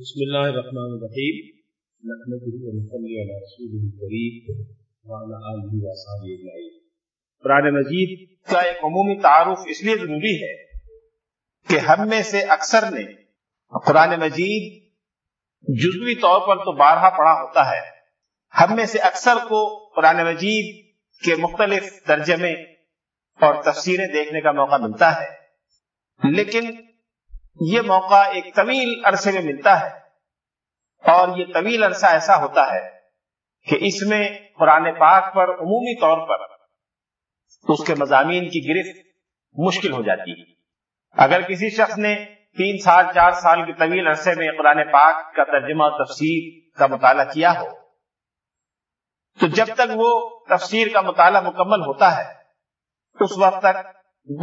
بسم الله الرحمن الرحيم نحمده و ونصلي على رسوله الكريم وعلى آله وصحبه أجمعين قرآن مجید کا ایک عمومی تعارف اس لیے ضروری ہے کہ ہم میں سے اکثر نے قرآن مجید جزوی طور پر تو بارہا پڑھا ہوتا ہے۔ ہم میں سے اکثر کو قرآن مجید کے مختلف ترجمے اور تفسیریں دیکھنے کا موقع ملتا ہے۔ لیکن یہ موقع ایک طویل عرصے میں ملتا ہے اور یہ طویل عرصہ ایسا ہوتا ہے کہ اس میں قرآن پاک پر عمومی طور پر اس کے مضامین کی گرفت مشکل ہو جاتی ہے۔ اگر کسی شخص نے تین سال، چار سال کے طویل عرصے میں قرآن پاک کا ترجمہ اور تفسیر کا مطالعہ کیا ہو، تو جب تک وہ تفسیر کا مطالعہ مکمل ہوتا ہے، اس وقت تک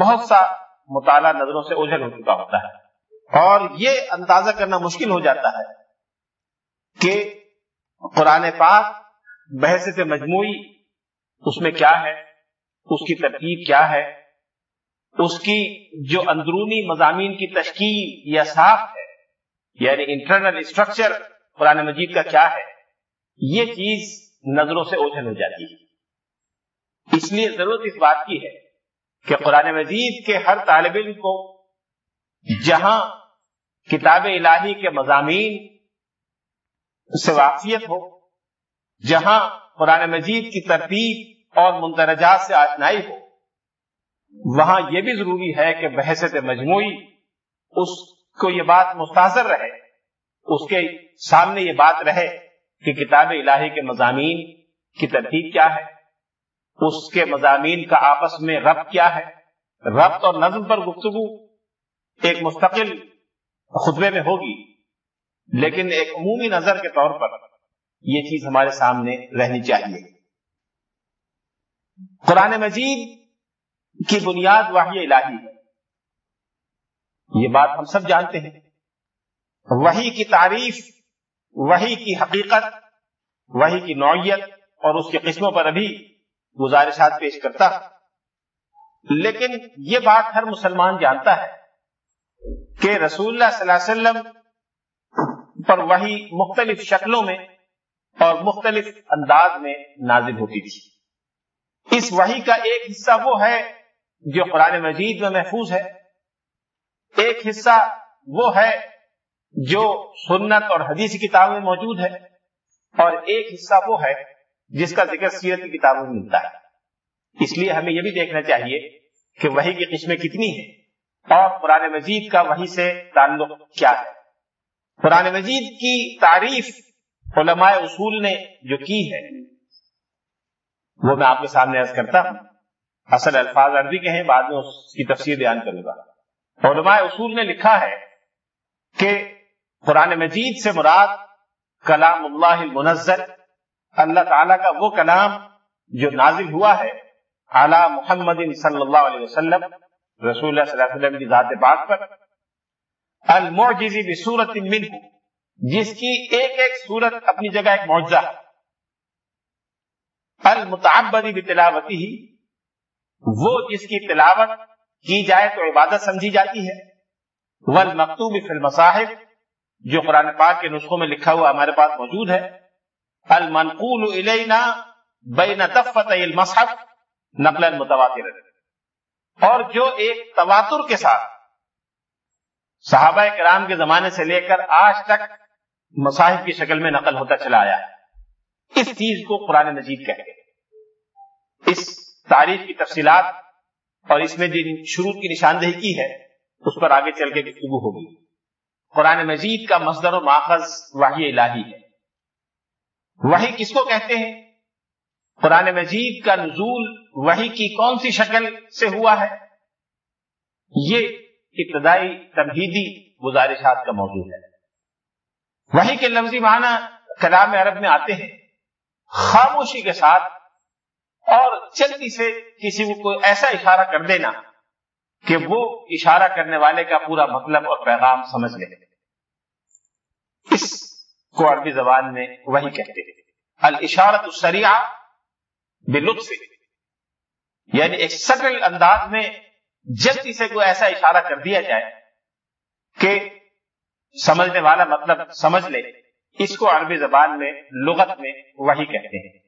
بہت سا مطالعہ نظروں سے اوجھل ہو چکا ہوتا ہے۔ اور یہ اندازہ کرنا مشکل ہو جاتا ہے کہ قرآن پاک بحث مجموعی اس میں کیا ہے؟ اس کی ترتیب کیا ہے؟ اس کی جو اندرونی مضامین کی تشکیل یا صاف ہے یعنی انٹرنل اسٹرکچر قرآن مجید کا کیا ہے، یہ چیز نظروں سے اوجھل ہو جاتی ہے۔ اس لیے ضرورت اس بات کی ہے کہ قرآن مجید کے ہر طالب علم کو جہاں کتاب الہی کے مضامین سے واقفیت ہو جہاں قرآن مجید کی ترتیب اور مندرجات سے آشنائی ہو وہاں یہ بھی ضروری ہے کہ بحثت مجموعی اس کو یہ بات مستحضر رہے اس کے سامنے یہ بات رہے کہ کتاب الہی کے مضامین کی ترتیب کیا ہے اس کے مضامین کا آپس میں ربط کیا ہے۔ ربط اور نظم پر گفتگو ایک مستقل خطبے میں ہوگی۔ لیکن ایک عمومی نظر کے طور پر یہ چیز ہمارے سامنے رہنی چاہیے۔ قرآن مجید کی بنیاد واحد الہی یہ بات ہم سب جانتے ہیں۔ وہی کی تعریف وہی کی حقیقت وہی کی نوعیت اور اس کی قسموں پر ابھی گزارشات پیش کرتا لیکن یہ بات ہر مسلمان جانتا ہے۔ کہ رسول اللہ صلی اللہ علیہ وسلم پر وہی مختلف شکلوں میں اور مختلف انداز میں نازل ہوتی تھی۔ اس وحی کا ایک حصہ وہ ہے جو قرآن مجید میں محفوظ ہے۔ ایک حصہ وہ ہے جو سنت اور حدیث کتاب میں موجود ہے۔ اور ایک حصہ وہ ہے جس کا ذکر سیرت کی کتابوں میں ملتا ہے۔ اس لیے ہمیں یہ بھی دیکھنا چاہیے کہ وہی کی قسمیں کتنی ہیں۔ اور قرآن مجید کا وہی سے تعلق کیا ہے۔ قرآن مجید کی تعریف علماء اصول نے جو کی ہے، وہ میں آپ کے سامنے عرض کرتا ہوں۔ اصل الفاظ عربی کے ہیں، بعد میں اس کی تفسیر بیان کروں گا۔ علماء اصول نے لکھا ہے کہ قرآن مجید سے مراد کلام اللہ المنزل، اللہ تعالی کا وہ کلام جو نازل ہوا ہے اعلی محمد صلی اللہ علیہ وسلم رسول اللہ صلی اللہ علیہ وسلم کی ذات پاک پر۔ المعجزی بصورت من جس کی ایک ایک صورت اپنی جگہ ایک معجزہ ہے۔ المتعبدی بتلاوتی ہی وہ جس کی تلاوت کی جائے تو عبادت سمجھی جاتی ہے۔ والمکتوب فی المصاحف، جو قرآن پاک کے نسخوں میں لکھا ہوا ہمارے پاس موجود ہے۔ المنقول الینا بین تفت المصحف، نقلا متواتر اور جو ایک تواتر کے ساتھ صحابہ کرام کے زمانے سے لے کر آج تک مصاحب کی شکل میں نقل ہوتا چلا آیا ہے۔ اس چیز کو قرآن مجید کہتے ہیں۔ اس تاریخ کی تفصیلات اور اس میں جن شروع کی نشاندہی کی ہے، اس پر آگے چل کے گفتگو ہوگی قرآن مجید کا مصدر و ماخذ وحی الہی ہے۔ وہی کس کو کہتے ہیں؟ قرآن مجید کا نزول وہی کی کون سی شکل سے ہوا ہے؟ یہ ابتدائی تمہیدی گزارشات کا موضوع ہے۔ وہی کے لفظی معنی کلام عرب میں آتے ہیں۔ خاموشی کے ساتھ اور جلدی سے کسی کو کوئی ایسا اشارہ کر دینا کہ وہ اشارہ کرنے والے کا پورا مطلب اور پیغام سمجھ لے۔ اس کو عربی زبان میں وہی کہتے ہیں۔ الاشارت السریعہ بلطف یعنی ایک سٹل انداز میں جلدی سے کوئی ایسا اشارہ کر دیا جائے کہ سمجھنے والا مطلب سمجھ لے۔ اس کو عربی زبان میں لغت میں وہی کہتے ہیں۔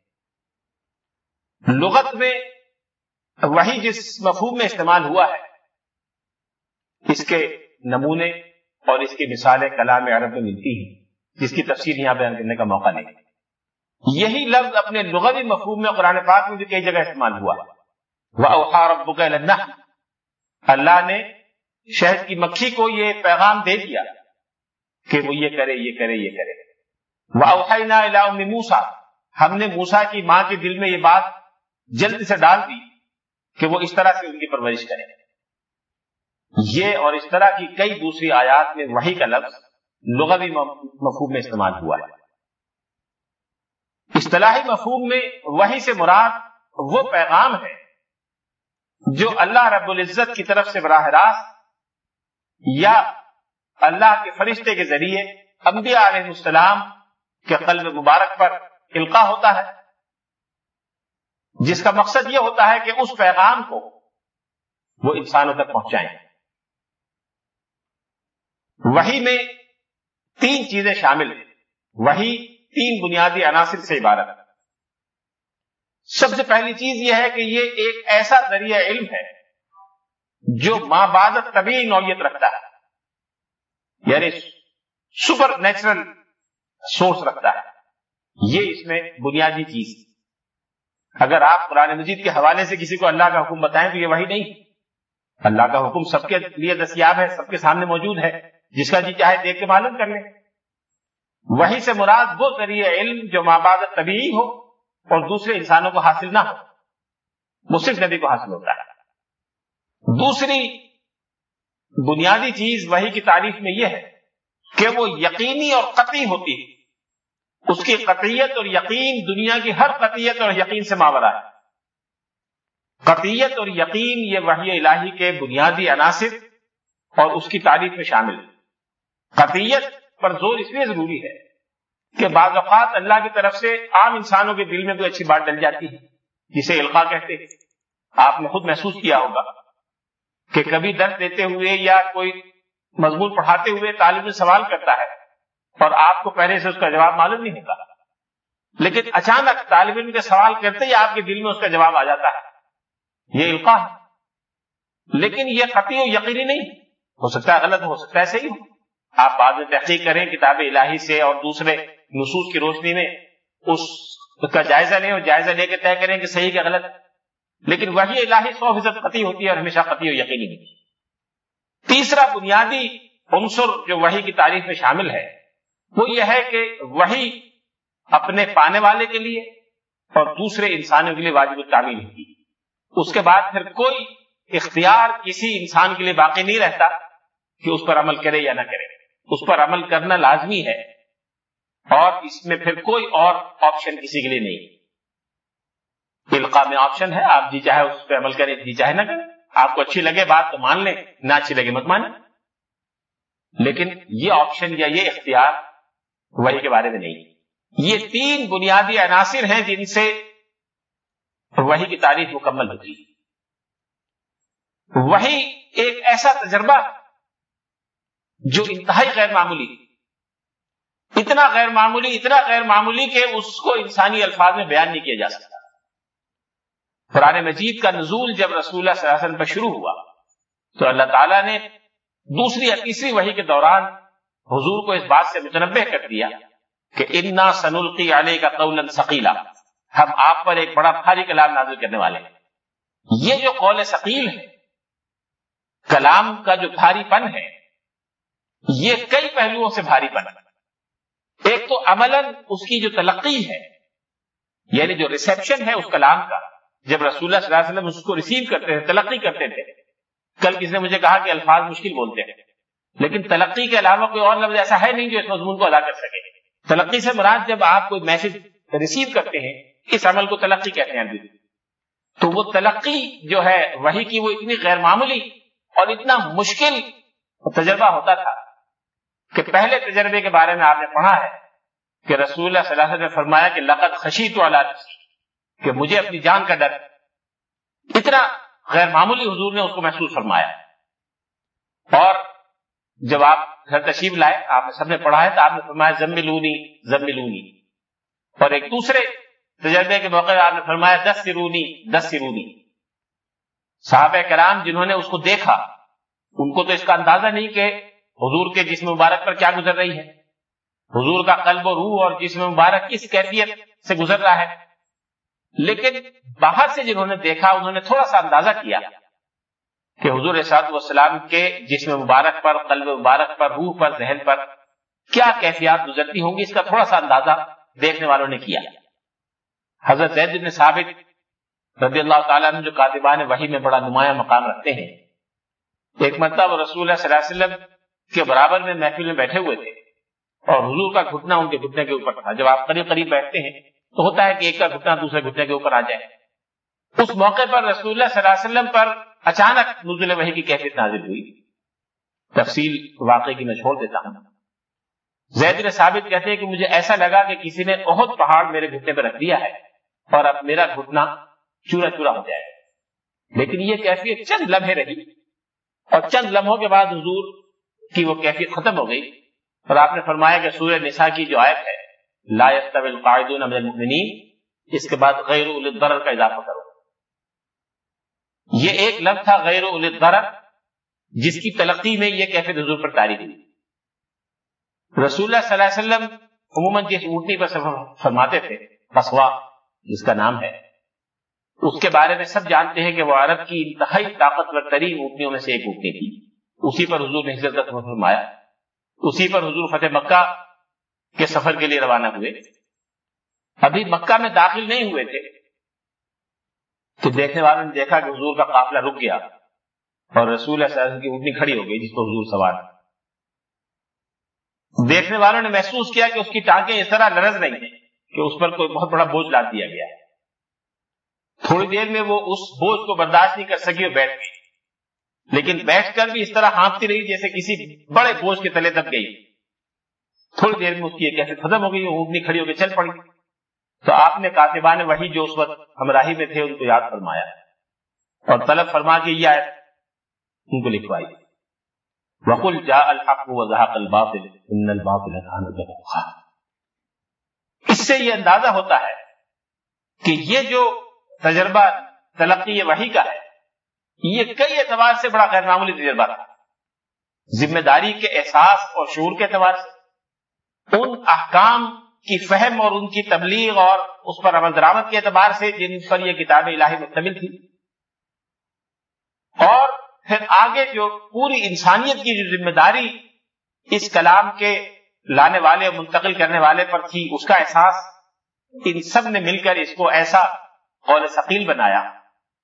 لغت میں وہی جس مفہوم میں استعمال ہوا ہے، اس کے نمونے اور اس کی مثالیں کلام عرب میں ملتی ہیں۔ جس کی تفصیل یہاں بیان کرنے کا موقع نہیں۔ یہی لفظ اپنے لغوی مفہوم میں قرآن پاک میں بھی کئی جگہ استعمال ہوا۔ وہ ربک اللہ نے شہد کی مکھی کو یہ پیغام دے دیا کہ وہ یہ کرے یہ کرے یہ کرے۔ وہ موسا ہم نے موسا کی ماں کے دل میں یہ بات جلد سے ڈال دی کہ وہ اس طرح سے ان کی پرورش کرے۔ یہ اور اس طرح کی کئی دوسری آیات میں وہی کا لفظ لغوی مفہوم میں استعمال ہوا۔ ہے اصطلاحی مفہوم میں وہی سے مراد وہ پیغام ہے جو اللہ رب العزت کی طرف سے براہ راست یا اللہ کے فرشتے کے ذریعے انبیاء علیہ السلام کے قلب مبارک پر القا ہوتا ہے۔ جس کا مقصد یہ ہوتا ہے کہ اس پیغام کو وہ انسانوں تک پہنچائیں۔ وہی میں تین چیزیں شامل ہیں۔ وہی تین بنیادی عناصر سے عبارت سب سے پہلی چیز یہ ہے کہ یہ ایک ایسا ذریعہ علم ہے جو ماں بعد طبی نوعیت رکھتا ہے۔ یعنی سپر نیچرل سورس رکھتا ہے۔ یہ اس میں بنیادی چیز اگر آپ قرآن مجید کے حوالے سے کسی کو اللہ کا حکم بتائیں تو یہ وہی نہیں۔ اللہ کا حکم سب کے لیے دستیاب ہے، سب کے سامنے موجود ہے۔ جس کا جی چاہے دیکھ کے معلوم کر لیں۔ وہی سے مراد وہ ذریعہ علم جو ماں بعد طبیعی ہو اور دوسرے انسانوں کو حاصل نہ ہو۔ وہ صرف نبی کو حاصل ہوتا ہے۔ دوسری بنیادی چیز وہی کی تعریف میں یہ ہے کہ وہ یقینی اور قطعی ہوتی ہے۔ اس کی قطعیت اور یقین دنیا کی ہر قطعیت اور یقین سے ماورا ہے قطعیت اور یقین یہ وحی الہی کے بنیادی عناصر اور اس کی تعریف میں شامل ہے۔ قطعیت پر زور اس لیے ضروری ہے کہ بعض اوقات اللہ کی طرف سے عام انسانوں کے دل میں کوئی اچھی بات ڈل جاتی ہے، جسے القا کہتے ہیں۔ آپ نے خود محسوس کیا ہوگا کہ کبھی درد دیتے ہوئے یا کوئی مضمون پڑھاتے ہوئے طالب سوال کرتا ہے اور آپ کو پہلے سے اس کا جواب معلوم نہیں ہوتا۔ لیکن اچانک طالب علم کے سوال کرتے ہی آپ کے دل میں اس کا جواب آ جاتا ہے۔ یہ القا ہے۔ لیکن یہ قطعی و یقینی نہیں۔ ہو سکتا ہے غلط ہو سکتا ہے صحیح ہو۔ آپ بعد میں تحقیق کریں کتاب الہی سے اور دوسرے نصوص کی روشنی میں اس کا جائزہ لیں اور جائزہ لے کے طے کریں کہ صحیح کہ غلط۔ لیکن وہی الہی سو فیصد قطعی ہوتی ہے اور ہمیشہ قطعی و یقینی نہیں۔ تیسرا بنیادی عنصر جو وہی کی تعریف میں شامل ہے وہ یہ ہے کہ وہی اپنے پانے والے کے لیے اور دوسرے انسانوں کے لیے واجب التعمیل ہوتی ہے۔ اس کے بعد پھر کوئی اختیار کسی انسان کے لیے باقی نہیں رہتا کہ اس پر عمل کرے یا نہ کرے۔ اس پر عمل کرنا لازمی ہے اور اس میں پھر کوئی اور آپشن کسی کے لیے نہیں۔ القاع میں آپشن ہے، آپ جی چاہے اس پہ عمل کریں جی چاہے نہ کریں۔ آپ کو اچھی لگے بات تو مان لیں، نہ اچھی لگے مت مانیں۔ لیکن یہ آپشن یا یہ اختیار وہی کے بارے میں نہیں۔ یہ تین بنیادی عناصر ہیں جن سے وہی کی تعریف مکمل ہوتی ہے۔ وہی ایک ایسا تجربہ جو انتہائی غیر معمولی اتنا غیر معمولی، اتنا غیر معمولی کہ اس کو انسانی الفاظ میں بیان نہیں کیا جا سکتا۔ قرآن مجید کا نزول جب رسول اللہ صلی اللہ علیہ وسلم پر شروع ہوا، تو اللہ تعالیٰ نے دوسری یا تیسری وحی کے دوران حضور کو اس بات سے متنبع کر دیا کہ انا سنلقی علیہ کا قول ثقیلا ہم آپ پر ایک بڑا بھاری کلام نازل کرنے والے ہیں۔ یہ جو قول ثقیل ہے، کلام کا جو بھاری پن ہے یہ کئی پہلوؤں سے بھاری پن ایک تو عمل اس کی جو تلقی ہے یعنی جو ریسپشن ہے اس کلام کا، جب رسول اللہ صلی اللہ علیہ وسلم اس کو ریسیو کرتے تھے تلقی کرتے تھے، کل کسی نے مجھے کہا کہ الفاظ مشکل بولتے ہیں۔ لیکن تلقی کے علاوہ کوئی اور لفظ ایسا ہے نہیں جو اس مضمون کو ادا کر سکے۔ تلقی سے مراد جب آپ کوئی میسج ریسیو کرتے ہیں، اس عمل کو تلقی کہتے ہیں۔ تو وہ تلقی جو ہے وہی کی وہ اتنی غیر معمولی اور اتنا مشکل تجربہ ہوتا تھا۔ کہ پہلے تجربے کے بارے میں آپ نے پڑھا ہے کہ رسول اللہ صلی اللہ علیہ وسلم نے فرمایا کہ لقت خشی تو کہ مجھے اپنی جان کا ڈر اتنا غیر معمولی حضور نے اس کو محسوس فرمایا۔ اور جب آپ گھر تشریف لائے، آپ نے سب نے پڑھا ہے تو آپ نے فرمایا، زملونی زملونی۔ اور ایک دوسرے تجربے کے موقع آپ نے فرمایا دس سرونی دس سرونی صحابہ کرام جنہوں نے اس کو دیکھا، ان کو تو اس کا اندازہ نہیں کہ حضور کے جسم مبارک پر کیا گزر رہی ہے؟ حضور کا قلب و روح اور جسم مبارک کس کیفیت سے گزر رہا ہے؟ لیکن باہر سے جنہوں نے دیکھا، انہوں نے تھوڑا سا اندازہ کیا کہ حضور ارشاد والسلام کے جسم مبارک پر، قلب مبارک پر، روح پر، ذہن پر کیا کیفیات گزرتی ہوں گی؟ اس کا تھوڑا سا اندازہ دیکھنے والوں نے کیا۔ حضرت زید بن ثابت رضی اللہ تعالیٰ نے جو کاتبان وحی میں بڑا نمایاں مقام رکھتے ہیں، ایک مرتبہ رسول اللہ صلی اللہ علیہ وسلم کے برابر میں محفل میں بیٹھے ہوئے تھے اور حضور کا گھٹنا ان کے گھٹنے کے اوپر تھا۔ جب آپ قریب قریب بیٹھتے ہیں تو ہوتا ہے کہ ایک کا گھٹنا دوسرے گھٹنے کے اوپر آ جائے۔ اس موقع پر رسول اللہ صلی اللہ علیہ وسلم پر اچانک نزول وحی کی کیفیت نازل ہوئی۔ تفصیل واقعے کی میں چھوڑ دیتا ہوں۔ زید نے ثابت کہتے ہیں کہ مجھے ایسا لگا کہ کسی نے بہت پہاڑ میرے گھٹنے پہ رکھ دیا ہے اور اب میرا گھٹنا چورا چورا ہو جائے۔ لیکن یہ کیفیت چند لمحے رہی اور چند لمحوں کے بعد حضور کی وہ کیفیت ختم ہو گئی۔ اور آپ نے فرمایا کہ سورہ نساء کی جو آیت ہے، لا القاعدون من المؤمنین، اس کے بعد غیر الضرر کا اضافہ کرو۔ یہ ایک لفظ تھا غیر الضرر، جس کی تلقی میں یہ کیفیت حضور پر تاریخ ہوئی۔ رسول اللہ صلی اللہ علیہ وسلم عموماً جس اونٹنی پر سفر فرماتے تھے بسوا جس کا نام ہے، اس کے بارے میں سب جانتے ہیں کہ وہ عرب کی انتہائی طاقتور ترین اونٹنیوں میں سے ایک اونٹنی تھی۔ اسی پر حضور نے ہجرت کا فرمایا، اسی پر حضور فتح مکہ کے سفر کے لیے روانہ ہوئے۔ ابھی مکہ میں داخل نہیں ہوئے تھے۔ تو دیکھنے والوں نے دیکھا کہ حضور کا قافلہ رک گیا اور رسول کی اٹھنی کھڑی ہو گئی جس کو حضور سوار دیکھنے والوں نے محسوس کیا کہ اس کی ٹانکیں اس طرح لرز رہی ہیں کہ اس پر کوئی بہت بڑا بوجھ لا دیا گیا۔ ہے تھوڑی دیر میں وہ اس بوجھ کو برداشت نہیں کر سکی اور بیٹھ گئی۔ لیکن بیٹھ کر بھی اس طرح ہانپتی رہی جیسے کسی بڑے بوجھ کے تلے دب گئی۔ تھوڑی دیر میں اس کی کیسے ختم ہو گئی اونٹنی کھڑی ہو کے چل پڑی۔ تو آپ نے کاتبان وہی جو اس وقت ہمراہی میں تھے، ان کو یاد فرمایا۔ اور طلب فرما کے یہ آئے ان کو لکھوائی۔ وقل جا الحق وضحق الباطل ان الباطل كان زهوقا اس سے یہ اندازہ ہوتا ہے کہ یہ جو تجربہ تلقی وحی کا ہے یہ کئی اعتبار سے بڑا غیر معمولی تجربہ تھا۔ ذمہ داری کے احساس اور شعور کے اعتبار سے۔ ان احکام کی فہم اور ان کی تبلیغ اور اس پر عمل درامد کے اعتبار سے جن پر یہ کتاب الہی مشتمل تھی اور پھر آگے جو پوری انسانیت کی جو ذمہ داری اس کلام کے لانے والے اور منتقل کرنے والے پر تھی، اس کا احساس ان سب نے مل کر اس کو ایسا قول ثقیل بنایا۔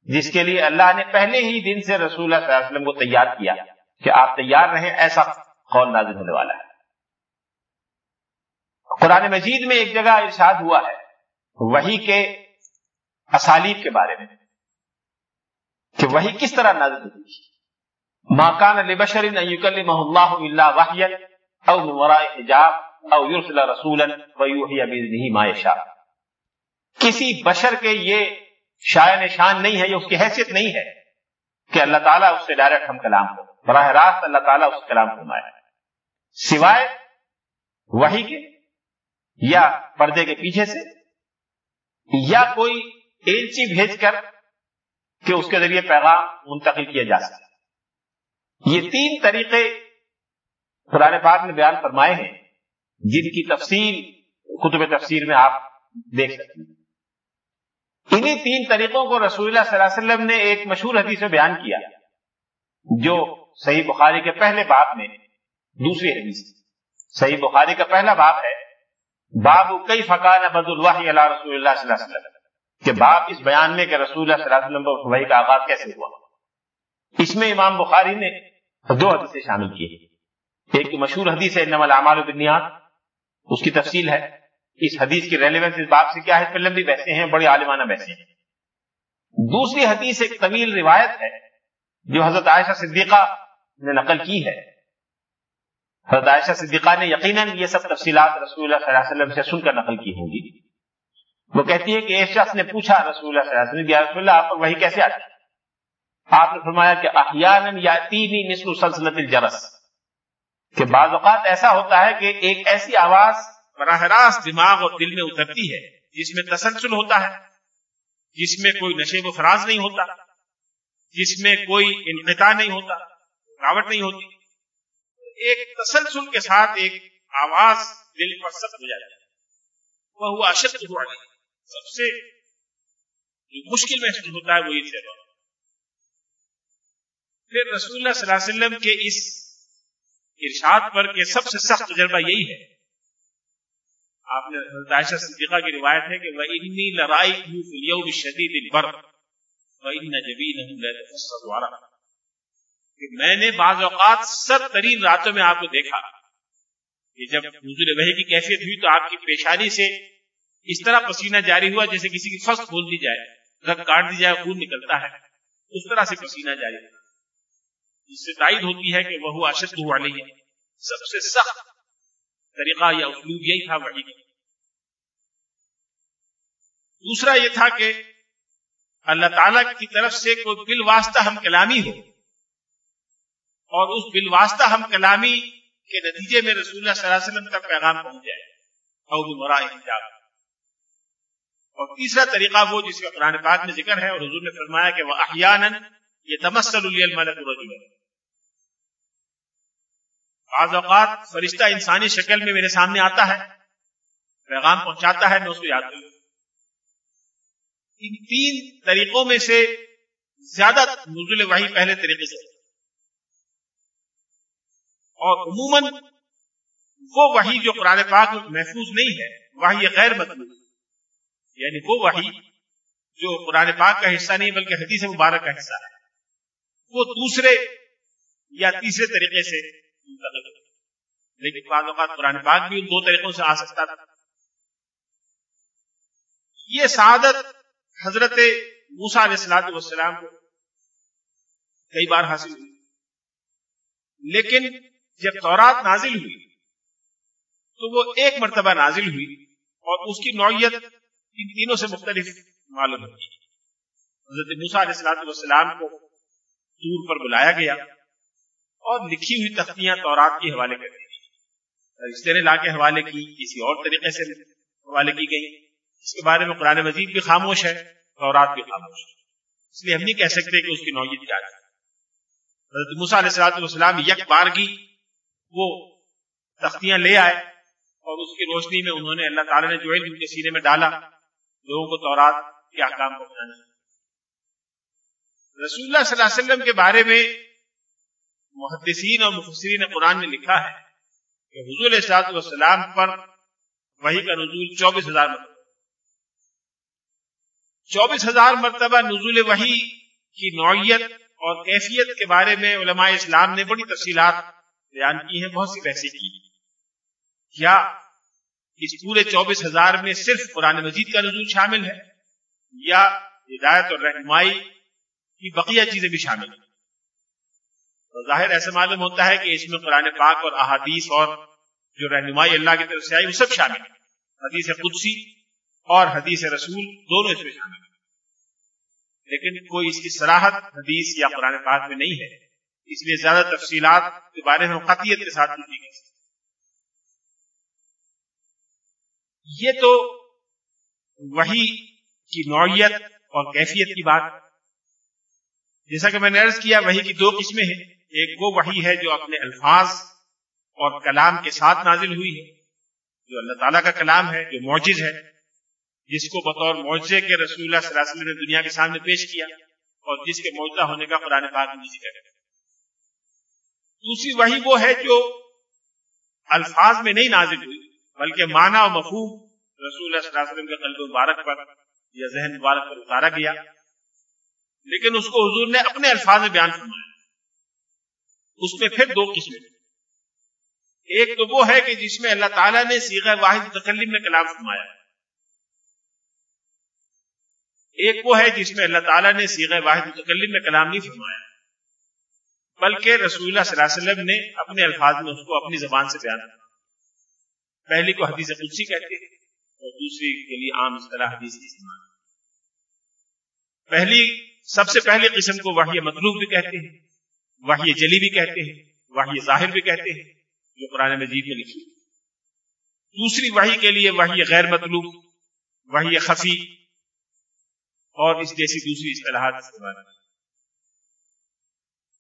جس کے لیے اللہ نے پہلے ہی دن سے رسول اللہ صلی اللہ علیہ وسلم کو تیار کیا کہ آپ تیار رہیں، ایسا قول نازل ہونے والا ہے۔ قرآن مجید میں ایک جگہ ارشاد ہوا ہے وہی کے اسالیب کے بارے میں، کہ وہی کس طرح نازل ہوئی ماکان علی بشر اللہ اللہ وحی او حجاب او یرسل رسولا ویوحی باذنہ ما یشاء کسی بشر کے یہ شاع نشان نہیں ہے، یہ اس کی حیثیت نہیں ہے کہ اللہ تعالیٰ اس سے ڈائریکٹ ہم کلام ہو براہ راست اللہ تعالیٰ اس کلام فرمائے۔ سوائے وہی کے یا پردے کے پیچھے سے یا کوئی ایلچی بھیج کر کہ اس کے ذریعے پیغام منتقل کیا جا سکے۔ یہ تین طریقے قرآن پاک نے بیان فرمائے ہیں، جن کی تفصیل، کتب تفسیر میں آپ دیکھ سکتے ہیں۔ انہی تین طریقوں کو رسول اللہ صلی اللہ علیہ وسلم نے ایک مشہور حدیث میں بیان کیا، جو صحیح بخاری کے پہلے باب میں دوسری حدیث صحیح بخاری کا پہلا باب ہے، باب کئی فقان بد اللہ علیہ رسول اللہ صلی اللہ علیہ وسلم۔ کہ باب اس بیان میں کہ رسول اللہ صلی اللہ علیہ وسلم وحی کا آغاز کیسے ہوا۔ اس میں امام بخاری نے دو حدیثیں شامل کی ایک مشہور حدیث ہے نمل اعمال بنیاد اس کی تفصیل ہے۔ اس حدیث کی ریلیونس اس بات سے کیا ہے؟ لمبی بحثیں ہیں بڑی عالمانہ بحثیں ہیں۔ دوسری حدیث ایک طویل روایت ہے، جو حضرت عائشہ صدیقہ نے نقل کی ہے۔ حضرت عائشہ صدیقہ نے یقیناً یہ سب تفصیلات رسول اللہ صلی اللہ علیہ وسلم سے سن کر نقل کی ہوں گی۔ وہ کہتی ہے کہ ایک شخص نے پوچھا رسول اللہ صلی اللہ علیہ وسلم کہ رسول اللہ، آپ پر وہی کیسے آتی؟ آپ نے فرمایا کہ احیانا یاتینی مثل سلسلت الجرس۔ کہ بعض اوقات ایسا ہوتا ہے کہ ایک ایسی آواز براہ راست دماغ اور دل میں اترتی ہے، جس میں تسلسل ہوتا ہے، جس میں کوئی نشے و فراز نہیں ہوتا، جس میں کوئی انقطاع نہیں ہوتا رکاوٹ نہیں ہوتی۔ ایک تسلسل کے ساتھ ایک آواز دل پر سخت ہو جاتی ہے۔ وہ ہوا اشد ہوا سب سے جو مشکل محسوس ہوتا ہے وہ یہ سیوا پھر رسول اللہ صلی اللہ علیہ وسلم کے اس ارشاد پر کہ سب سے سخت تجربہ یہی ہے۔ آپ نے عائشہ صدیقہ کی روایت ہے کہ وَإِنِّي لَرَائِتُهُ فِي الْيَوْمِ الشَّدِيدِ الْبَرْدِ وَإِنَّ جَبِينَهُ لَيَتَفَصَّلُ عَرَقًا کہ میں نے بعض اوقات سر ترین راتوں میں آپ کو دیکھا کہ جب نزول وحی کی کیفیت ہوئی تو آپ کی پیشانی سے اس طرح پسینہ جاری ہوا جیسے کسی کی فصل کھول دی جائے، رگ کاٹ دی جائے، خون نکلتا ہے، اس طرح سے پسینہ جاری ہوا۔ جس سے تائید ہوتی ہے کہ وہ اشد والی ہے سب سے سخت طریقہ یا اسلوب یہی تھا وحی دوسرا یہ تھا کہ اللہ تعالی کی طرف سے کوئی بل واسطہ ہم کلامی ہو اور اس بل واسطہ ہم کلامی کے نتیجے میں رسول اللہ صلی اللہ علیہ وسلم کا پیغام پہنچ جائے۔ اور مرا حجاب اور تیسرا طریقہ وہ جس کا قرآن پاک میں ذکر ہے اور حضور نے فرمایا کہ وہ احیان یہ تمسل الملک رجل بعض اوقات فرشتہ انسانی شکل میں میرے سامنے آتا ہے، پیغام پہنچاتا ہے، میں اس کو یاد کروں ان تین طریقوں میں سے زیادہ نزول وحی پہلے طریقے سے۔ اور عموماً وہ وحی جو قرآن پاک محفوظ نہیں ہے، وحی غیر مطلوب۔ یعنی وہ وحی جو قرآن پاک کا حصہ نہیں، بلکہ حدیث مبارک کا حصہ ہے۔ وہ دوسرے یا تیسرے طریقے سے منتقل لیکن بعض اوقات قرآن پاک بھی ان دو طریقوں سے آ سکتا تھا۔ یہ سعادت حضرت موسا علیہ السلاط والسلام کو کئی بار حاصل ہوئی۔ لیکن جب تورات نازل ہوئی، تو وہ ایک مرتبہ نازل ہوئی اور اس کی نوعیت ان تینوں سے مختلف معلوم ہوتی حضرت موسا علیہ السلاط والسلام کو دور پر بلایا گیا۔ اور لکھی ہوئی تختیاں تورات کے حوالے کر دی رشتے نے لا کے حوالے کی، کسی اور طریقے سے حوالے کی گئی۔ اس کے بارے میں قرآن مجید بھی خاموش ہے، تورات بھی خاموش ہے۔ اس لیے ہم نہیں کہہ سکتے کہ اس کی نوعیت کیا ہے حضرت موسیٰ علیہ السلام والسلام یک بارگی وہ تختیاں لے آئے اور اس کی روشنی میں انہوں نے اللہ تعالیٰ نے جو علم ان کے سینے میں ڈالا، لوگوں کو تورات کے احکام کو رسول اللہ صلی اللہ علیہ وسلم کے بارے میں محدثین اور مفسرین قرآن نے لکھا ہے کہ حضور السلاط والسلام پر وہی کا نزول چوبیس ہزار مرتبہ چوبیس ہزار مرتبہ نزول وحی کی نوعیت اور کیفیت کے بارے میں علماء اسلام نے بڑی تفصیلات بیان کی ہیں، بہت سی بحثیں کی کیا اس پورے چوبیس ہزار میں صرف قرآن مجید کا نزول شامل ہے؟ یا ہدایت اور رہنمائی کی بقیہ چیزیں بھی شامل ہیں؟ ظاہر ایسا معلوم ہوتا ہے کہ اس میں قرآن پاک اور احادیث اور جو رہنمائی اللہ کی طرف سے آئی، وہ سب شامل ہے حدیث قدسی اور حدیث رسول دونوں اس میں شامل ہیں۔ لیکن کوئی اس کی سراحت حدیث یا قرآن پاک میں نہیں ہے۔ اس لیے زیادہ تفصیلات کے بارے میں قطعیت کے ساتھ کی گئی یہ تو وہی کی نوعیت اور کیفیت کی بات۔ جیسا کہ میں نے عرض کیا وہی کی دو قسمیں ہیں۔ ایک وہ وحی ہے جو اپنے الفاظ اور کلام کے ساتھ نازل ہوئی ہے، جو اللہ تعالیٰ کا کلام ہے، جو معجز ہے، جس کو بطور معجزے کے رسول اللہ صلی اللہ علیہ وسلم نے دنیا کے سامنے پیش کیا اور جس کے معجزہ ہونے کا قرآن پاک میں ذکر ہے۔ دوسری وحی وہ ہے جو الفاظ میں نہیں نازل ہوئی، بلکہ معنی و مفہوم رسول اللہ صلی اللہ علیہ وسلم کے قلب مبارک پر یا ذہن مبارک پر اتارا گیا۔ لیکن اس کو حضور نے اپنے الفاظ میں بیان فرمایا۔ اس میں پھر دو قسمیں ایک تو وہ ہے کہ جس میں اللہ تعالیٰ نے سیغ واحد تکلم میں کلام فرمایا۔ ایک وہ ہے جس میں اللہ تعالیٰ نے سیغ واحد تکلم میں کلام نہیں فرمایا۔ بلکہ رسول اللہ صلی اللہ علیہ وسلم نے اپنے الفاظ میں اس کو اپنی زبان سے بیان کیا پہلی کو حدیث قدسی کہتے ہیں اور دوسری کے لیے عام اصطلاح حدیث کی استعمال۔ پہلی، سب سے پہلی قسم کو وحی مطلوب بھی کہتے ہیں۔ وحی جلی بھی کہتے ہیں، وحی ظاہر بھی کہتے ہیں، جو قرآن مجید میں لکھی۔ دوسری وحی کے لیے وحی غیر مطلوب، وحی خفی، اور اس جیسی دوسری اصطلاحات استعمال۔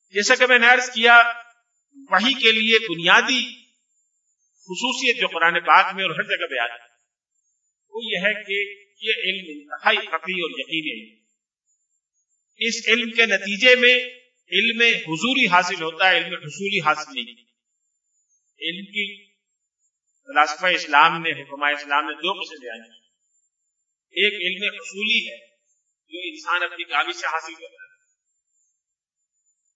جیسا کہ میں نے عرض کیا، وحی کے لیے بنیادی خصوصیت جو قرآن پاک میں اور ہر جگہ بیان ہے، وہ یہ ہے کہ یہ علم انتہائی خفی اور یقینی ہے۔ اس علم کے نتیجے میں علم حضوری حاصل ہوتا ہے، علم حصولی حاصل نہیں۔ علم کی فلاسفہ اسلام نے حکمہ اسلام نے دو قسم بیان کی۔ ایک علم حصولی ہے، جو انسان اپنی کاغذ سے حاصل کرتا ہے۔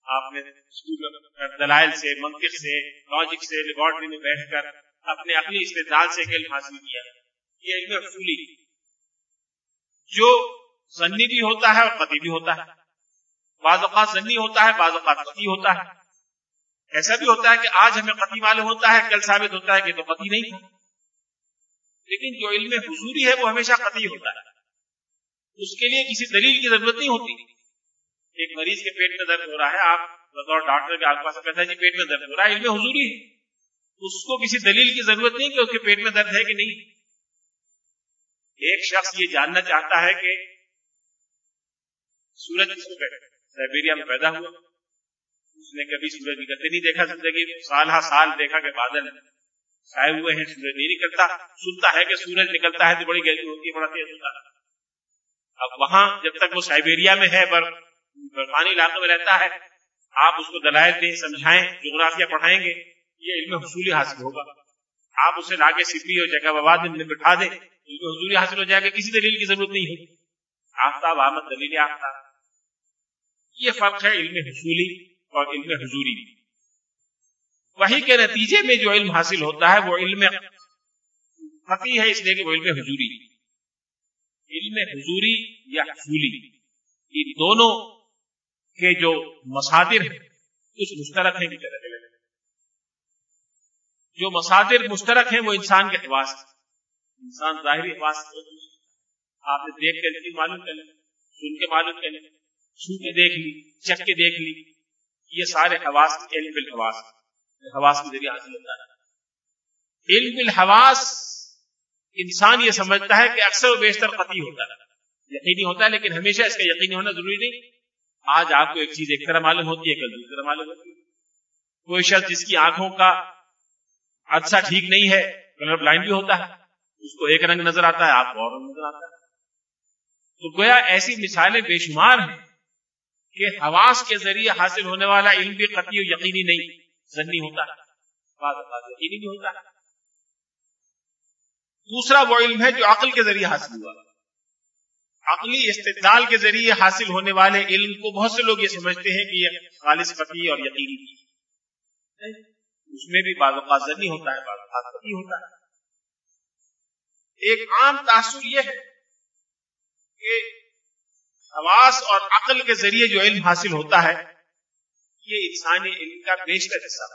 آپ نے اسکول دلائل سے، منطق سے لاجک سے لیبورٹری میں بیٹھ کر اپنے اپنی استدلال سے علم حاصل کیا۔ یہ علم حصولی جو سنی بھی ہوتا ہے اور قطعی بھی ہوتا ہے۔ بعض اوقات سنی ہوتا ہے، بعض اوقات قطعی ہوتا ہے۔ ایسا بھی ہوتا ہے کہ آج ہمیں قطعی معلوم ہوتا ہے، کل ثابت ہوتا ہے کہ تو قطعی نہیں تھا لیکن جو علم حضوری ہے، وہ ہمیشہ قطعی ہوتا ہے۔ اس کے لیے کسی دلیل کی ضرورت نہیں ہوتی۔ ایک مریض کے پیٹ میں درد ہو رہا ہے، آپ بطور ڈاکٹر کے آپ پاس کہتا ہے جی پیٹ میں درد ہو رہا ہے، علم حضوری ہے۔ اس کو کسی دلیل کی ضرورت نہیں کہ اس کے پیٹ میں درد ہے کہ نہیں۔ ایک شخص یہ جاننا چاہتا ہے کہ سورج کس کو کہتے سائبیریا میں پیدا ہوا۔ اس نے کبھی سورج نکلتے نہیں دیکھا زندگی سال ہا سال دیکھا کہ بادل چھائے ہوئے ہیں، سورج نہیں نکلتا۔ سنتا ہے کہ سورج نکلتا ہے، تو بڑی گرمی ہوتی ہے، بڑا تیز ہوتا ہے۔ اب وہاں جب تک وہ سائبیریا میں ہے برفانی علاقے میں رہتا ہے، آپ اس کو دلائل دیں، سمجھائیں، جغرافیہ پڑھائیں گے، یہ علم حصولی حاصل ہوگا۔ آپ اسے لاگے سپی اور جگہ بباد میں بٹھا دیں علم حضوری حاصل ہو جائے گا، کسی دلیل کی ضرورت نہیں ہوگی آفتاب آمد، دلیل آفتاب۔ یہ فرق ہے علم حصولی اور علم حضوری۔ وہی کے نتیجے میں جو علم حاصل ہوتا ہے وہ علم فقی ہے، اس لیے کہ وہ علم حضوری۔ علم حضوری یا حصولی، یہ دونوں کے جو مصادر ہیں، کچھ مشترک ہیں جو مصادر مشترک ہیں، وہ انسان کے حواس انسان ظاہری حواس آپ نے دیکھ کر معلوم کر لیں سن کے معلوم کر لیں چھو کے دیکھ لی چک کے دیکھ لی۔ یہ سارے حواس، علم بالحواس۔ حواس کے ذریعے حاصل ہوتا ہے۔ علم بالحواس انسان یہ سمجھتا ہے کہ اکثر و بیشتر قطعی ہوتا ہے۔ یقینی ہوتا ہے، لیکن ہمیشہ اس کا یقینی ہونا ضروری نہیں۔ آج آپ کو ایک چیز ایک طرح معلوم ہوتی ہے، کل دوسری طرح معلوم ہوتی ہے۔ کوئی شخص جس کی آنکھوں کا عدسہ ٹھیک نہیں ہے، کلر بلائنڈ بھی ہوتا ہے، اس کو ایک رنگ نظر آتا ہے، آپ کو اور رنگ نظر آتا ہے۔ تو گویا ایسی مثالیں بے شمار ہیں۔ کہ حواس کے ذریعے حاصل ہونے والا علم بھی قطعی و یقینی نہیں ضنی ہوتا ہے۔ یقینی بھی ہوتا ہے۔ دوسرا وہ علم ہے جو عقل کے ذریعے حاصل ہوا۔ عقلی استدلال کے ذریعے حاصل ہونے والے علم کو بہت سے لوگ یہ سمجھتے ہیں کہ یہ خالص فقی اور یقینی اس میں بھی بعض اوقات ضنی ہوتا ہے، بعض اوقات فقی ہوتا ہے۔ ایک عام تاثر یہ ہے کہ حواس اور عقل کے ذریعے جو علم حاصل ہوتا ہے، یہ انسانی علم کا بیشتر حصہ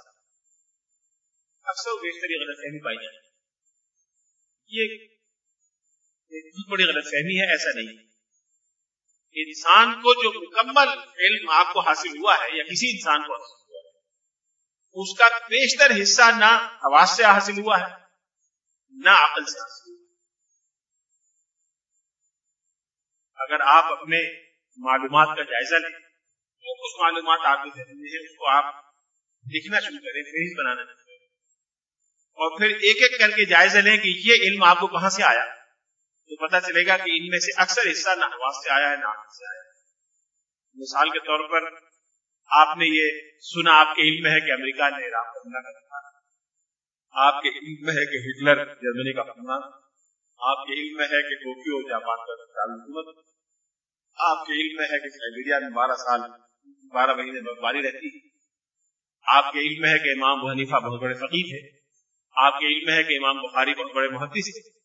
اکثر بیشتر یہ غلط فہمی پائی جاتی یہ بہت بڑی غلط فہمی ہے، ایسا نہیں۔ انسان کو جو مکمل علم آپ کو حاصل ہوا ہے یا کسی انسان کو حاصل ہوا ہے، اس کا بیشتر حصہ نہ آواز سے حاصل ہوا ہے، نہ عقل سے حاصل ہوا اگر آپ اپنے معلومات کا جائزہ لیں جو کچھ معلومات آپ کے ذہن میں ہے اس کو آپ لکھنا شروع کریں، فہرست بنانا شروع کریں۔ اور پھر ایک ایک کر کے جائزہ لیں کہ یہ علم آپ کو کہاں سے آیا؟ تو پتہ چلے گا کہ ان میں سے اکثر حصہ نہ سے آیا ہے نہ سے آیا۔ ہے مثال کے طور پر آپ نے یہ سنا، آپ کے علم ہے کہ امریکہ نے عراق پر حملہ کرا آپ کے علم میں ہے کہ ہٹلر جرمنی کا حملہ آپ کے علم میں ہے کہ ٹوکیو جاپان کا حکومت آپ کے علم میں ہے کہ سائبیریا میں بارہ سال، بارہ مہینے برفباری رہتی ہے۔ آپ کے علم میں ہے کہ امام حنیفہ بہت بڑے فقیر ہے آپ کے علم میں ہے کہ امام بخاری بہت بڑے محدث ہے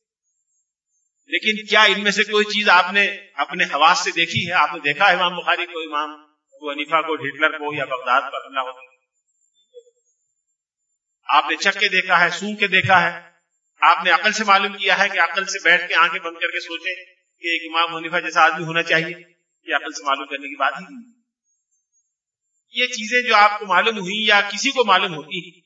لیکن کیا ان میں سے کوئی چیز آپ نے اپنے حواس سے دیکھی ہے؟ آپ نے دیکھا امام بخاری کو، امام کو انیفا کو، ہٹلر کو یا بغداد پر حملہ ہوتا آپ نے چک کے دیکھا ہے سون کے دیکھا ہے۔ آپ نے عقل سے معلوم کیا ہے کہ عقل سے بیٹھ کے آنکھیں بند کر کے سوچیں کہ ایک امام منیفا جیسا آدمی ہونا چاہیے، یہ عقل سے معلوم کرنے کی بات ہی نہیں۔ یہ چیزیں جو آپ کو معلوم ہوئی یا کسی کو معلوم ہوتی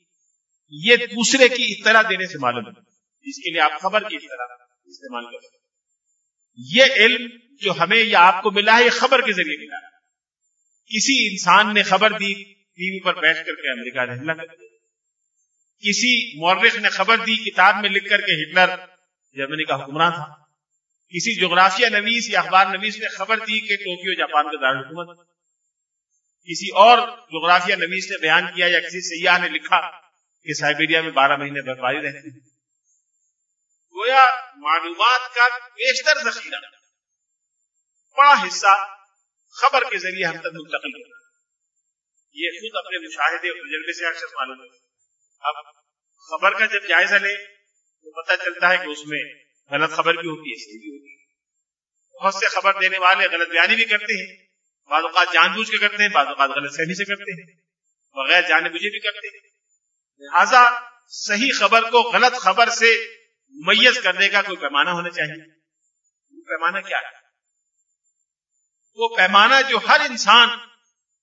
یہ دوسرے کی اطلاع دینے سے معلوم ہے جس کے لیے آپ خبر کی اطلاع استعمال کر سکتے یہ علم جو ہمیں یا آپ کو ملا ہے، یہ خبر کے ذریعے ملا ہے۔ کسی انسان نے خبر دی ٹی وی پر بیٹھ کر کے امریکہ نے حملہ کر دیا کسی مورخ نے خبر دی کتاب میں لکھ کر کے ہٹلر جرمنی کا حکمراں تھا۔ کسی جغرافیہ نویس یا اخبار نویس نے خبر دی کہ ٹوکیو جاپان کا دارالحکومت۔ کسی اور جغرافیہ نویس نے بیان کیا یا کسی سیاح نے لکھا کہ سائبیریا میں بارہ مہینے برفباری رہتی ہے گویا معلومات کا بیشتر ذخیرہ۔ بڑا حصہ خبر کے ذریعے ہم تک منتقل ہوتا یہ خود اپنے مشاہدے اور تجربے سے اکثر معلوم ہے۔ اب خبر کا جب جائزہ لے تو پتہ چلتا ہے کہ اس میں غلط خبر بھی ہوتی ہے، صحیح بھی ہوتی ہے۔ بہت سے خبر دینے والے غلط بیانی بھی کرتے ہیں، بعض اوقات جان بوجھ کے کرتے ہیں، بعض اوقات غلط فہمی سے کرتے ہیں، بغیر جانے بوجھے بھی کرتے ہیں۔ لہذا صحیح خبر کو غلط خبر سے میز کرنے کا کوئی پیمانہ ہونا چاہیے۔ وہ پیمانہ کیا ہے؟ وہ پیمانہ جو ہر انسان،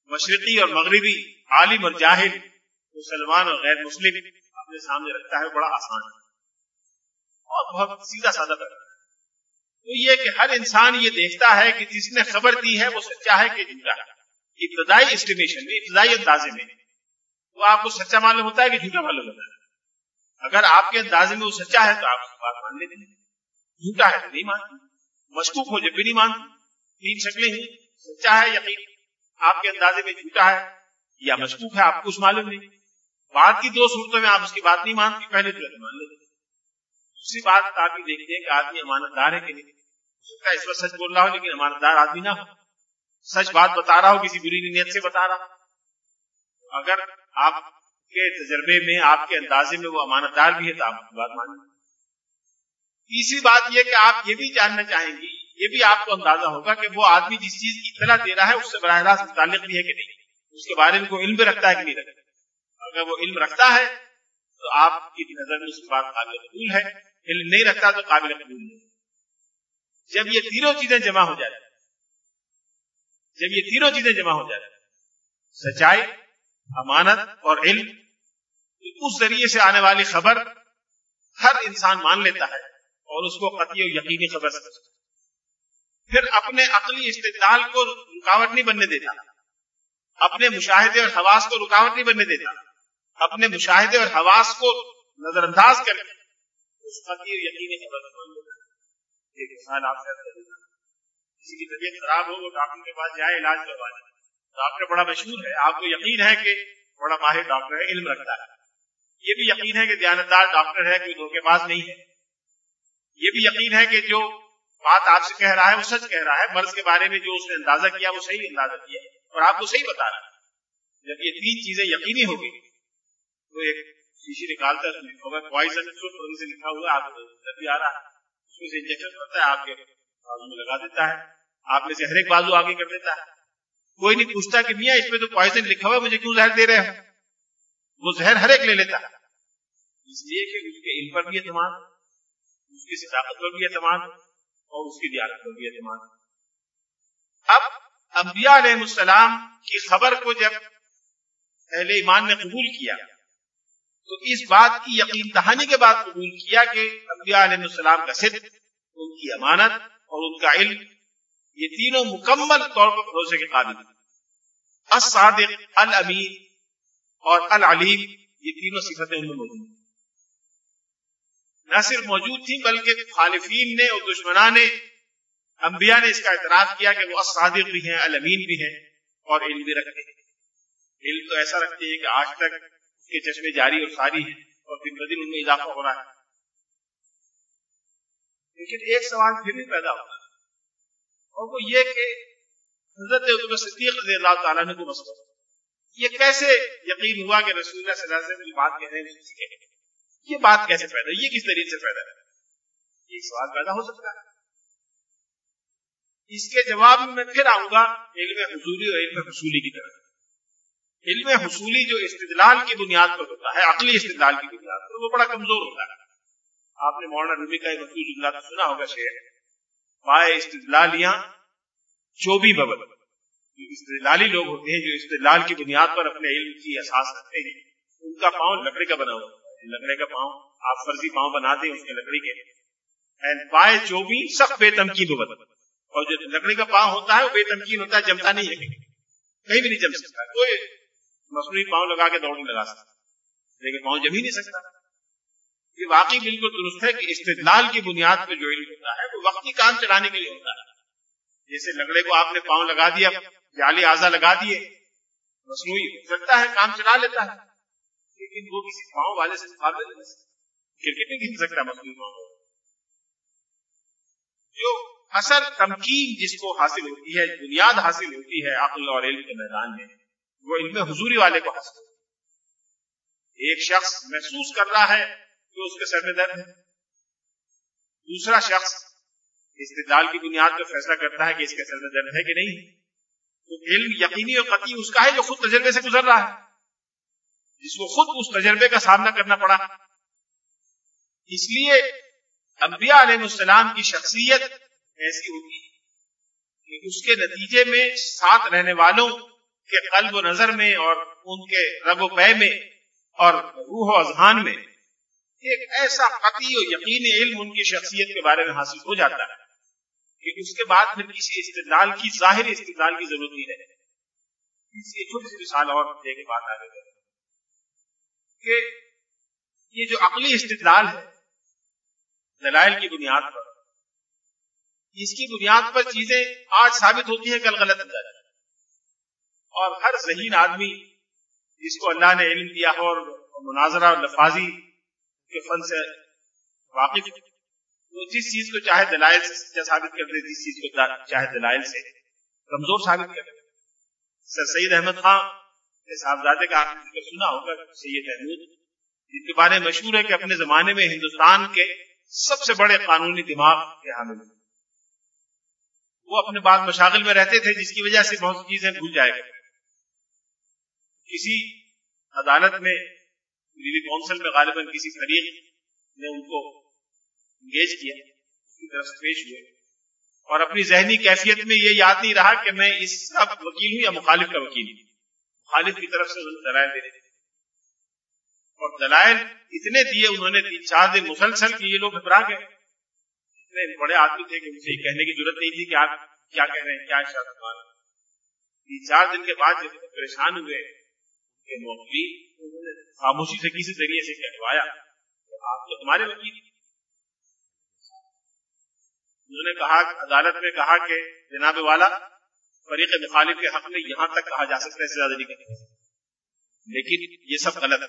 مشرقی اور مغربی، عالم اور جاہل مسلمان اور غیر مسلم اپنے سامنے رکھتا ہے، بڑا آسان ہے۔ اور بہت سیدھا سادہ پیمانہ وہ یہ کہ ہر انسان یہ دیکھتا ہے کہ جس نے خبر دی ہے، وہ سچا ہے کہ جھوٹا ہے۔ ابتدائی اسٹیمیشن میں، ابتدائی اندازے میں وہ آپ کو سچا معلوم ہوتا ہے کہ جھوٹا معلوم ہوتا ہے۔ اگر آپ کے اندازے میں وہ سچا ہے، تو آپ اس بات مان لیتے ہیں۔ جھوٹا ہے تو نہیں مانتے۔ مشکوک ہو، جب بھی نہیں مانتے۔ تین شکلیں ہیں۔ سچا ہے، یقین۔ آپ کے اندازے میں جھوٹا ہے یا مشکوک ہے، آپ کو کچھ معلوم نہیں۔ بعد کی دو صورتوں میں آپ اس کی بات نہیں مانتے، پہلے تو مان لیتے دوسری بات آپ یہ دیکھتے ہیں کہ آدمی امانت دار ہے کہ نہیں؟ اس وقت سچ بول رہا ہو لیکن امانت دار آدمی نہ ہو۔ سچ بات بتا رہا ہو، کسی بری نیت سے بتا رہا ہو۔ اگر آپ کے تجربے میں، آپ کے اندازے میں وہ امانت دار بھی ہے تو آپ کی بات مانیں۔ تیسری بات یہ کہ آپ یہ بھی جاننا چاہیں گی یہ بھی آپ کو اندازہ ہوگا کہ وہ آدمی جس چیز کی اطلاع دے رہا ہے، اس سے براہ راست متعلق بھی ہے کہ نہیں۔ اس کے بارے میں کوئی علم بھی رکھتا ہے کہ نہیں رکھتا۔ اگر وہ علم رکھتا ہے، تو آپ کی نظر میں اس بات قابل قبول ہے۔ علم نہیں رکھتا تو قابل قبول نہیں جب یہ تینوں چیزیں جمع ہو جائیں جب یہ تینوں چیزیں جمع ہو جائیں سچائی، امانت اور علم اس ذریعے سے آنے والی خبر ہر انسان مان لیتا ہے اور اس کو قطعی اور یقینی خبر سمجھتا پھر اپنے عقلی استدلال کو رکاوٹ نہیں بننے دیتا، اپنے مشاہدے اور حواس کو رکاوٹ نہیں بننے دیتا۔ اپنے مشاہدے اور حواس کو نظر انداز کر کے اس قطعی اور یقینی خبر سمجھ ایک مثال آپ سے کسی کی طبیعت خراب ہو، وہ ڈاکٹر کے پاس جائے، علاج کروا جائے ڈاکٹر بڑا مشہور ہے۔ آپ کو یقین ہے کہ بڑا ماہر ڈاکٹر ہے، علم رکھتا ہے۔ یہ بھی یقین ہے کہ دیانتدار ڈاکٹر ہے، کوئی دھوکے باز نہیں ہے۔ یہ بھی یقین ہے کہ جو بات آپ سے کہہ رہا ہے، وہ سچ کہہ رہا ہے۔ مرض کے بارے میں جو اس نے اندازہ کیا، وہ صحیح اندازہ کیا اور آپ کو صحیح بتا رہا ہے۔ جب یہ تین چیزیں یقینی ہوگی تو ایک شیشی نکالتا ہے ہوگا پوائزن سے لکھا ہوا آپ کو آ رہا ہے۔ اس میں سے انجیکشن کرتا ہے، آپ کے بازو میں لگا دیتا ہے۔ آپ میں سے ہر ایک بازو آگے کر دیتا ہے۔ کوئی نہیں پوچھتا کہ میاں، اس میں تو پوائزن لکھا ہوا ہے، مجھے کیوں زہر دے رہے ہو؟ وہ زہر ہر ایک لے لیتا ہے۔ اس لیے کہ اس کے علم پر بھی اعتماد، اس کی صداقت پر بھی اعتماد اور اس کی دیانت پر بھی اعتماد۔ اب انبیاء علیہ السلام کی خبر کو جب اہل ایمان نے قبول کیا تو اس بات کی یقین دہانی کے بعد قبول کیا کہ انبیاء علیہ السلام کا صدق، ان کی امانت اور ان کا علم، یہ تینوں مکمل طور پر بھروسے کے قابل الصادق، الامین اور العلیم، یہ تینوں صفتیں ان میں موجود نہ صرف موجود تھیں، بلکہ خالفین نے اور دشمنان نے، انبیاء نے اس کا اعتراف کیا کہ وہ الصادق بھی ہیں، الامین بھی ہیں اور علم بھی رکھتے ہیں۔ علم تو ایسا رکھتے ہیں کہ آج تک کے چشمے جاری اور ساری ہیں اور دن بدن ان میں اضافہ ہو رہا ہے۔ لیکن ایک سوال پھر بھی پیدا ہوتا ہے۔ اور وہ یہ کہ حضرت صدیق رضی اللہ تعالیٰ نے کو مسئلہ یہ کیسے یقین ہوا کہ رسول اللہ صلی اللہ علیہ وسلم بات کہہ رہے ہیں یہ بات کیسے پیدا یہ کس طریقے سے پیدا ہے یہ سوال پیدا ہو سکتا ہے۔ اس کے جواب میں پھر آؤں گا علم حصولی اور علم حصولی کی طرف۔ علم حصولی جو استدلال کی بنیاد پر ہوتا ہے، عقلی استدلال کی بنیاد پر، وہ بڑا کمزور ہوتا ہے۔ آپ نے مولانا رومی کا ایک مفہوم جملہ سنا ہوگا شعر پائے استدلالیاں چوبی ببل۔ استدلالی لوگ ہوتے ہیں، جو استدلال کی بنیاد پر اپنے علم کی احساس رکھتے ہیں، ان کا پاؤں لکڑی کا بنا ہوا لکڑے کا پاؤں، آپ فرضی پاؤں بنا دیں اس کے لکڑی کے۔ اینڈ پائے جو بھی سخت بے تمکین ہو اور جو لکڑی کا پاؤں ہوتا ہے، وہ بے تمکین ہوتا ہے، جمتا نہیں ہے۔ کہیں بھی نہیں جم سکتا۔ کوئی مصنوعی پاؤں لگا کے دوڑ نہیں لگا سکتا لیکن پاؤں جم ہی نہیں سکتا۔ یہ واقعی بالکل درست ہے کہ استدلال کی بنیاد پہ جو علم ہوتا ہے، وہ وقتی کام چلانے کے لیے ہوتا ہے۔ جیسے لکڑے کو آپ نے پاؤں لگا دیا جالی آزا لگا دیے، مصنوعی ہو سکتا ہے کام چلا لیتا ہے۔ لیکن وہ کسی پاؤں والے سے مقابلہ نہیں کرکٹ نہیں کھیل سکتا مصنوعی پاؤں؟ جو اصل تمکین جس کو حاصل ہوتی ہے، بنیاد حاصل ہوتی ہے، عقل اور علم کے میدان میں وہ علم حضوری والے کو حاصل ایک شخص محسوس کر رہا ہے کہ اس کے سر میں درد ہے۔ دوسرا شخص استدلال کی بنیاد پر فیصلہ کرتا ہے کہ اس کے سر میں درد ہے کہ نہیں۔ تو علم یقینی اور قطعی اس کا ہے جو خود تجربے سے گزر رہا ہے۔ جس کو خود اس تجربے کا سامنا کرنا پڑا۔ اس لیے انبیاء علیہ السلام کی شخصیت ایسی ہوتی ہے کہ اس کے نتیجے میں ساتھ رہنے والوں کے قلب و نظر میں اور ان کے رگ و پے میں اور روح و اذہان میں ایک ایسا قطعی و یقینی علم ان کی شخصیت کے بارے میں حاصل ہو جاتا ہے کہ اس کے بعد پھر کسی استدلال کی، ظاہر استدلال کی ضرورت نہیں رہے۔ کسی چھوٹی سی مثال اور دے کے بات آگے کہ یہ جو عقلی استدلال ہے، دلائل کی بنیاد پر، اس کی بنیاد پر چیزیں آج ثابت ہوتی ہیں کل غلط ہو جاتی ہیں اور ہر ذہین آدمی جس کو اللہ نے علم دیا ہو اور مناظرہ اور لفاظی کے فن سے واقف وہ جس چیز کو چاہے دلائل سے ثابت کر دے، جس چیز کو چاہے دلائل سے کمزور ثابت کر دے۔ سر سید احمد خان کے صاحبزادے کا آپ نے سنا ہوگا، سید احمد، جن کے بارے میں مشہور ہے کہ اپنے زمانے میں ہندوستان کے سب سے بڑے قانونی دماغ کے حامل وہ اپنے بعد مشاغل میں رہتے تھے، جس کی وجہ سے بہت سی چیزیں بھول جائے گا کسی عدالت میں یعنی کونسل میں غالباً کسی فریق نے ان کو انگیج کیا، اس کی طرف پیش ہوئے۔ اور اپنی ذہنی کیفیت میں یہ یاد نہیں رہا کہ میں اس کا وکیل ہوں یا مخالف کا وکیل ہوں۔ مخالف کی طرف سے دلائل دینے اور دلائل اتنے دیے انہوں نے تین چار دن مسلسل کہ یہ لوگ گھبرا گئے۔ اتنے بڑے آدمی تھے کہ مجھے کہنے کی ضرورت نہیں تھی کہ آپ کیا کہہ رہے ہیں، کیا اشارہ تین چار دن کے بعد جب پریشان ہوئے کہ موقعی خاموشی سے کسی ذریعے سے کہلوایا کہ آپ تو ہمارے وکیل انہوں نے کہا، عدالت میں کہا کہ جناب والا، فریق مخالف کے حق میں یہاں تک کہا جا سکتا ہے اس سے زیادہ نہیں کہہ لیکن یہ سب غلط۔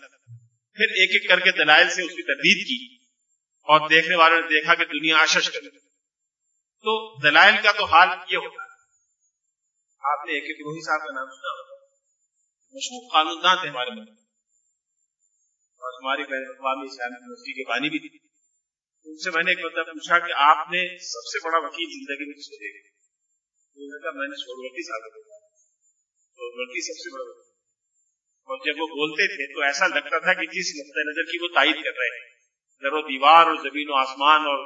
پھر ایک ایک کر کے دلائل سے اس کی تردید کی اور دیکھنے والوں نے دیکھا کہ دنیا آشش کر تو دلائل کا تو حال یہ ہوتا ہے۔ آپ نے ایک ایک روحی صاحب کا نام سنا ہوگا۔ مشہور قانون تھے ہمارے ملک اور ہماری بین الاقوامی اسلامی یونیورسٹی کے بانی بھی تھی ان سے میں نے ایک مطلب پوچھا کہ آپ نے سب سے بڑا وکیل زندگی میں کس کو دیکھا؟ انہوں نے کہا میں نے سورورتی صاحب کو دیکھا۔ سورورتی سب سے بڑا وکیل۔ اور جب وہ بولتے تھے تو ایسا لگتا تھا کہ جس نقطۂ نظر کی وہ تائید کر رہے ہیں در و دیوار اور زمین و آسمان اور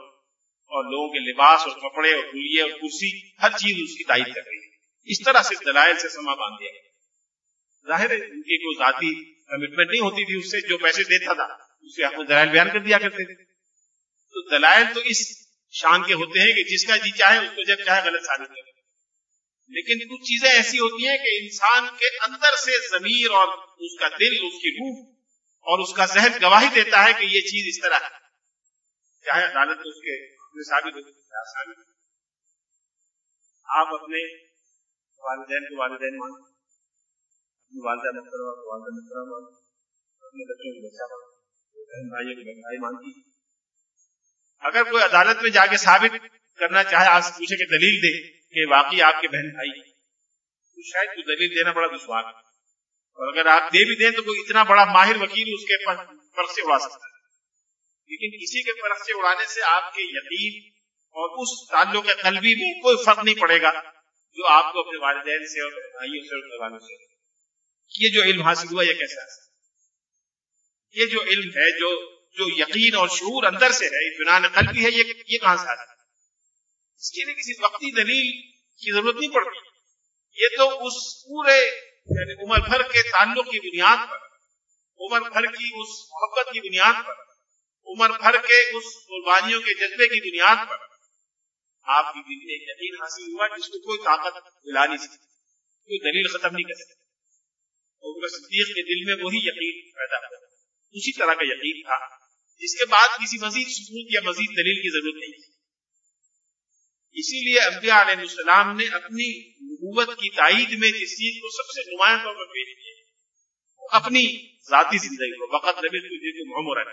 اور لوگوں کے لباس اور کپڑے اور گلیے اور کرسی، ہر چیز اس کی تائید کر رہی ہے۔ اس طرح سے دلائل سے سما باندھ دیا گیا ظاہر ہے ان کی کوئی ذاتی کمٹمنٹ نہیں ہوتی تھی اس سے جو پیسے دیتا تھا۔ اسے آپ دلائل بیان کر دیا کرتے تھے۔ تو دلائل تو اس شان کے ہوتے ہیں کہ جس کا جی چاہے، اس کو جب چاہے غلط ثابت کرے۔ لیکن کچھ چیزیں ایسی ہوتی ہیں کہ انسان کے اندر سے ضمیر اور اس کا دل، اس کی روح اور اس کا ذہن گواہی دیتا ہے کہ یہ چیز اس طرح ہے۔ چاہے عدالت اس کے اپنے ثابت ہو آپ اپنے والدین کو والدین مانتے والدہ محترمہ کو والدہ محترمہ اپنے بچوں کو بچہ مانتے بہن بھائیوں کو بہن بھائی مانتی اگر کوئی عدالت میں جا کے ثابت کرنا چاہے آپ سے پوچھے کہ دلیل دے کہ واقعی آپ کے بہن بھائی تو شاید کوئی دلیل دینا بڑا دشوار ہے اور اگر آپ دے بھی دیں تو کوئی اتنا بڑا ماہر وکیل اس کے پر سے اڑا سکتا ہے لیکن کسی کے پر سے اڑانے سے آپ کے یقین اور اس تعلق قلبی میں کوئی فرق نہیں پڑے گا جو آپ کو اپنے والدین سے اور بھائیوں سے اور والوں سے یہ جو علم حاصل ہوا یہ کیسا ہے؟ یہ جو علم ہے، جو جو یقین اور شعور اندر سے ہے اطمینان قلبی ہے، یہ یہ کہاں سے آتا ہے؟ اس کے لیے کسی وقتی دلیل کی ضرورت نہیں پڑتی۔ یہ تو اس پورے یعنی عمر بھر کے تعلق کی بنیاد پر، عمر بھر کی اس محبت کی بنیاد پر، عمر بھر کے اس قربانیوں کے جذبے کی بنیاد پر آپ کی دل میں یقین حاصل ہوا جس کو کوئی طاقت ملا نہیں سکتی، کوئی دلیل ختم نہیں کر سکتی۔ اور صدیق کے دل میں وہی یقین پیدا ہوا اسی طرح کا یقین تھا۔ جس کے بعد کسی مزید ثبوت یا مزید دلیل کی ضرورت نہیں تھی۔ اسی لیے انبیاء علیہ السلام نے اپنی نبوت کی تائید میں جس چیز کو سب سے نمایاں طور پر پیش کیا اپنی ذاتی زندگی کو۔ وقت نبی تم عمر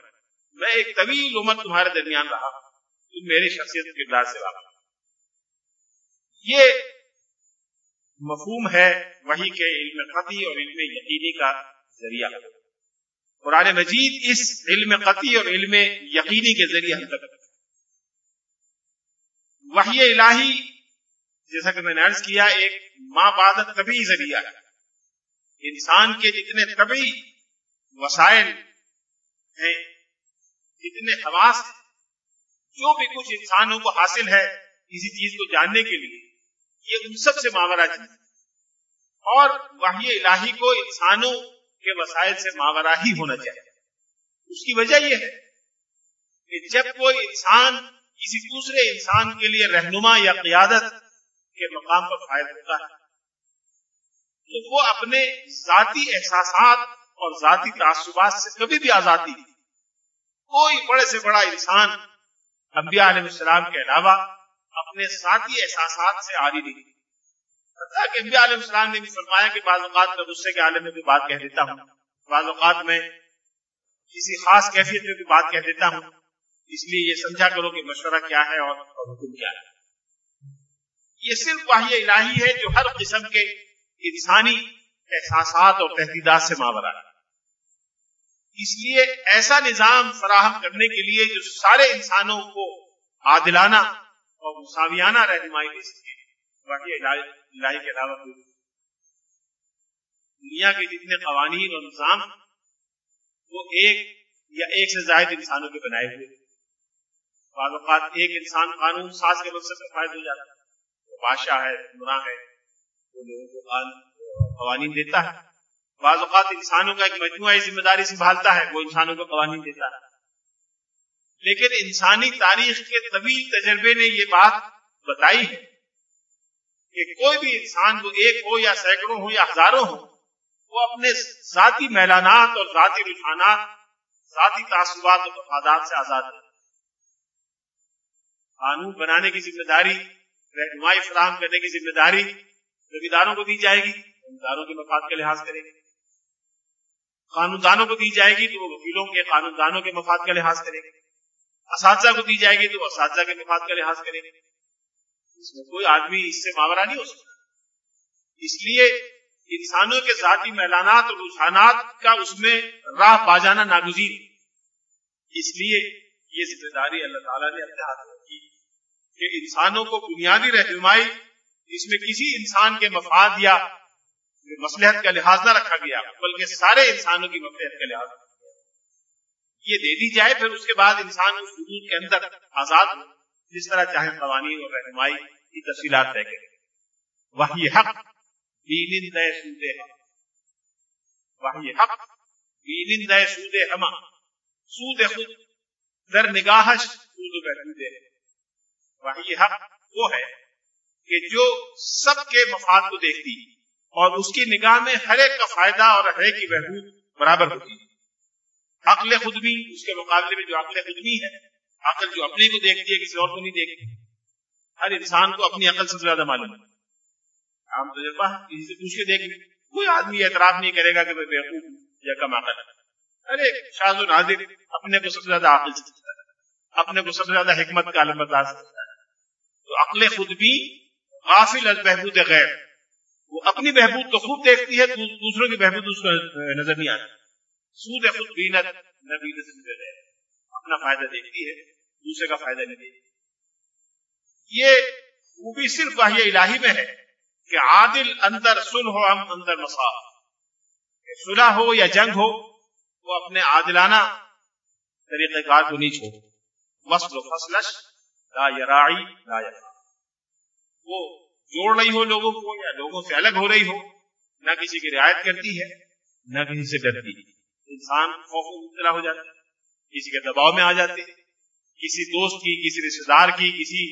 میں ایک طویل عمر تمہارے درمیان رہا تم میری شخصیت کردار سے واقع یہ مفہوم ہے وہی کے علم قطعی اور علم یقینی کا ذریعہ۔ قرآن مجید اس علم قطعی اور علم یقینی کے ذریعے ہم تک وحی الہی، جیسا کہ میں نے عرض کیا، ایک ماں بادت طبی ذریعہ ہے۔ انسان کے جتنے طبی وسائل ہیں، جتنے حواس، جو بھی کچھ انسانوں کو حاصل ہے کسی چیز کو جاننے کے لیے۔ یہ ان سب سے ماورہ چیز جی۔ اور وحی الہی کو انسانوں کے وسائل سے ماورہ ہی ہونا چاہیے۔ اس کی وجہ یہ ہے کہ جب کوئی انسان کسی دوسرے انسان کے لیے رہنما یا قیادت کے مقام پر فائد ہوتا ہے، تو وہ اپنے ذاتی احساسات اور ذاتی تعصبات سے کبھی بھی آزادی کوئی بڑے سے بڑا انسان انبیاء علیہ السلام کے علاوہ اپنے ذاتی احساسات سے آری نہیں۔ کہ انبیاء علیہ السلام نے بھی فرمایا کہ بعض اوقات میں غصے کے عالم میں بھی بات کہہ دیتا ہوں۔ بعض اوقات میں کسی خاص کیفیت میں بھی بات کہہ دیتا ہوں۔ اس لیے یہ سمجھا کرو کہ مشورہ کیا ہے اور حکم کیا ہے۔ یہ صرف واحد الہی ہے جو ہر قسم کے انسانی احساسات اور تحدیدات سے ماورا ہے۔ اس لیے ایسا نظام فراہم کرنے کے لیے جو سارے انسانوں کو عادلانہ اور مساویانہ رہنمائی دے سکے باقی الہی کے علاوہ کوئی دنیا کے جتنے قوانین اور نظام وہ ایک یا ایک سے زائد انسانوں کے بنائے ہوئے بعض اوقات ایک انسان قانون ساز کے مقصد سے فائد ہو جاتا ہے۔ وہ بادشاہ ہے حکمراں ہے، وہ لوگوں کو قوانین دیتا ہے۔ بعض اوقات انسانوں کا ایک مجموعہ ذمہ داری سنبھالتا ہے، وہ انسانوں کو قوانین دیتا ہے۔ لیکن انسانی تاریخ کے طویل تجربے نے یہ بات بتائی ہے کہ کوئی بھی انسان وہ ایک ہو یا سینکڑوں ہو یا ہزاروں ہو، وہ اپنے ذاتی میلانات اور ذاتی رجحانات، ذاتی تعصبات اور مفادات سے آزاد ہے۔ قانون بنانے کی ذمہ داری، رہنمائی فراہم کرنے کی ذمہ داری زمینداروں کو دی جائے گی، زمینداروں کے مفاد کا لحاظ کریں گے۔ قانون دانوں کو دی جائے گی تو وہ وکیلوں کے قانون دانوں کے مفاد کا لحاظ کریں گے۔ اساتذہ کو دی جائے گی تو وہ اساتذہ کے مفاد کا لحاظ کریں گے۔ اس میں کوئی آدمی اس سے ماورہ نہیں ہو سکتا۔ اس لیے انسانوں کے ذاتی میلانات اور رجحانات کا اس میں راہ پا جانا ناگزیر اس لیے یہ ذمہ داری اللہ تعالیٰ نے اپنے ہاتھ میں کی کہ انسانوں کو بنیادی رہنمائی، اس میں کسی انسان کے مفاد یا مسلحت کا لحاظ نہ رکھا گیا، بلکہ سارے انسانوں کی مسلحت کا لحاظ رکھا گیا۔ یہ دے دی جائے، پھر اس کے بعد انسان اس حدود کے اندر آزاد ہو، جس طرح چاہے قوانین اور رہنمائی کی تفصیلات طے کرے وہی حق دین دے سودے ہم۔ وہی حق دین دے سودے ہما سود خود در نگاہش سود محدود ہے۔ وہی حق وہ ہے کہ جو سب کے مفاد کو دیکھتی اور اس کی نگاہ میں ہر ایک کا فائدہ اور ہر ایک کی بہبود برابر ہوتی۔ ہے عقل خود بھی، اس کے مقابلے میں جو عقل خود ہے، عقل جو اپنی کو دیکھتی ہے، کسی اور کو نہیں دیکھتی۔ ہر انسان کو اپنی عقل سے زیادہ معلوم ہے۔ عام تجربہ کسی سے پوچھ کے دیکھ کوئی آدمی اعتراف نہیں کرے گا کہ میں بیوقوف یا کم عقل ارے، شاہ و ناظر، اپنے کو سب سے زیادہ عقل سکتا ہے۔ اپنے کو سب سے زیادہ حکمت کا علم بتا سکتا ہے۔ تو عقل خود بھی غافل بہبود غیر۔ وہ اپنی بہبود تو خوب دیکھتی ہے دوسروں کی بہبود اس کو نظر نہیں آتی۔ سود خود بینت اپنا فائدہ دیکھتی ہے، دوسرے کا فائدہ نہیں دیکھتی۔ یہ خوبی صرف واحد الہی میں ہے کہ عادل اندر سن ہو، ہم اندر مسا صلح ہو یا جنگ ہو، وہ اپنے عادلانہ طریقہ کار کو نہیں چھوڑ وصل و فصلش لا یراعی لا یراعی وہ جوڑ رہی ہو لوگوں کو یا لوگوں سے الگ ہو رہی ہو، نہ کسی کی رعایت کرتی ہے، نہ کسی سے ڈرتی۔ انسان خوف میں مبتلا ہو جاتا ہے، کسی کے دباؤ میں آ جاتے ہیں، کسی دوست کی، کسی رشتے دار کی، کسی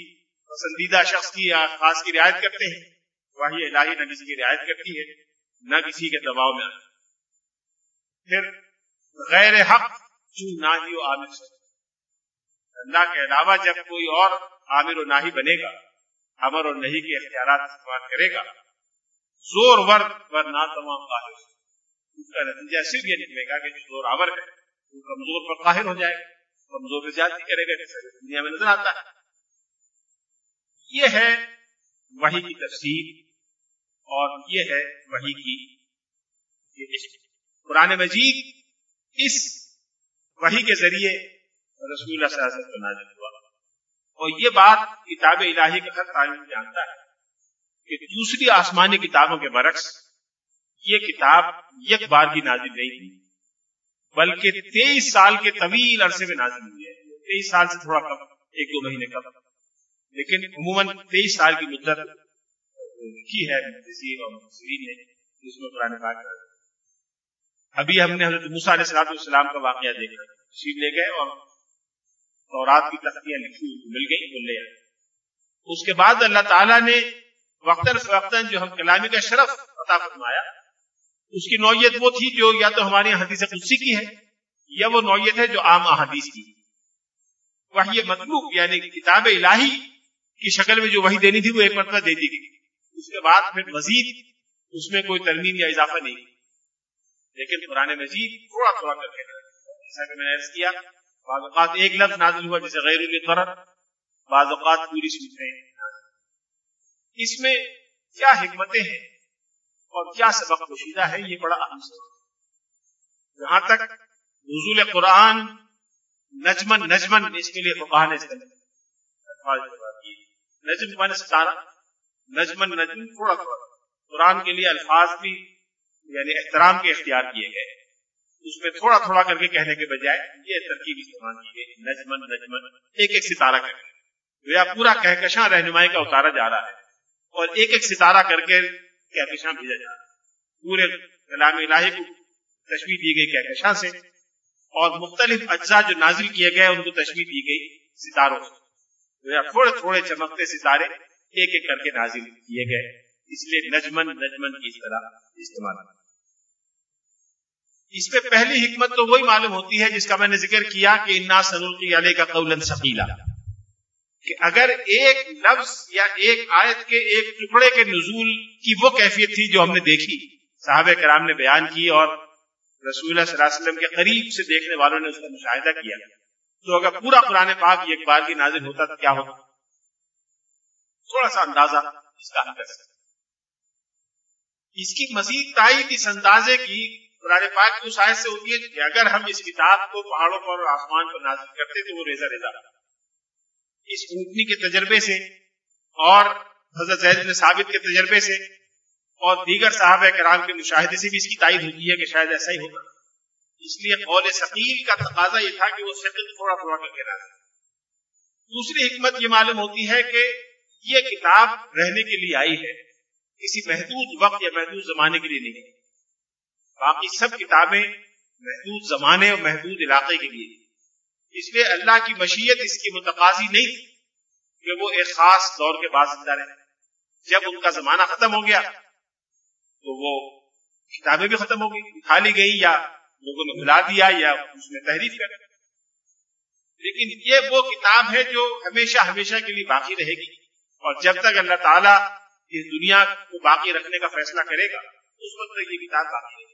پسندیدہ شخص کی یا خاص کی رعایت کرتے ہیں۔ وہی الہی نہ کسی کی رعایت کرتی ہے، نہ کسی کے دباؤ میں آتی پھر غیر حق چوں نہ ہی وہ عامر اللہ کے علاوہ جب کوئی اور عامر و ناہی بنے گا، امر اور نہیں کے اختیارات استعمال کرے گا، زور ورد ور نہ تمام قاہر۔ اس کا نتیجہ صرف یہ نکلے گا کہ جو زور آور ہے وہ کمزور پر قاہر ہو جائے گا۔ کمزور پر زیادتی کرے گا جیسا دنیا میں نظر آتا ہے۔ یہ ہے وہی کی تفصیل اور یہ ہے وہی کی قرآن مجید اس وہی کے ذریعے رسول اللہ صلی اللہ علیہ وسلم کو نازل ہوا۔ اور یہ بات کتاب الہی کا ہر تعلیم جانتا ہے کہ دوسری آسمانی کتابوں کے برعکس یہ کتاب یک بار کی نازل نہیں تھی بلکہ تیئیس سال کے طویل عرصے میں نازل ہوئی ہے۔ تیئیس سال سے تھوڑا کم، ایک دو مہینے کم۔ لیکن عموماً تیئیس سال کی مدت کی ہے اور نے جس میں قرآن پاک ابھی ہم نے حضرت موسیٰ علیہ السلام کا واقعہ دیکھا۔ تشریف لے گئے اور تورات کی تختیاں لکھی مل گئی وہ لے آئے۔ اس کے بعد اللہ تعالیٰ نے وقتاً فوقتاً جو ہم کلامی کا شرف عطا فرمایا اس کی نوعیت وہ تھی جو یا تو ہماری حدیث قدسی کی ہے، یا وہ نوعیت ہے جو عام احادیث کی۔ وہ یہ مطلوب یعنی کتاب الہی کی شکل میں جو وہی دینی تھی، وہ ایک مرتبہ دے دی گئی۔ اس کے بعد پھر مزید اس میں کوئی ترمیم یا اضافہ نہیں۔ لیکن قرآن مجید تھوڑا تھوڑا کر کے جیسا کہ میں نے عرض کیا، بعض اوقات ایک لفظ نازل ہوا جیسے غیر الفرت بعض اوقات پوری سوچیں اس میں کیا حکمتیں ہیں؟ اور کیا سبق پوشیدہ ہے یہ بڑا اہم سبق جہاں تک نزول قرآن نجمن نجمن اس کے لیے فقہ نے نجم مانے ستارہ نجمن نجم تھوڑا تھوڑا۔ قرآن کے لیے الفاظ بھی یعنی احترام کے اختیار کیے گئے۔ اس میں تھوڑا تھوڑا کر کے کہنے کے بجائے یہ ترکیب استعمال کی گئی نجمن نجمن ایک ایک ستارہ کر کے۔ پورا کہکشاں رہنمائی کا اتارا جا رہا ہے۔ اور ایک ایک ستارہ کر کے کہکشاں بھیجا جا رہا ہے۔ پورے کلام الہی کو تشویح دی گئی کہکشاں سے۔ اور مختلف اجزاء جو نازل کیے گئے ان کو تشویح دی گئی ستاروں سے۔ تھوڑے تھوڑے چمکتے ستارے ایک ایک کر کے نازل کیے گئے۔ اس لیے نجمن نجمن کی اس طرح استعمال۔ اس پہ پہلی حکمت تو وہی معلوم ہوتی ہے جس کا میں نے ذکر کیا کہ انا سنلقی علیہ کا قول سقیلا کہ اگر ایک لفظ یا ایک آیت کے ایک ٹکڑے کے نزول کی وہ کیفیت تھی جو ہم نے دیکھی، صحابہ کرام نے بیان کی اور رسول اللہ صلی اللہ علیہ وسلم کے قریب سے دیکھنے والوں نے اس کا مشاہدہ کیا۔ تو اگر پورا قرآن پاک ایک بار کی نازل ہوتا تو کیا ہوتا؟ تھوڑا سا اندازہ اس کا کر اس کی مزید تائید اس اندازے کی قرآن پاک کی اس آیت سے ہوتی ہے کہ اگر ہم اس کتاب کو پہاڑوں پر اور آسمان پر نازل کرتے تو وہ ریزا ریزا اس اونٹنی کے تجربے سے اور حضرت زید بن ثابت کے تجربے سے اور دیگر صحابہ کرام کے مشاہدے سے بھی اس کی تائید ہوتی ہے کہ شاید ایسا ہی ہوگا۔ اس لیے قول ثقیل کا تقاضا یہ تھا کہ وہ شکل تھوڑا تھوڑا کر کے نازل دوسری حکمت یہ معلوم ہوتی ہے کہ یہ کتاب رہنے کے لیے آئی ہے، کسی محدود وقت یا محدود زمانے کے لیے نہیں۔ باقی سب کتابیں محدود زمانے اور محدود علاقے کے لیے۔ اس لیے اللہ کی مشیت اس کی متقاضی نہیں تھی کہ وہ ایک خاص دور کے بعد زندہ رہے۔ جب ان کا زمانہ ختم ہو گیا، تو وہ کتابیں بھی ختم ہو گئی اٹھا لی گئی یا لوگوں نے بلا دیا یا اس میں تحریر کر لیکن یہ وہ کتاب ہے جو ہمیشہ ہمیشہ کے لیے باقی رہے گی۔ اور جب تک اللہ تعالیٰ اس دنیا کو باقی رکھنے کا فیصلہ کرے گا، اس وقت تک یہ کتاب باقی رہے گی۔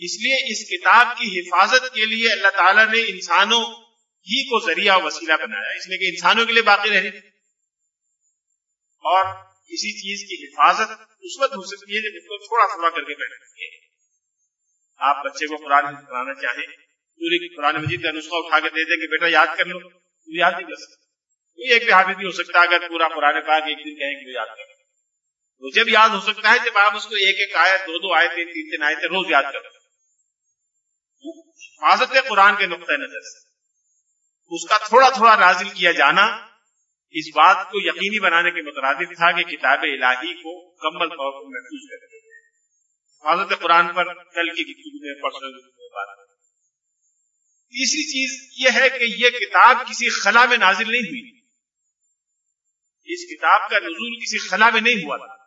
اس لیے اس کتاب کی حفاظت کے لیے اللہ تعالیٰ نے انسانوں ہی کو ذریعہ وسیلہ بنایا اس لیے کہ انسانوں کے لیے باقی رہے اور کسی چیز کی حفاظت اس وقت ہو سکتی ہے جب اس کو تھوڑا تھوڑا کر کے بیٹھ سکتی ہے آپ بچے کو قرآن پڑھانا چاہیں، پوری قرآن مجید کا نسخہ اٹھا کے دے دیں کہ بیٹا یاد کر لو تو یاد نہیں کر سکتا ایک بھی حافظ نہیں ہو سکتا اگر پورا قرآن پاک ایک دن کہیں کہ یاد کر وہ جب یاد ہو سکتا ہے، جب آپ اس کو ایک ایک آیت، دو دو آئے تین تین آئے تھے روز یاد کرو حفاظت قرآن کے نقطۂ نظر سے۔ اس کا تھوڑا تھوڑا نازل کیا جانا اس بات کو یقینی بنانے کے مترادف تھا کہ کتاب الہی کو مکمل طور پر محفوظ کر دیا حضرت قرآن پر کل کی گفتگو میں پرسنل بات تیسری چیز یہ ہے کہ یہ کتاب کسی خلا میں نازل نہیں ہوئی۔ اس کتاب کا نزول کسی خلا میں نہیں ہوا تھا۔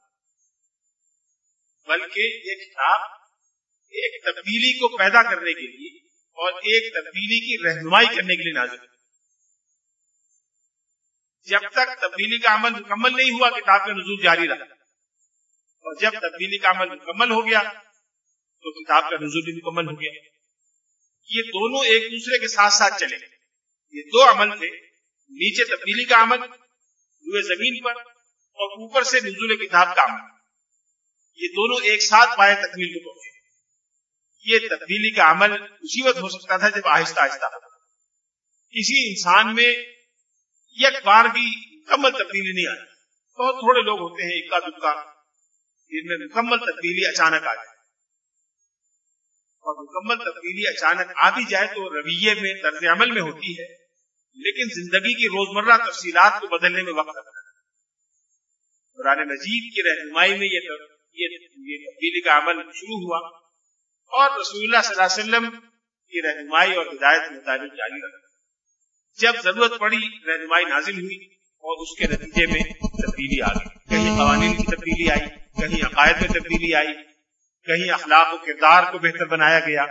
بلکہ یہ کتاب ایک تبدیلی کو پیدا کرنے کے لیے اور ایک تبدیلی کی رہنمائی کرنے کے لیے نازل جب تک تبدیلی کا عمل مکمل نہیں ہوا کتاب کا نزول جاری رہا، اور جب تبدیلی کا عمل مکمل ہو گیا تو کتاب کا نزول بھی مکمل ہو گیا۔ یہ دونوں ایک دوسرے کے ساتھ ساتھ چلے۔ یہ دو عمل تھے، نیچے تبدیلی کا عمل ہوئے زمین پر، اور اوپر سے نزول کتاب کا عمل۔ یہ دونوں ایک ساتھ پائے تکمیل کو پہنچے۔ یہ تبدیلی کا عمل اسی وقت ہو سکتا تھا جب آہستہ آہستہ کسی انسان میں یک بار بھی مکمل تبدیلی نہیں آئی۔ بہت تھوڑے لوگ ہوتے ہیں اکا دکا جن میں مکمل تبدیلی اچانک آ جائے۔ اور مکمل تبدیلی اچانک آ بھی جائے تو رویے میں، طرز عمل میں ہوتی ہے، لیکن زندگی کی روزمرہ تفصیلات کو بدلنے میں وقت لگتا ہے۔ قرآن مجید کی رہنمائی میں یہ تبدیلی کا عمل شروع ہوا۔ اور رسول اللہ صلی اللہ علیہ وسلم کی رہنمائی اور ہدایت مطابق جاری رکھا۔ جب ضرورت پڑی، رہنمائی نازل ہوئی اور اس کے نتیجے میں تبدیلی آ گئی۔ کہیں قوانین کی تبدیلی آئی، کہیں عقائد میں تبدیلی آئی، کہیں اخلاق و کردار کو بہتر بنایا گیا،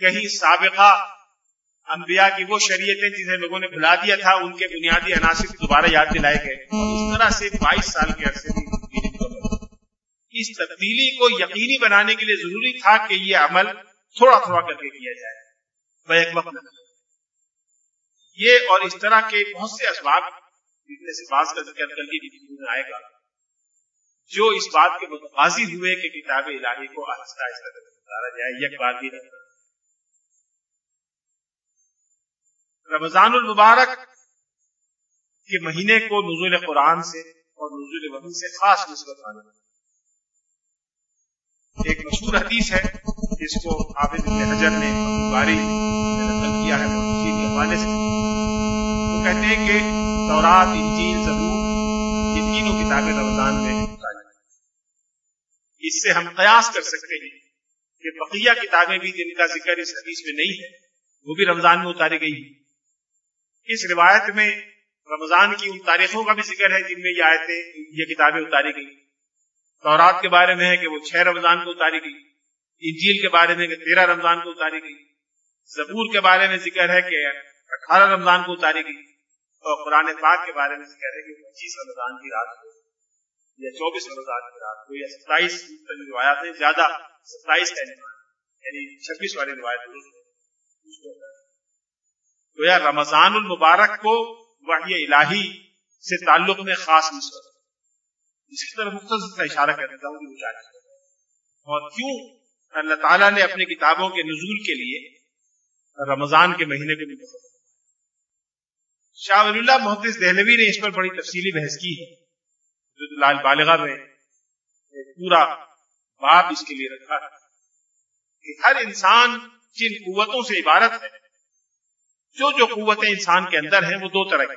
کہیں سابقہ انبیاء کی وہ شریعتیں جنہیں لوگوں نے بھلا دیا تھا، ان کے بنیادی عناصر دوبارہ یاد دلائے گئے۔ اس طرح سے بائیس سال کے عرصے میں اس تبدیلی کو یقینی بنانے کے لیے ضروری تھا کہ یہ عمل تھوڑا تھوڑا کر کے کیا جائے۔ وہ ایک وقت یہ اور اس طرح کے بہت سے اسباب جتنے سے باز کا ذکر کر کے میں آئے گا، جو اس بات کے متقاضی ہوئے کہ کتاب الہی کو آہستہ آہستہ اتارا جائے یک بات بھی رہتا رمضان المبارک کے مہینے کو نزول قرآن سے اور نزول وحی سے خاص نسبت آنا ایک مشہور حدیث ہے، جس کو حافظ ابن حجر نے باری نقل کیا ہے کے حوالے سے۔ وہ کہتے ہیں کہ تورات، انجیل، زبور، یہ تینوں کتابیں رمضان میں اس سے ہم قیاس کر سکتے ہیں کہ بقیہ کتابیں بھی جن کا ذکر اس حدیث میں نہیں ہے، وہ بھی رمضان میں اتاری گئی ہیں۔ اس روایت میں رمضان کی ان تاریخوں کا بھی ذکر ہے، جن میں یہ آیتیں، یہ کتابیں اتاری گئی تورات کے بارے میں ہے کہ وہ چھ رمضان کو اتاری گئی، انجیل کے بارے میں کہ تیرہ رمضان کو اتاری گئی، زبور کے بارے میں ذکر ہے کہ اٹھارہ رمضان کو اتاری گئی اور قرآن پاک کے بارے میں ذکر ہے کہ پچیس رمضان کی رات کو یا چوبیس رمضان کی رات کو یا ستائیس روایات ہیں، زیادہ ستائیس کا یعنی چھبیس والی روایت تو یا رمضان المبارک کو وحی الہی سے تعلق میں خاص نسبت اس کی طرف مختصر کا اشارہ کر دیتا ہوں کہ اور کیوں اللہ تعالیٰ نے اپنی کتابوں کے نزول کے لیے رمضان کے مہینے کے منتخب شاہ ولی اللہ محدث دہلوی نے اس پر بڑی تفصیلی بحث کی ہے۔ جو لال بالغہ میں پورا باب اس کے لیے رکھا ہے کہ ہر انسان جن قوتوں سے عبارت ہے، جو جو قوتیں انسان کے اندر ہیں، وہ دو طرح کی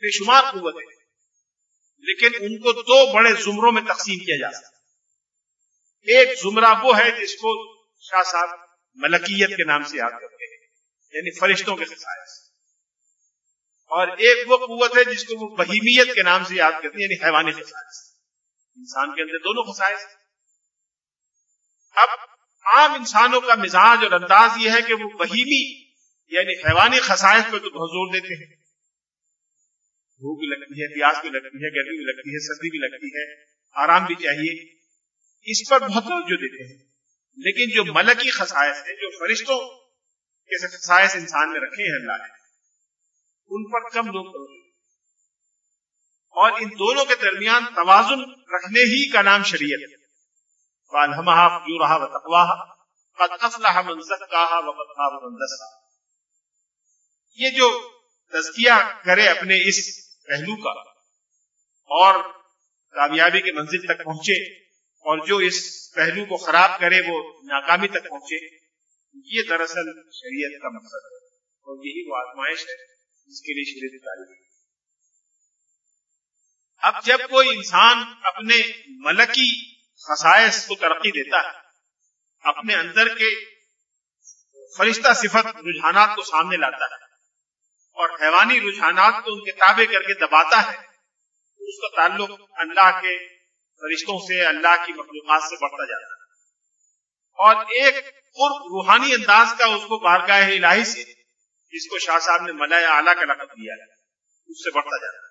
بے شمار قوتیں۔ لیکن ان کو دو بڑے زمروں میں تقسیم کیا جا سکتا ایک زمرہ وہ ہے جس کو شاہ صاحب ملکیت کے نام سے یاد کرتے ہیں یعنی فرشتوں کے خصائص اور ایک وہ قوت ہے جس کو وہ بہیمیت کے نام سے یاد کرتے ہیں یعنی حیوانی خصائص انسان کے اندر دونوں خصائص اب عام انسانوں کا مزاج اور انداز یہ ہے کہ وہ بہیمی یعنی حیوانی خصائص پہ تو بہت زور دیتے ہیں۔ بھوک بھی لگتی ہے، پیاس بھی لگتی ہے، گرمی بھی لگتی ہے، سردی بھی لگتی ہے، آرام بھی چاہیے۔ اس پر بہت توجہ دیتے ہیں، لیکن جو ملکی خصائص ہے جو فرشتوں کے خصائص انسان میں رکھے ہیں اللہ نے، ان پر کم لوگ توجہ اور ان دونوں کے درمیان توازن رکھنے ہی کا نام شریعت ہے۔ یہ جو تزکیہ کرے اپنے اس پہلو کا اور کامیابی کے منزل تک پہنچے اور جو اس پہلو کو خراب کرے وہ ناکامی تک پہنچے، یہ دراصل شریعت کا مقصد ہے اور یہی وہ آزمائش ہے جس کے لیے شریعت تعلیم ہے۔ اب جب کوئی انسان اپنے ملکی خصائص کو ترقی دیتا ہے، اپنے اندر کے فرشتہ صفت، رجحانات کو سامنے لاتا ہے اور حیوانی رجحانات کو ان کے تابع کر کے دباتا ہے اس کا تعلق اللہ کے فرشتوں سے، اللہ کی مخلوقات سے بڑھتا جاتا ہے۔ اور ایک قرب روحانی انداز کا اس کو بارگاہ الہی سے، جس کو شاہ صاحب نے ملائے اعلیٰ کا لقب دیا ہے، اس سے بڑھتا جاتا ہے۔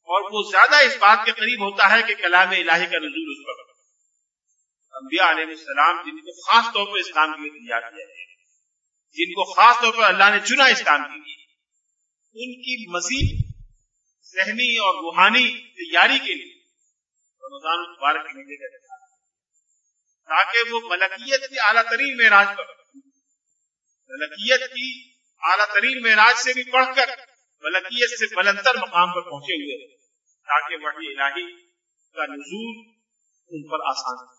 اور وہ زیادہ اس بات کے قریب ہوتا ہے کہ کلام الہی کا نزول اس پر انبیاء علیہ السلام جن کو خاص طور پر اسلام کے لیے تیار کیا جن کو خاص طور پر اللہ نے چنا اسلام کے لیے ان کی مزید ذہنی اور روحانی تیاری کے لیے رمضان مبارک کے مہینے کا تاکہ وہ ملکیت کی اعلیٰ ترین معراج پر ملکیت کی اعلیٰ ترین معراج سے بھی پڑھ کر ملکیت سے بلندر مقام پر پہنچے ہوئے، تاکہ وحی الہی کا نزول ان پر آسان ہو۔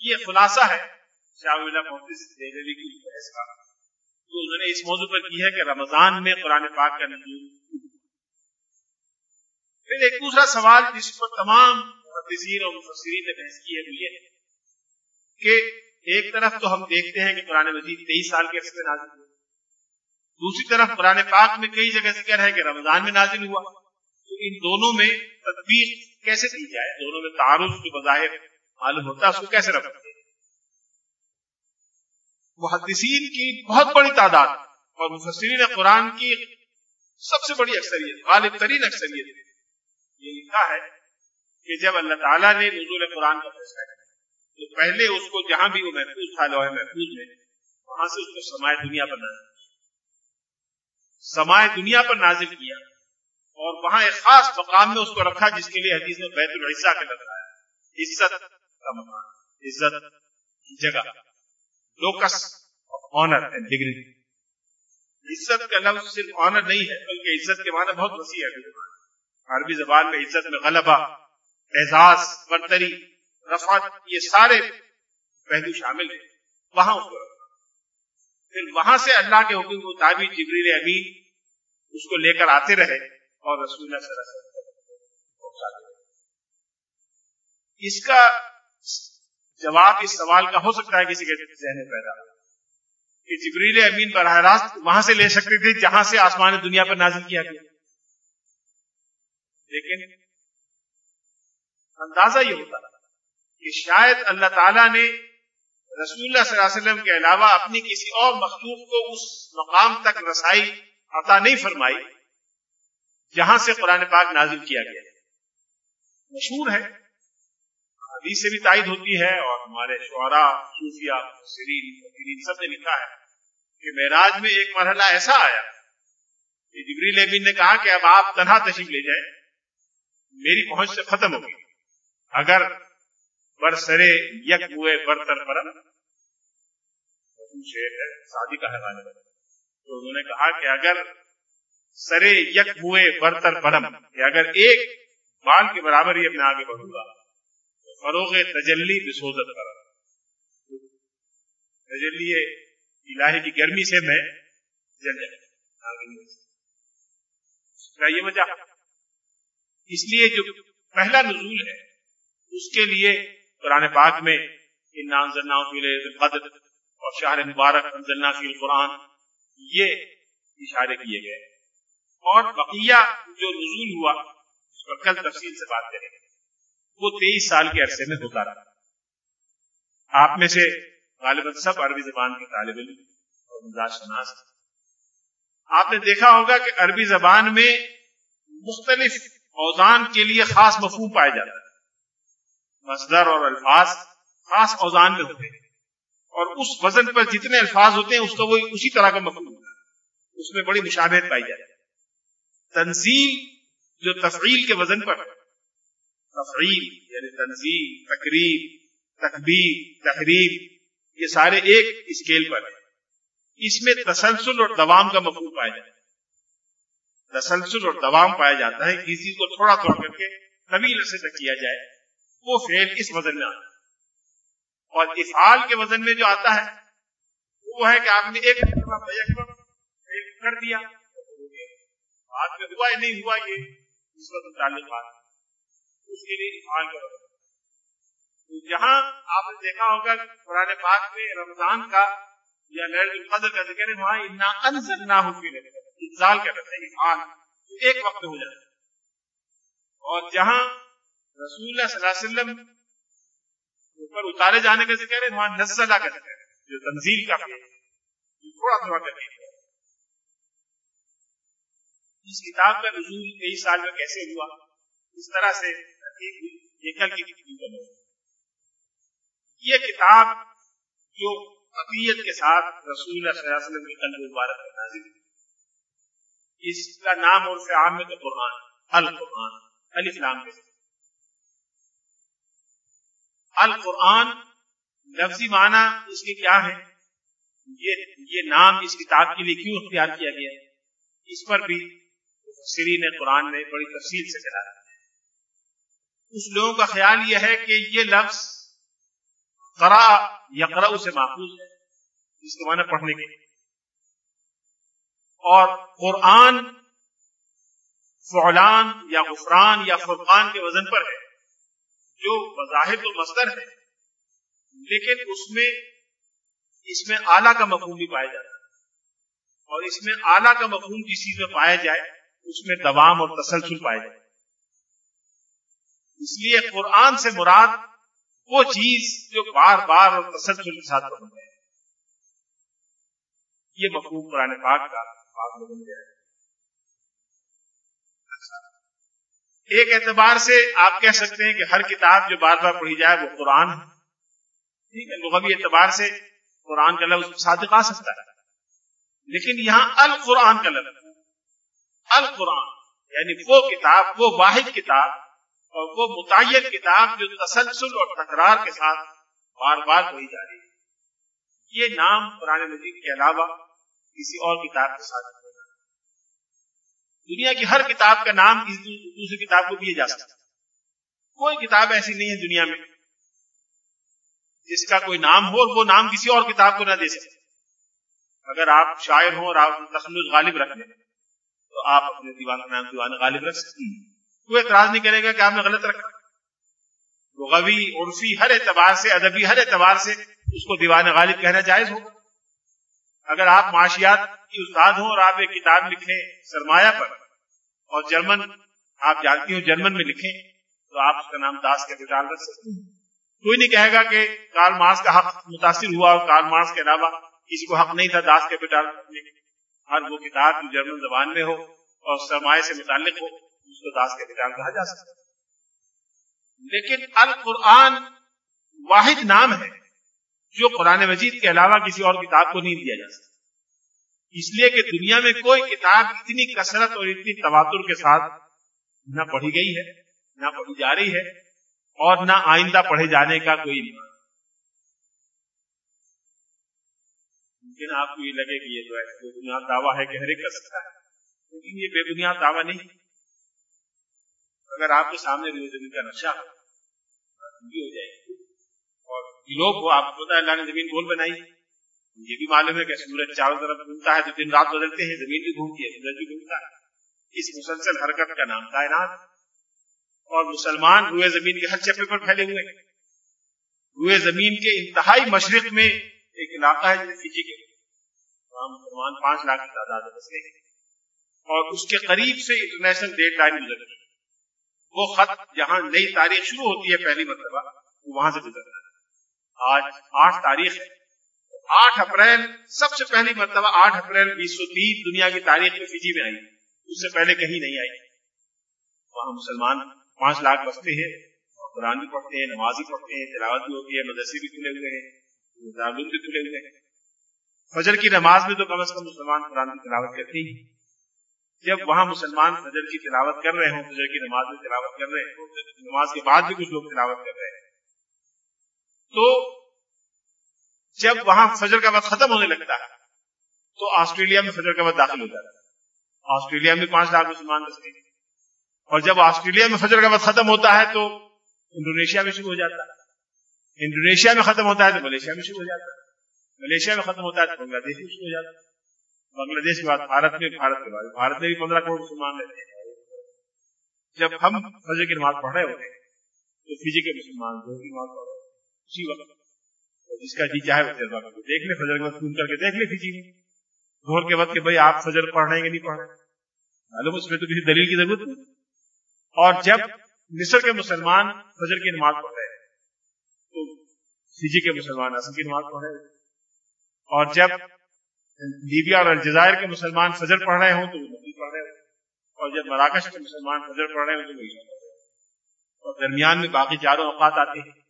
یہ خلاصہ ہے شاہ محدث دہلی کی بحث کا جو انہوں نے اس موضوع پر کی ہے کہ رمضان میں قرآن پاک کا نزول پھر ایک دوسرا سوال جس پر تمام محدثین اور مفسرین نے بحث کی ہے وہ یہ ہے کہ ایک طرف تو ہم دیکھتے ہیں کہ قرآن مجید تیئیس سال کے عرصے میں نازل ہوا، دوسری طرف قرآن پاک میں کئی جگہ ذکر ہے کہ رمضان میں نازل ہوا، تو ان دونوں میں تدبیر کیسے کی جائے؟ دونوں میں تعارف جو بظاہر معلوم ہوتا ہے اس کو کیسے رکھتے ہیں محدثین کی بہت بڑی تعداد اور مفسرین قرآن کی سب سے بڑی اکثریت، غالب ترین اکثریت یہ لکھا ہے کہ جب اللہ تعالیٰ نے نزول قرآن کا فیصلہ کیا، تو پہلے اس کو جہاں بھی وہ محفوظ تھا، لوہے محفوظ میں، وہاں سے اس کو سمائے دنیا پر نازل کیا۔ سمائے دنیا پر نازل کیا اور وہاں ایک خاص مقام میں اس کو رکھا، جس کے لیے حدیث میں بیت العصا کا لگ رہا ہے عزت کا مقام، عزت جگہ۔ لوکس آنر اینڈ ڈگری عزت کا لفظ صرف آنر نہیں ہے، بلکہ عزت کے معنی بہت وسیع ہے عربی زبان میں عزت میں غلبہ، اعزاز، برتری، رفعت، یہ سارے پہلو شامل ہیں۔ وہاں اس کو پھر وہاں سے اللہ کے حکم کو مطابق جبریل امین اس کو لے کر آتے رہے اور رسول اللہ صلی اللہ علیہ وسلم اس کا جواب اس سوال کا ہو سکتا ہے کسی کے ذہن میں پیدا کہ جبریل امین براہ راست وہاں سے لے سکتے تھے جہاں سے آسمان دنیا پر نازل کیا گیا۔ لیکن اندازہ یہ ہوتا کہ شاید اللہ تعالیٰ نے رسول اللہ صلی اللہ علیہ وسلم کے علاوہ اپنی کسی اور مخلوق کو اس مقام تک رسائی عطا نہیں فرمائی جہاں سے قرآن پاک نازل کیا گیا۔ مشہور ہے حدیث سے بھی تائید ہوتی ہے اور ہمارے شعراء صوفیہ سرین سب نے لکھا ہے کہ معراج میں ایک مرحلہ ایسا آیا کہ جبریل امین نے کہا کہ اب آپ تنہا تشریف لے جائیں۔ میری پہنچ سے ختم ہو گئی۔ اگر برسرے یک ہوئے برتر پرم۔ شیر ہے شادی کا حوالہ تو انہوں نے کہا کہ اگر سرے یک ہوئے برتر پرم، کہ اگر ایک بال کے برابر ہی اپنے آگے بڑھوں گا۔ فروغ تجلی بسوزت کرم تجلی الہی کی گرمی سے میں جل یہ وجہ؟ اس لیے جو پہلا نزول ہے، اس کے لیے قرآن پاک میں قدر اور شاہ مبارک فی القرآن۔ یہ اشارے کیے گئے۔ اور بقیہ جو نزول ہوا، اس پر کل تفصیل سے بات کریں گے۔ وہ تیئیس سال کے عرصے میں ہوتا رہا۔ آپ میں سے غالباً سب عربی زبان کے طالب علم اور مزاج شناس آپ نے دیکھا ہوگا کہ عربی زبان میں مختلف اوزان کے لیے خاص مفہوم پایا جاتا ہے۔ مصدر اور الفاظ خاص اوزان میں ہوتے ہیں اور اس وزن پر جتنے الفاظ ہوتے ہیں اس کا وہ اسی طرح کا مفہوم ہوتا ہے۔ اس میں بڑی مشابہت پائی جاتی ہے۔ تنظیم جو تفعیل کے وزن پر ہے تفعیل یعنی تنظیم تقریب تقبیر تحریر یہ سارے ایک اسکیل پر ہیں۔ اس میں تسلسل اور دوام کا مفہوم پایا جاتا ہے۔ تسلسل اور دوام پایا جاتا ہے، کسی کو تھوڑا تھوڑا کر کے طویل عرصے تک کیا جائے، وہ فیل اس وزن میں آتا ہے۔ اور افعال کے وزن میں جو آتا ہے، وہ ہے کہ آپ نے ایک کر دیا بعد میں ہوا یا نہیں ہوا یہ، اس وقت تعلق بات۔ اس کے لیے افعال کا وزن تو جہاں آپ نے دیکھا ہوگا قرآن پاک میں رمضان کا یا لہر القدر کا ذکر ہے، وہاں اتنا انزل نہ ہو کے انزال کا لفظ ہے ایک وقت ہو جاتا ہے۔ اور جہاں رسول اللہ صلی اللہ علیہ وسلم اوپر اتارے جانے کا ذکر ہے، وہاں نزلہ کا ذکر ہے، جو تنزیل کا ہے۔ تھوڑا تھوڑا کر اس کتاب کا نزول کئی سال میں کیسے ہوا؟ اس طرح سے یہ کی یہ کتاب جو عقیت کے ساتھ رسول اللہ صلی اللہ علیہ وسلم کے قلب مبارک میں نازل اس کا نام اور سے عام میں تو قرآن القرآن الاسلام کے القرآن لفظی معنی اس کے کیا ہے یہ یہ نام اس کتاب کے لیے کیوں اختیار کیا گیا؟ اس پر بھی سری نے قرآن میں بڑی تفصیل سے چلا اس لوگوں کا خیال یہ ہے کہ یہ لفظ قرا یا قرا سے محفوظ ہے، جس کے معنی پڑھنے کے اور قرآن فعلان یا غفران یا فرقان کے وزن پر ہے، جو بظاہر تو مصدر ہے۔ لیکن اس میں اس میں اعلیٰ کا مفہوم بھی پایا جاتا ہے۔ اور اس میں اعلیٰ کا مفہوم جس چیز میں پایا جائے، اس میں دوام اور تسلسل پائے جائے اس لیے قرآن سے مراد وہ چیز جو بار بار اور تسلسل کے ساتھ بن جائے یہ مفہوم قرآن پاک کا بن جائے ایک اعتبار سے آپ کہہ سکتے ہیں کہ ہر کتاب جو بار بار پڑھی جائے وہ قرآن ٹھیک ہے، لغوی اعتبار سے قرآن کا لفظ صادق آ سکتا ہے۔ لیکن یہاں القرآن کا لفظ القرآن یعنی وہ کتاب، وہ واحد کتاب اور وہ متعین کتاب جو تسلسل اور تکرار کے ساتھ بار بار پڑھی جا رہی ہے۔ یہ نام قرآن مجید کے علاوہ کسی اور کتاب کے ساتھ دنیا کی ہر کتاب کا نام کسی دوسری کتاب کو دیا جا سکتا کوئی کتاب ایسی نہیں ہے دنیا میں جس کا کوئی نام ہو اور وہ نام کسی اور کتاب کو نہ دے سکے۔ اگر آپ شاعر ہوں اور آپ تخلص غالب رکھ لیں، تو آپ اپنے دیوان کا نام دیوان غالب رکھ سکتے ہیں۔ کوئی اعتراض نہیں کرے گا کہ آپ نے غلط رکھا۔ لغوی عرفی، ہر اعتبار سے، ادبی ہر اعتبار سے اس کو دیوان غالب کہنا جائز ہوگا۔ اگر آپ معاشیات کی استاد ہوں اور آپ ایک کتاب لکھیں سرمایہ پر اور جرمن، آپ جانتی ہوں جرمن میں لکھیں، تو آپ اس کا نام داس کے رکھ سکتے ہیں۔ کوئی نہیں کہے گا کہ کارل مارس کا حق متاثر ہوا اور کارل مارس کے علاوہ کسی کو حق نہیں تھا داس کیپیٹل ہر وہ کتاب جو جرمن زبان میں ہو اور سرمایہ سے متعلق ہو اس کو داس کیپیٹل کہا جا سکتا لیکن القرآن واحد نام ہے جو قرآن مجید کے علاوہ کسی اور کتاب کو نہیں دیا جا سکتا۔ اس لیے کہ دنیا میں کوئی کتاب اتنی کثرت اور اتنی تواتر کے ساتھ نہ پڑھی گئی ہے، نہ پڑھی جا رہی ہے اور نہ آئندہ پڑھے جانے کا کوئی ممکن آپ کو یہ لگے کہ یہ جو ہے بے بنیاد دعویٰ ہے کہ ہر ایک کر سکتا ہے، لیکن یہ بے بنیاد دعویٰ نہیں۔ اگر آپ کے سامنے روز زمین کا نشہ ہو جائے گی۔ اور لوگ وہ آپ کو پتا اللہ نے زمین گول بنائی۔ یہ بھی معلوم ہے کہ سورج چاروں طرف گھومتا ہے تو دن رات بدلتے ہیں زمین بھی گھومتی ہے، سورج بھی گھومتا ہے۔ اس مسلسل حرکت کا نام کائنات۔ اور مسلمان روئے زمین کے ہر چپے پر پھیلے ہوئے روئے زمین کے انتہائی مشرق میں ایک علاقہ ہے فجی کے وہاں مسلمان پانچ لاکھ کی تعداد بسے۔ اور اس کے قریب سے انٹرنیشنل ڈیٹ لائن گزرتی ہے۔ وہ خط جہاں نئی تاریخ شروع ہوتی ہے پہلی مرتبہ، وہ وہاں سے گزرتا ہے۔ آج آٹھ تاریخ ہے۔ آٹھ اپریل، سب سے پہلی مرتبہ آٹھ اپریل بیس سو تین دنیا کی تاریخ میں فجی میں آئی۔ اس سے پہلے کہیں نہیں آئی۔ وہاں مسلمان پانچ لاکھ بستے ہیں قرآن بھی پڑھتے ہیں، نماز بھی پڑھتے ہیں، تلاوت بھی ہوتی ہے، مدرسے بھی کھلے ہوئے ہیں دارالعلوم بھی کھلے ہوئے ہیں۔ فجر کی نماز میں تو کم از کم مسلمان قرآن کی تلاوت کرتے ہیں۔ جب وہاں مسلمان فجر کی تلاوت کر رہے ہوں، فجر کی نماز میں تلاوت کر رہے ہیں نماز کے بعد بھی کچھ لوگ تلاوت کر رہے ہیں۔ تو جب وہاں فجر کا وقت ختم ہونے لگتا ہے، تو آسٹریلیا میں فجر کا وقت داخل ہو جاتا ہے۔ آسٹریلیا میں پانچ لاکھ مسلمان بستے ہیں۔ اور جب آسٹریلیا میں فجر کا وقت ختم ہوتا ہے، تو انڈونیشیا میں شروع ہو جاتا ہے۔ انڈونیشیا میں ختم ہوتا ہے، تو ملیشیا میں شروع ہو جاتا ہے۔ ملیشیا میں ختم ہوتا ہے، تو بنگلہ دیش میں شروع ہو جاتا ہے۔ بنگلہ دیش کے بعد بھارت میں، بھارت کے بعد۔ بھارت میں بھی پندرہ کروڑ مسلمان رہتے ہیں۔ جب ہم فجر کی نماز پڑھ رہے ہوتے ہیں، تو فجی کے مسلمان کی نماز پڑھ رہے ہیں۔ اسی وقت جس کا جی چاہے وہ جذبہ کر دیکھ لے فجر کے وقت فون کر کے، دیکھ لے کسی میں۔ دور کے وقت کہ بھائی آپ فجر پڑھ رہے ہیں کہ نہیں پڑھ رہے معلوم اس میں تو کسی دلیل کی ضرورت نہیں۔ اور جب مصر کے مسلمان فجر کی نماز پڑھ رہے ہیں، تو فجی کے مسلمان اصل کی نماز پڑھ رہے ہیں۔ اور جب لیبیا اور الجزائر کے مسلمان فجر پڑھ رہے ہوں تو وہ نبی پڑھ رہے ہوں۔ اور جب مراکش کے مسلمان فجر پڑھ رہے ہوں تو وہ پڑھ رہے اور درمیان میں باقی چاروں اوقات آتے ہیں۔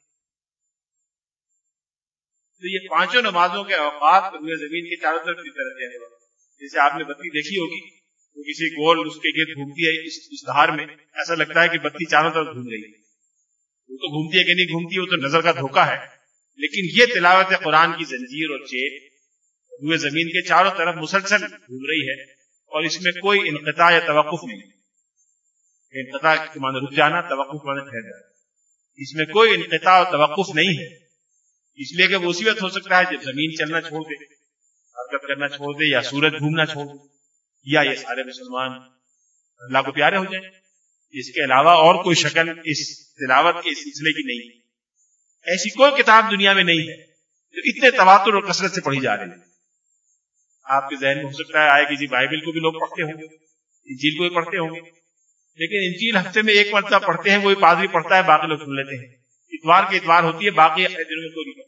تو یہ پانچوں نمازوں کے اوقات روئے زمین کے چاروں طرف کی طرح دینے جیسے آپ نے بتی دیکھی ہوگی، وہ کسی گول اس کے گرد گھومتی ہے اس اشتہار میں۔ ایسا لگتا ہے کہ بتی چاروں طرف گھوم رہی ہے۔ وہ تو گھومتی ہے کہ نہیں گھومتی، وہ تو نظر کا دھوکا ہے۔ لیکن یہ تلاوت قرآن کی زنجیر اور چیٹ روئے زمین کے چاروں طرف مسلسل گھوم رہی ہے اور اس میں کوئی انقطاع یا توقف نہیں۔ انقطاع کے معنی رک جانا، توقف معنی ٹھہر جانا۔ اس میں کوئی انقطاع اور توقف نہیں ہے۔ اس لیے کہ وہ اسی وقت ہو سکتا ہے جب زمین چلنا چھوڑ دے، حرکت کرنا چھوڑ دے، یا سورج گھومنا چھوڑ دے، یا یہ سارے مسلمان اللہ کو پیارے ہو جائیں۔ اس کے علاوہ اور کوئی شکل اس تلاوت کے سلسلے کی نہیں۔ ہے ایسی کوئی کتاب دنیا میں نہیں ہے جو اتنے تواتر اور کثرت سے پڑھی جا رہی ہے۔ آپ کے ذہن میں ہو سکتا ہے، آئے کسی بائبل کو بھی لوگ پڑھتے ہوں گے انجیل کو بھی پڑھتے ہوں گے۔ لیکن انجیل ہفتے میں ایک مرتبہ پڑھتے ہیں، وہی پادری پڑھتا ہے، باقی لوگ سن لیتے ہیں۔ اتوار کے اتوار ہوتی ہے، باقی دنوں میں کوئی نہیں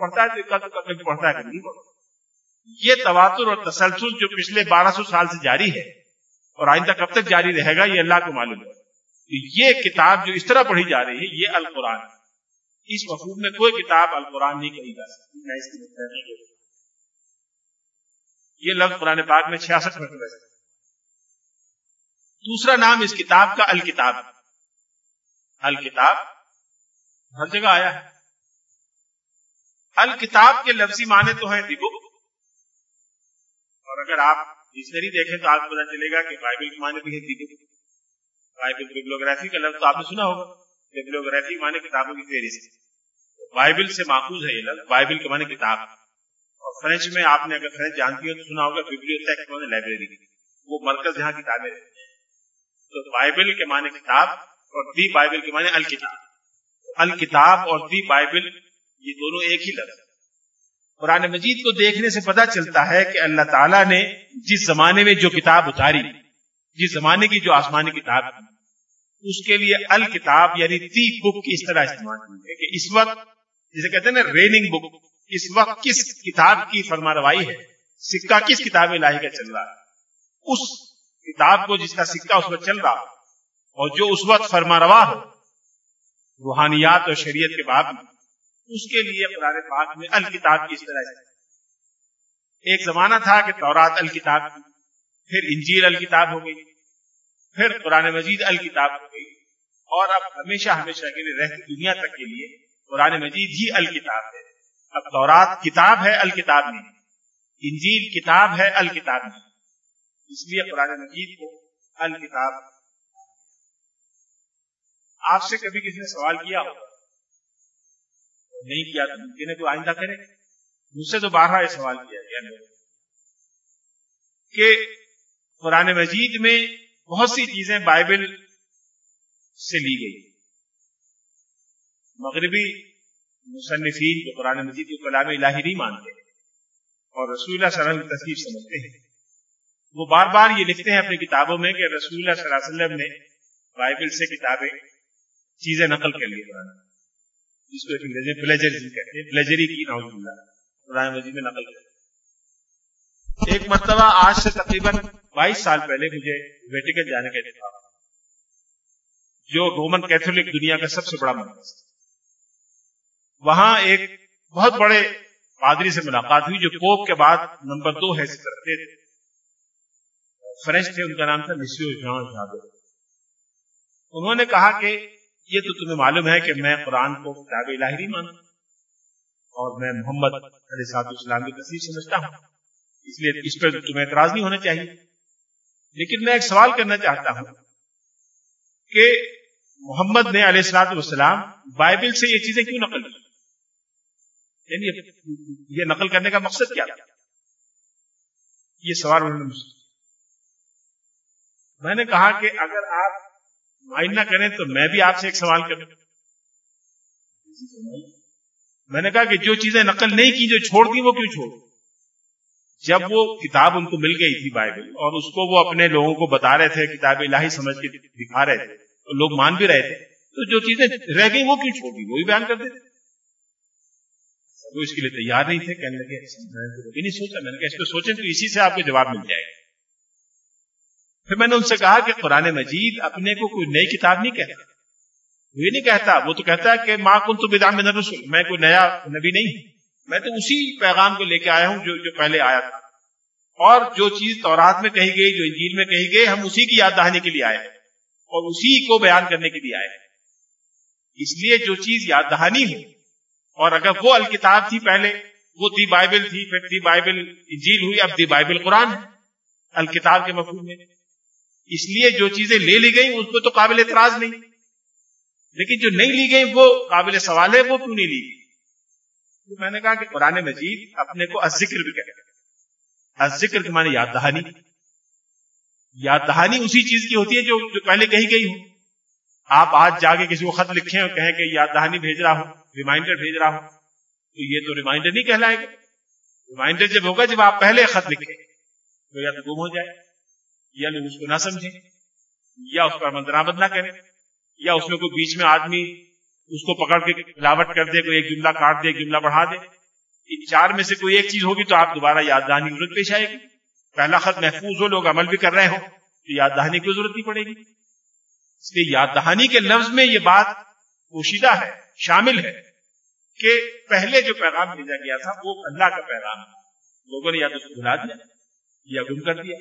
پڑھتا۔ ہے تو کبھی پڑھتا ہے، کبھی نہیں پڑھتا۔ یہ تواتر اور تسلسل جو پچھلے بارہ سو سال سے جاری ہے اور آئندہ کب تک جاری رہے گا، یہ اللہ کو معلوم ہے۔ یہ کتاب جو اس طرح پڑھی جا رہی ہے، یہ القرآن ہے۔ اس مفہوم میں کوئی کتاب القرآن نہیں کہی جا سکتی میں اس کی یہ لفظ قرآن پاک میں چھیاسٹھ مرتبہ دوسرا نام اس کتاب کا الکتاب۔ الکتاب ہر جگہ آیا ہے۔ الکتاب کے لفظی معنی تو ہیں دی بک۔ اور اگر آپ ڈکشنری دیکھیں تو آپ کو پتا چلے گا کہ بائبل کے معنی بھی ہے دی بک۔ بائبل ببلوگرافی کا لفظ تو آپ نے سنا ہوگا۔ ببلوگرافی معنی کتابوں کی فہرست۔ بائبل سے ماخوذ ہے یہ لفظ۔ بائبل کے معنی کتاب۔ فرینچ میں آپ نے اگر فرینچ جانتی ہو تو سنا ہوگا ببلیوٹیک لائبریری وہ مرکز جہاں کتابیں رہتی ہیں تو بائبل کے معنی کتاب اور دی بائبل کے معنی الکتاب۔ الکتاب اور دی بائبل یہ دونوں ایک ہی لفظ قرآن مجید کو دیکھنے سے پتا چلتا ہے کہ اللہ تعالیٰ نے جس زمانے میں جو کتاب اتاری، جس زمانے کی جو آسمانی کتاب اس کے لیے الکتاب یعنی تی بک کی اس طرح استعمال کی ہے کہ اس وقت جسے کہتے ہیں نا ریننگ بک اس وقت کس کتاب کی فرما روائی ہے؟ سکہ کس کتاب الہی کا چل رہا ہے؟ اس کتاب کو جس کا سکہ اس وقت چل رہا ہو اور جو اس وقت فرما روا ہو روحانیات اور شریعت کے بعد میں، اس کے لیے قرآن پاک میں الکتاب کی اس طرح ایک زمانہ تھا کہ تورات الکتاب پھر انجیل الکتاب ہو گئی، پھر قرآن مجید الکتاب ہو گئی۔ اور اب ہمیشہ ہمیشہ کے لیے رہتی دنیا تک کے لیے قرآن مجید ہی الکتاب ہے۔ تورات کتاب ہے الکتاب میں۔ انجیل کتاب ہے الکتاب میں۔ اس لیے قرآن مجید کو الکتاب آپ سے کبھی کسی نے سوال کیا ہوگا نہیں کیا تو ممکن ہے تو آئندہ کرے۔ مجھ سے تو بارہ یہ سوال کیا گیا۔ کہ قرآن مجید میں بہت سی چیزیں بائبل سے لی گئی۔ مغربی مصنفین جو قرآن مجید کو کلام الہی نہیں مانتے اور رسول اللہ صلی اللہ علیہ وسلم کی تصویر سمجھتے ہیں۔ وہ بار بار یہ لکھتے ہیں اپنی کتابوں میں کہ رسول اللہ صلی اللہ علیہ وسلم نے بائبل سے کتابیں، چیزیں نقل کر لی قرآن جس کو انگریزی پلیجرزم کہتے ہیں پلیجری کی نعوذ باللہ قرآن مجید میں نقل کرتے ایک مرتبہ آج سے تقریباً بائیس سال پہلے مجھے ویٹیکن جانے کا اتفاق جو رومن کیتھولک دنیا کا سب سے بڑا مرکز وہاں ایک بہت بڑے پادری سے ملاقات ہوئی جو پوپ کے بعد نمبر دو حیثیت رکھتے تھے۔ فرینچ تھے، ان کا نام تھا مسیو جان انہوں نے کہا کہ یہ تو تمہیں معلوم ہے کہ میں قرآن کو کتاب الہی نہیں مانتا اور میں محمد علیہ صاحب السلام کی تصویر سمجھتا ہوں۔ اس لیے اس پہ تمہیں اعتراض نہیں ہونا چاہیے۔ لیکن میں ایک سوال کرنا چاہتا ہوں کہ محمد نے علیہ السلاط والسلام بائبل سے یہ چیزیں کیوں نقل کی؟ یعنی یہ نقل کرنے کا مقصد کیا؟ تھا یہ سوال انہوں نے میں نے کہا کہ اگر آپ مائنڈ نہ کریں تو میں بھی آپ سے ایک سوال کروں۔ میں نے کہا کہ جو چیزیں نقل نہیں کی جو چھوڑ دی وہ کیوں چھوڑ؟ جب وہ کتاب ان کو مل گئی تھی بائبل اور اس کو وہ اپنے لوگوں کو بتا رہے تھے، کتاب الہی سمجھ کے دکھا رہے تھے اور لوگ مان بھی رہے تھے، تو جو چیزیں رہ گئی وہ کیوں چھوڑ دی وہ بھی بیان کر دیتے۔ وہ اس کے لیے تیار نہیں تھے، کہنے لگے میں نے تو نہیں سوچا۔ میں نے کہا، اس پہ سوچیں تو اسی سے آپ کو جواب مل جائے گا۔ پھر میں نے ان سے کہا کہ قرآن مجید اپنے کو کوئی نئی کتاب نہیں کہتا۔ وہ یہ نہیں کہتا، وہ تو کہتا ہے کہ ماں کن تو بدام میں رسول میں کوئی نیا نبی نہیں میں تو اسی پیغام کو لے کے آیا ہوں جو جو پہلے آیا تھا۔ اور جو چیز تورات میں کہی گئی، جو انجیل میں کہی گئی، ہم اسی کی یاد دہانی کے لیے آئے ہیں۔ اور اسی کو بیان کرنے کے لیے آئے ہیں۔ اس لیے جو چیز یاد دہانی ہو اور اگر وہ الکتاب تھی پہلے، وہ دی بائبل تھی، پھر دی بائبل انجیل ہوئی، اب دی بائبل قرآن ہے، الکتاب کے مفہوم میں۔ اس لیے جو چیزیں لے لی گئی اس پہ تو قابل اعتراض نہیں۔ لیکن جو نہیں لی گئی وہ قابل سوال ہے، وہ کیوں نہیں لی گئی میں نے کہا کہ قرآن مجید اپنے کو ذکر بھی کہتے ذکر کے معنی یاد دہانی۔ یاد دہانی اسی چیز کی ہوتی ہے جو جو پہلے کہی گئی ہو۔ آپ آج جا کے کسی کو خط لکھیں اور کہیں کہ یاد دہانی بھیج رہا ہوں ریمائنڈر بھیج رہا ہوں، تو یہ تو ریمائنڈر نہیں کہلائے گا ریمائنڈر جب ہوگا، جب آپ پہلے خط لکھیں، تو یا تو گم ہو جائے یا لوگ اس کو نہ سمجھیں، یا اس پر منترامد نہ کریں، یا اس میں کوئی بیچ میں آدمی اس کو پکڑ کے لاوٹ کر دے، کوئی ایک جملہ کاٹ دے، ایک جملہ بڑھا دے۔ ان چار میں سے کوئی ایک چیز ہوگی تو آپ دوبارہ یاد دہانی کی ضرورت پیش آئے گی۔ پہلا خط محفوظ ہو، لوگ عمل بھی کر رہے ہو تو یاد دہانی کی ضرورت نہیں پڑے گی۔ اس لیے یاد دہانی کے لفظ میں یہ بات پوشیدہ ہے، شامل ہے کہ پہلے جو پیغام بھیجا گیا تھا، وہ اللہ کا پیغام ہے۔ لوگوں نے یا تو اس کو بھلا دیا، یا گم کر دیا،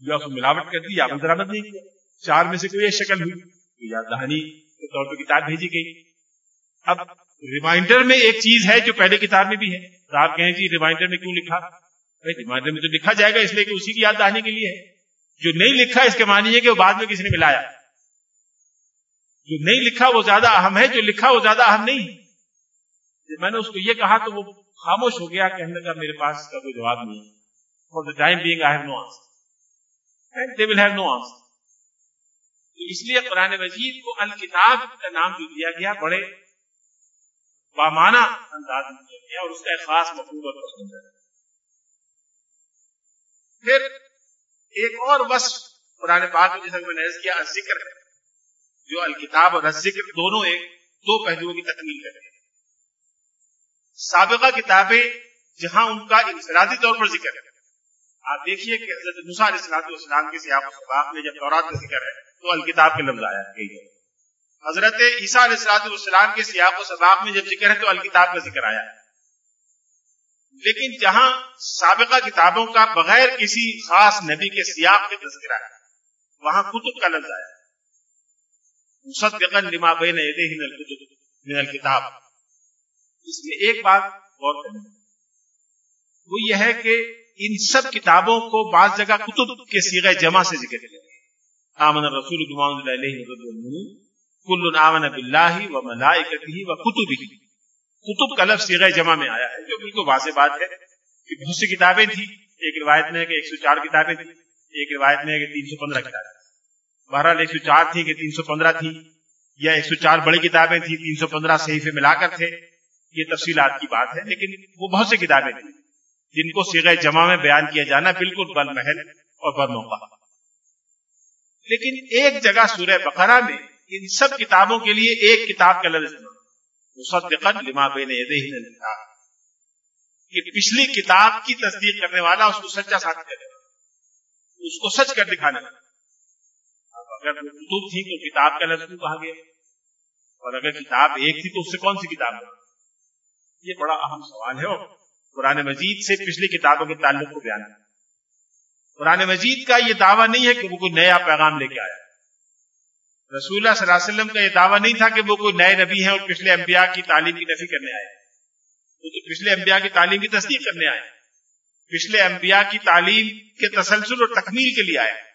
یا اس کو ملاوٹ کر دی، یا درامد نہیں کیا۔ چار میں سے کوئی ایک شکل ہوئی تو یاد دہانی کے طور پہ کتاب بھیجی گئی۔ اب ریمائنڈر میں ایک چیز ہے جو پہلے کتاب میں بھی ہے۔ تو آپ کہیں جی ریمائنڈر میں کیوں لکھا؟ ریمائنڈر میں تو لکھا جائے گا اس لیے کہ اسی کی یاد دہانی کے لیے ہے۔ جو نہیں لکھا، اس کے معنی ہے کہ وہ بعد میں کسی نے ملایا۔ جو نہیں لکھا وہ زیادہ اہم ہے، جو لکھا وہ زیادہ اہم نہیں۔ میں نے اس کو یہ کہا تو وہ خاموش ہو گیا، کہنے لگا میرے پاس اس کا کوئی جواب نہیں ہے۔ For the time being I have no answer and they will have no answer تو اس لیے قرآن مجید کو الکتاب کا نام جو دیا گیا، بڑے بامانہ انداز میں دیا گیا اور اس کا ایک خاص مفہوم اور پسند ہے۔ پھر ایک اور بس قرآن پاک میں جیسا کہ میں نے کیا ذکر ہے۔ جو الکتاب اور ذکر دونوں ایک، دو پہلوؤں کی تکمیل کرتے ہیں۔ سابقہ کتابیں جہاں ان کا انفرادی طور پر ذکر ہے۔ آپ دیکھیے کہ حضرت موسیٰ علیہ اسلام کے سیاق سباق میں جب تورات کا ذکر ہے، تو الکتاب کے لفظ آیا کئی جگہ حضرت عیسیٰ علیہ السلام والسلام کے سیاق و سباق میں جب ذکر ہے، تو الکتاب کا ذکر آیا لیکن جہاں سابقہ کتابوں کا بغیر کسی خاص نبی کے سیاق کے تذکرہ ہے، وہاں کتب کا لفظ آیا مصدقا لما بین یدیہ من الکتب من الکتاب اس میں ایک بات غور کریں۔ وہ یہ ہے کہ ان سب کتابوں کو بعض جگہ کتب کے سیغہ جمع سے ذکر کیا آمن الرسول بما انزل الیہ من ربہ کل آمن باللہ و ملائکتہ و کتبہ۔ کتب کا لفظ سیغہ جمع میں آیا ہے، جو بالکل واضح بات ہے کہ بہت سی کتابیں تھیں۔ ایک روایت میں ہے کہ ایک سو چار کتابیں تھیں، ایک روایت میں ہے کہ تین سو پندرہ کتابیں بہرحال ایک سو چار تھی کہ تین سو پندرہ تھی، یا ایک سو چار بڑی کتابیں تھیں، تین سو پندرہ صحیفے ملا کر تھے، یہ تفصیلات کی بات ہے، لیکن وہ بہت سی کتابیں تھیں، جن کو سیغہ جمع میں بیان کیا جانا بالکل بل محل اور بد موقع۔ لیکن ایک جگہ سورہ بقرہ میں ان سب کتابوں کے لیے ایک کتاب کا لفظ مصدقا لما بین یدیہ الکتاب۔ کہ پچھلی کتاب کی تصدیق کرنے والا اس کو سچا ثابت کرنے والا۔ اس کو سچ کر دکھانے والا۔ اگر کتب تھی تو کتاب کا لفظ کہا گیا۔ اور اگر کتاب ایک تھی تو اس سے کون سی کتاب ہے؟ یہ بڑا اہم سوال ہے اور قرآن مجید سے پچھلی کتابوں کے تعلق کو بیان قرآن مجید کا یہ دعویٰ نہیں ہے کہ وہ کوئی نیا پیغام لے کے آیا۔ رسول اللہ صلی اللہ علیہ وسلم کا یہ دعویٰ نہیں تھا کہ وہ کوئی نئے نبی ہیں اور پچھلے انبیاء کی تعلیم کی نفی کرنے آئے۔ وہ تو پچھلے انبیاء کی تعلیم کی تصدیق کرنے آئے۔ پچھلے انبیاء کی تعلیم کے تسلسل اور تکمیل کے لیے آئے۔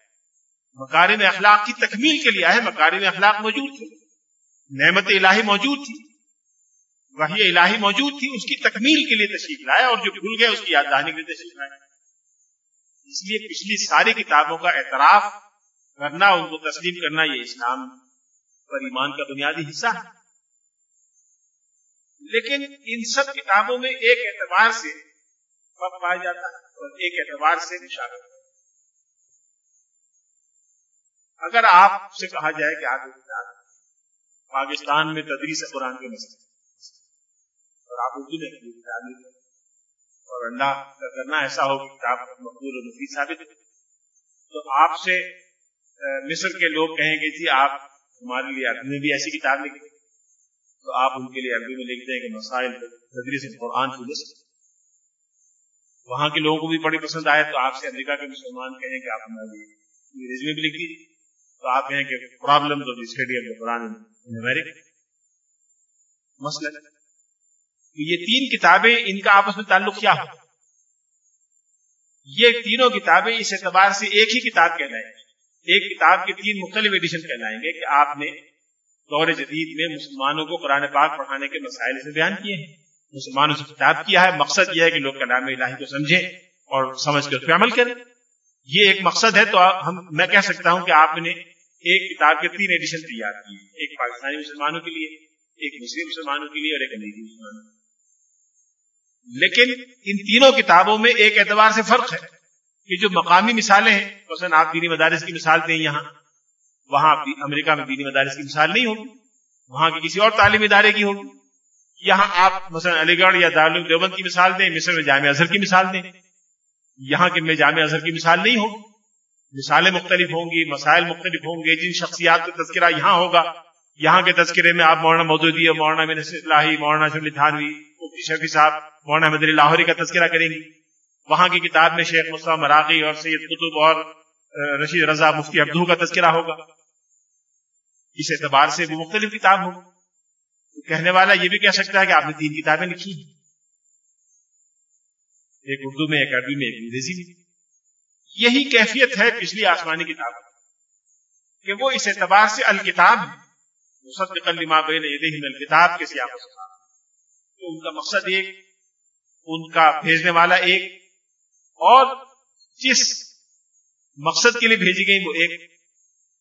مکارم اخلاق کی تکمیل کے لیے آئے مکارم اخلاق موجود تھے۔ نعمت الہی موجود تھی۔ وہی الہی موجود تھی، اس کی تکمیل کے لیے تشریف لایا اور جو بھول گئے، اس کی یاد دہانی کے لیے تشریف لایا اس لیے پچھلی ساری کتابوں کا اعتراف کرنا ان کو تسلیم کرنا یہ اسلام پر ایمان کا بنیادی حصہ ہے۔ لیکن ان سب کتابوں میں ایک اعتبار سے فرق پایا جاتا ہے اور ایک اعتبار سے مشابہ اگر آپ سے کہا جائے کہ آپ کتاب پاکستان میں تدریس قرآن کے مسئلے اور آپ اردو میں کتاب اور اللہ کا کرنا ایسا ہو کہ کتاب مقبول و مفید ثابت تو آپ سے مصر کے لوگ کہیں گے جی آپ ہمارے لیے عربی میں بھی ایسی کتاب لکھیں تو آپ ان کے لیے عربی میں لکھ دیں کہ مسائل تدریس قرآن کی نسل۔ وہاں کے لوگوں کو بھی بڑی پسند آئے تو آپ سے امریکہ کے مسلمان کہیں کہ آپ ہمارے لیے انگریزی میں بھی لکھ دیجیے تو آپ کہیں کہ problem of study of Quran ان مسئلہ تو یہ تین کتابیں ان کا آپس میں تعلق کیا ہو؟ یہ تینوں کتابیں اس اعتبار سے ایک ہی کتاب کہلائیں گے. ایک کتاب کے تین مختلف ایڈیشن کہلائیں گے کہ آپ نے دور جدید میں مسلمانوں کو قرآن پاک پڑھانے کے مسائل سے بیان کیے ہیں. مسلمانوں سے خطاب کیا ہے، مقصد یہ ہے کہ لوگ کلام الہی کو سمجھیں اور سمجھ کے اس پہ عمل کریں. یہ ایک مقصد ہے تو ہم میں کہہ سکتا ہوں کہ آپ نے ایک کتاب کے تین ایڈیشن تیار کی ایک پاکستانی مسلمانوں کے لیے، ایک مسلم مسلمانوں کے لیے اور ایک امریکی مسلمانوں لیکن ان تینوں کتابوں میں ایک اعتبار سے فرق ہے کہ جو مقامی مثالیں ہیں، مثلا آپ دینی مدارس کی مثال دیں یہاں، وہاں امریکہ میں دینی مدارس کی مثال نہیں ہوگی، وہاں کی کسی اور تعلیمی ادارے کی ہوگی۔ یہاں آپ مثلا علی گڑھ یا دارالعلوم دیوبند کی مثال دیں، مصر میں جامع اظہر کی مثال دیں۔ یہاں کے میں جامع اظہر کی مثال نہیں ہوگی۔ مثالیں مختلف ہوں گی، مسائل مختلف ہوں گے، جن شخصیات کا تذکرہ یہاں ہوگا۔ یہاں کے تذکرے میں آپ مولانا مودودی اور مولانا من اللہ مولانا شملی تھانوی مفتی شفی صاحب، مولانا مدری لاہوری کا تذکرہ کریں گی۔ وہاں کی کتاب میں شیخ مصطفیٰ مراغی اور سید قطب اور رشید رضا مفتی ابدو کا تذکرہ ہوگا۔ اس اعتبار سے وہ مختلف کتاب ہوگی کہنے والا یہ بھی کہہ سکتا ہے کہ آپ نے تین کتابیں لکھی ہیں۔ ایک اردو میں ایک عربی میں، ایک انگریزی میں۔ یہی کیفیت ہے پچھلی آسمانی کتاب کہ وہ اس اعتبار سے الکتاب مصدق لما بین یدیہ من الکتاب کے سیاق تو ان کا مقصد ایک، ان کا بھیجنے والا ایک، اور جس مقصد کے لیے بھیجی گئی وہ ایک۔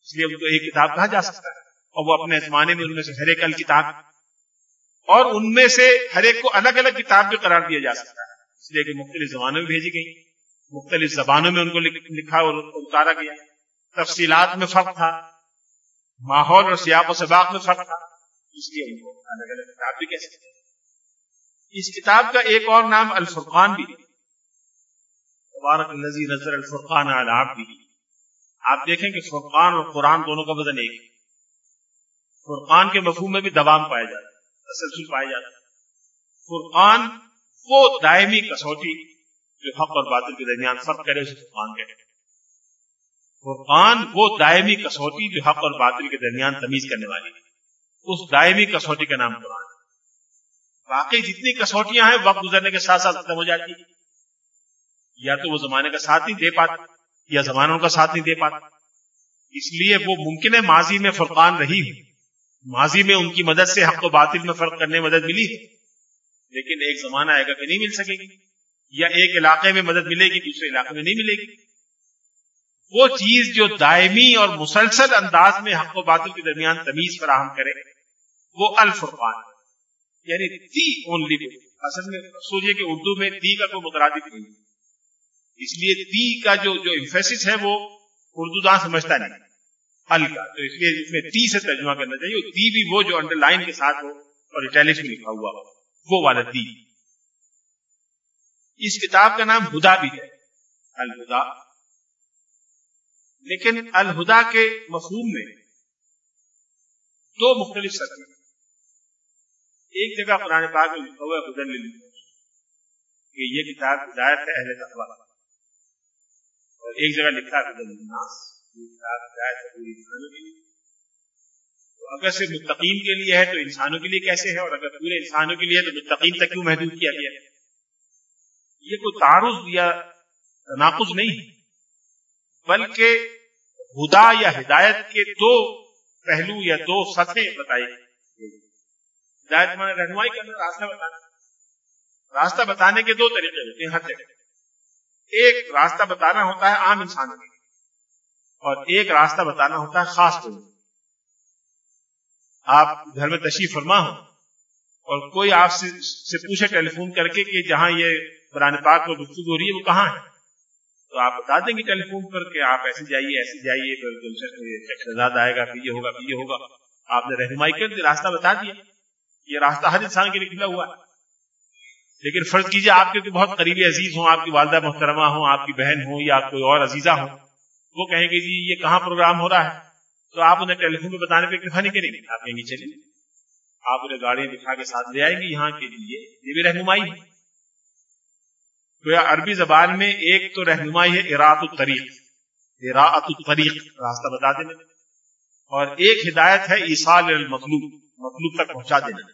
اس لیے ان کو ایک کتاب کہا جا سکتا ہے۔ اور وہ اپنے زمانے میں ان میں سے ہر ایک الکتاب۔ اور ان میں سے ہر ایک کو الگ الگ کتاب بھی قرار دیا جا سکتا ہے۔ اس لیے کہ مختلف زمانوں میں بھیجی گئی، مختلف زبانوں میں ان کو لکھا اور اتارا گیا۔ تفصیلات میں فرق تھا، ماحول اور سیاق و سباق میں فرق تھا، اس لیے ان کو الگ الگ کتاب بھی کہہ سکتے اس کتاب کا ایک اور نام الفرقان بھی تبارک الذی نظر الفرقان بھی آپ دیکھیں کہ فرقان اور قرآن دونوں کا وزن ایک ہے۔ فرقان کے مفہوم میں بھی دوام پایا جاتا ہے، تسلسل پایا جاتا ہے۔ فرقان وہ دائمی کسوٹی جو حق اور باطل کے درمیان فرق کرے اسے فرقان کہتے ہیں فرقان وہ دائمی کسوٹی جو حق اور باطل کے درمیان تمیز کرنے والی ہے۔ اس دائمی کسوٹی کا نام قرآن ہے۔ باقی جتنی کسوٹیاں ہیں، وقت گزرنے کے ساتھ ساتھ ختم ہو جاتی ہیں۔ یا تو وہ زمانے کا ساتھ نہیں دے پاتے، یا زمانوں کا ساتھ نہیں دے پاتے۔ اس لیے وہ ممکن ہے ماضی میں فرقان رہی ہو۔ ماضی میں ان کی مدد سے حق و باطل میں فرق کرنے مدد ملی ہے۔ لیکن ایک زمانہ آئے گا کہ نہیں مل سکے گی، یا ایک علاقے میں مدد ملے گی، دوسرے علاقے میں نہیں ملے گی۔ وہ چیز جو دائمی اور مسلسل انداز میں حق و باطل کے درمیان تمیز فراہم کرے، وہ الفرقان یعنی دی اونلی اصل میں سوچے کہ اردو میں دی کا کوئی مترادف نہیں اس لیے دی کا جو جو امفیسس ہے وہ اردو دان سمجھتا نہیں۔ ال کا۔ تو اس لیے اس میں تی سے ترجمہ کرنا چاہیے۔ دی بھی وہ جو انڈر لائن کے ساتھ ہو اور اٹیلکس میں لکھا ہوا ہو۔ وہ والا دی اس کتاب کا نام ہدا بھی ہے، الہدا۔ لیکن الہدا کے مفہوم میں دو مختلف سطح ایک جگہ قرآن پاک میں لکھا ہوا ہے کہ یہ کتاب ہدایت ہے اہل تقوی۔ اور ایک جگہ لکھا ہے الناس یہ کتاب ہدایت ہے پوری انسانوں کے لیے۔ اگر صرف متقین کے لیے ہے تو انسانوں کے لیے کیسے ہے اور اگر پورے انسانوں کے لیے تو متقین تک کیوں محدود کیا گیا ہے؟ یہ کوئی تعارض یا تناقض نہیں ہے، بلکہ ہدا یا ہدایت کے دو پہلو یا دو سطح بتائی ہدایت میں رہنمائی کرنا، راستہ بتانا۔ راستہ بتانے کے دو طریقے ہوتے ہیں، ہر جگہ۔ ایک راستہ بتانا ہوتا ہے عام انسانوں کے اور ایک راستہ بتانا ہوتا ہے خاص لوگوں آپ گھر میں تشریف فرما ہو اور کوئی آپ سے پوچھے ٹیلی فون کر کے کہ جہاں یہ قرآن پاک میں گفتگو ہو رہی ہے، وہ کہاں ہے؟ تو آپ بتا دیں گے ٹیلی فون پر کہ آپ ایسے جائیے ایسے جائیے شہزاد آئے گا، پھر یہ ہوگا، پھر یہ ہوگا۔ آپ نے رہنمائی کر دی، راستہ بتا دیا یہ راستہ ہر انسان کے لیے کھلا ہوا ہے۔ لیکن فرض کیجیے آپ کے بہت قریبی عزیز ہوں، آپ کی والدہ محترمہ ہوں، آپ کی بہن ہوں یا کوئی اور عزیزہ ہوں، وہ کہیں گے جی یہ کہاں پروگرام ہو رہا ہے؟ تو آپ انہیں ٹیلی فون پہ بتانے پہ اکتفا نہیں کریں گے، آپ کہیں گے چلیے آپ انہیں گاڑی دکھا کے ساتھ لے آئیں گے، یہاں کے لیے یہ بھی رہنمائی ہے۔ تو عربی زبان میں ایک تو رہنمائی ہے اراط الطریق۔ اراط الطریق، راستہ بتا دینا۔ اور ایک ہدایت ہے عیسال المطلوب، مطلوب تک پہنچا دینا۔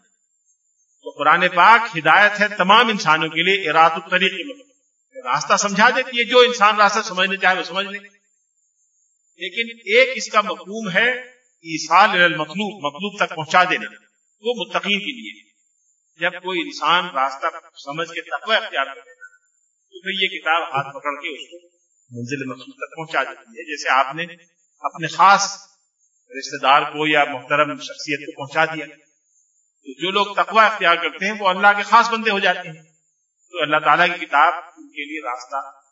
تو قرآن پاک ہدایت ہے تمام انسانوں کے لیے اراط الطریق مطلب۔ راستہ سمجھا دیتی ہے جو انسان راستہ سمجھنے چاہے وہ سمجھ لے۔ لیکن ایک اس کا مفہوم ہے ایسال المطلوب مطلوب تک پہنچا دینا وہ متقین کے لیے۔ جب کوئی انسان راستہ سمجھ کے تقوی اختیار کر دینا تو پھر یہ کتاب ہاتھ پکڑ کے اس کو منزل مقصود تک پہنچا دیتی ہے۔ جیسے آپ نے اپنے خاص رشتے دار کو یا محترم شخصیت کو پہنچا دیا، تو جو لوگ تقوی اختیار کرتے ہیں، وہ اللہ کے خاص بندے ہو جاتے ہیں۔ تو اللہ تعالیٰ کی کتاب ان کے لیے راستہ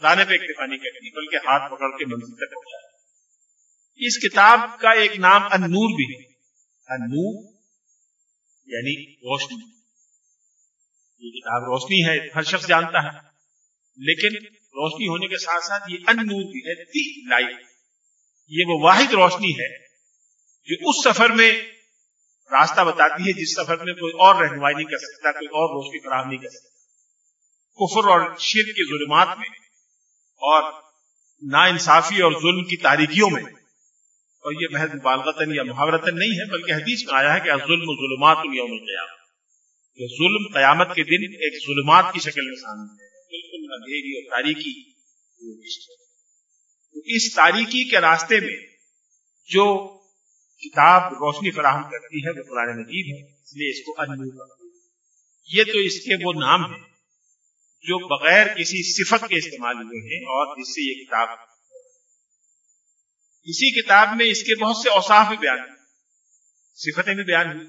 بتانے پہ اکتفا نہیں کرتی بلکہ ہاتھ پکڑ کے منزل تک پہنچا اس کتاب کا ایک نام انور بھی ہے۔ انور یعنی روشنی۔ یہ کتاب روشنی ہے، ہر شخص جانتا ہے۔ لیکن روشنی ہونے کے ساتھ ساتھ یہ انور بھی ہے، دی لائٹ۔ یہ وہ واحد روشنی ہے جو اس سفر میں راستہ بتاتی ہے، جس سفر میں کوئی اور رہنمائی نہیں کر سکتا، کوئی اور روشنی فراہم نہیں کر سکتا۔ کفر اور شرک کے ظلمات میں اور نا انصافی اور ظلم کی تاریخیوں میں۔ اور یہ محض مبالغتاً یا محاورتاً نہیں ہے، بلکہ حدیث میں آیا ہے کہ ظلم و ظلمات یوم القیامت۔ یہ ظلم قیامت کے دن ایک ظلمات کی شکل میں سامنے ہے، بالکل اندھیری اور تاریخی تو اس تاریخی کے راستے میں جو کتاب روشنی فراہم کرتی ہے، وہ قرآن مجید ہے، اس لیے اس کو انور یہ تو اس کے وہ نام ہیں۔ جو بغیر کسی صفت کے استعمال ہوئے ہیں اور جس سے یہ کتاب اسی کتاب میں اس کے بہت سے اوصاف بھی بیان ہوئے صفتیں بھی بیان ہوئی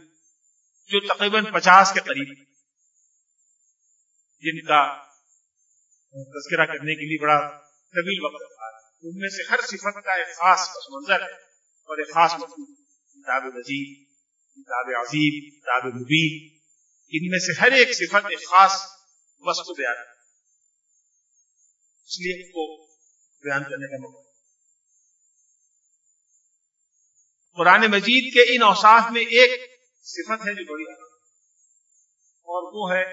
جو تقریباً پچاس کے قریب جن کا تذکرہ کرنے کے لیے بڑا طویل وقت رہا ان میں سے ہر صفت کا ایک خاص پس منظر ہے اور ایک خاص مفہوم کتاب وزیر کتاب عظیم، کتاب مبین، ان میں سے ہر ایک صفت ایک خاص وصف بیان اس لیے کو بیان کرنے کا موقع قرآن مجید کے ان اوصاف میں ایک صفت ہے جو بڑی اور وہ ہے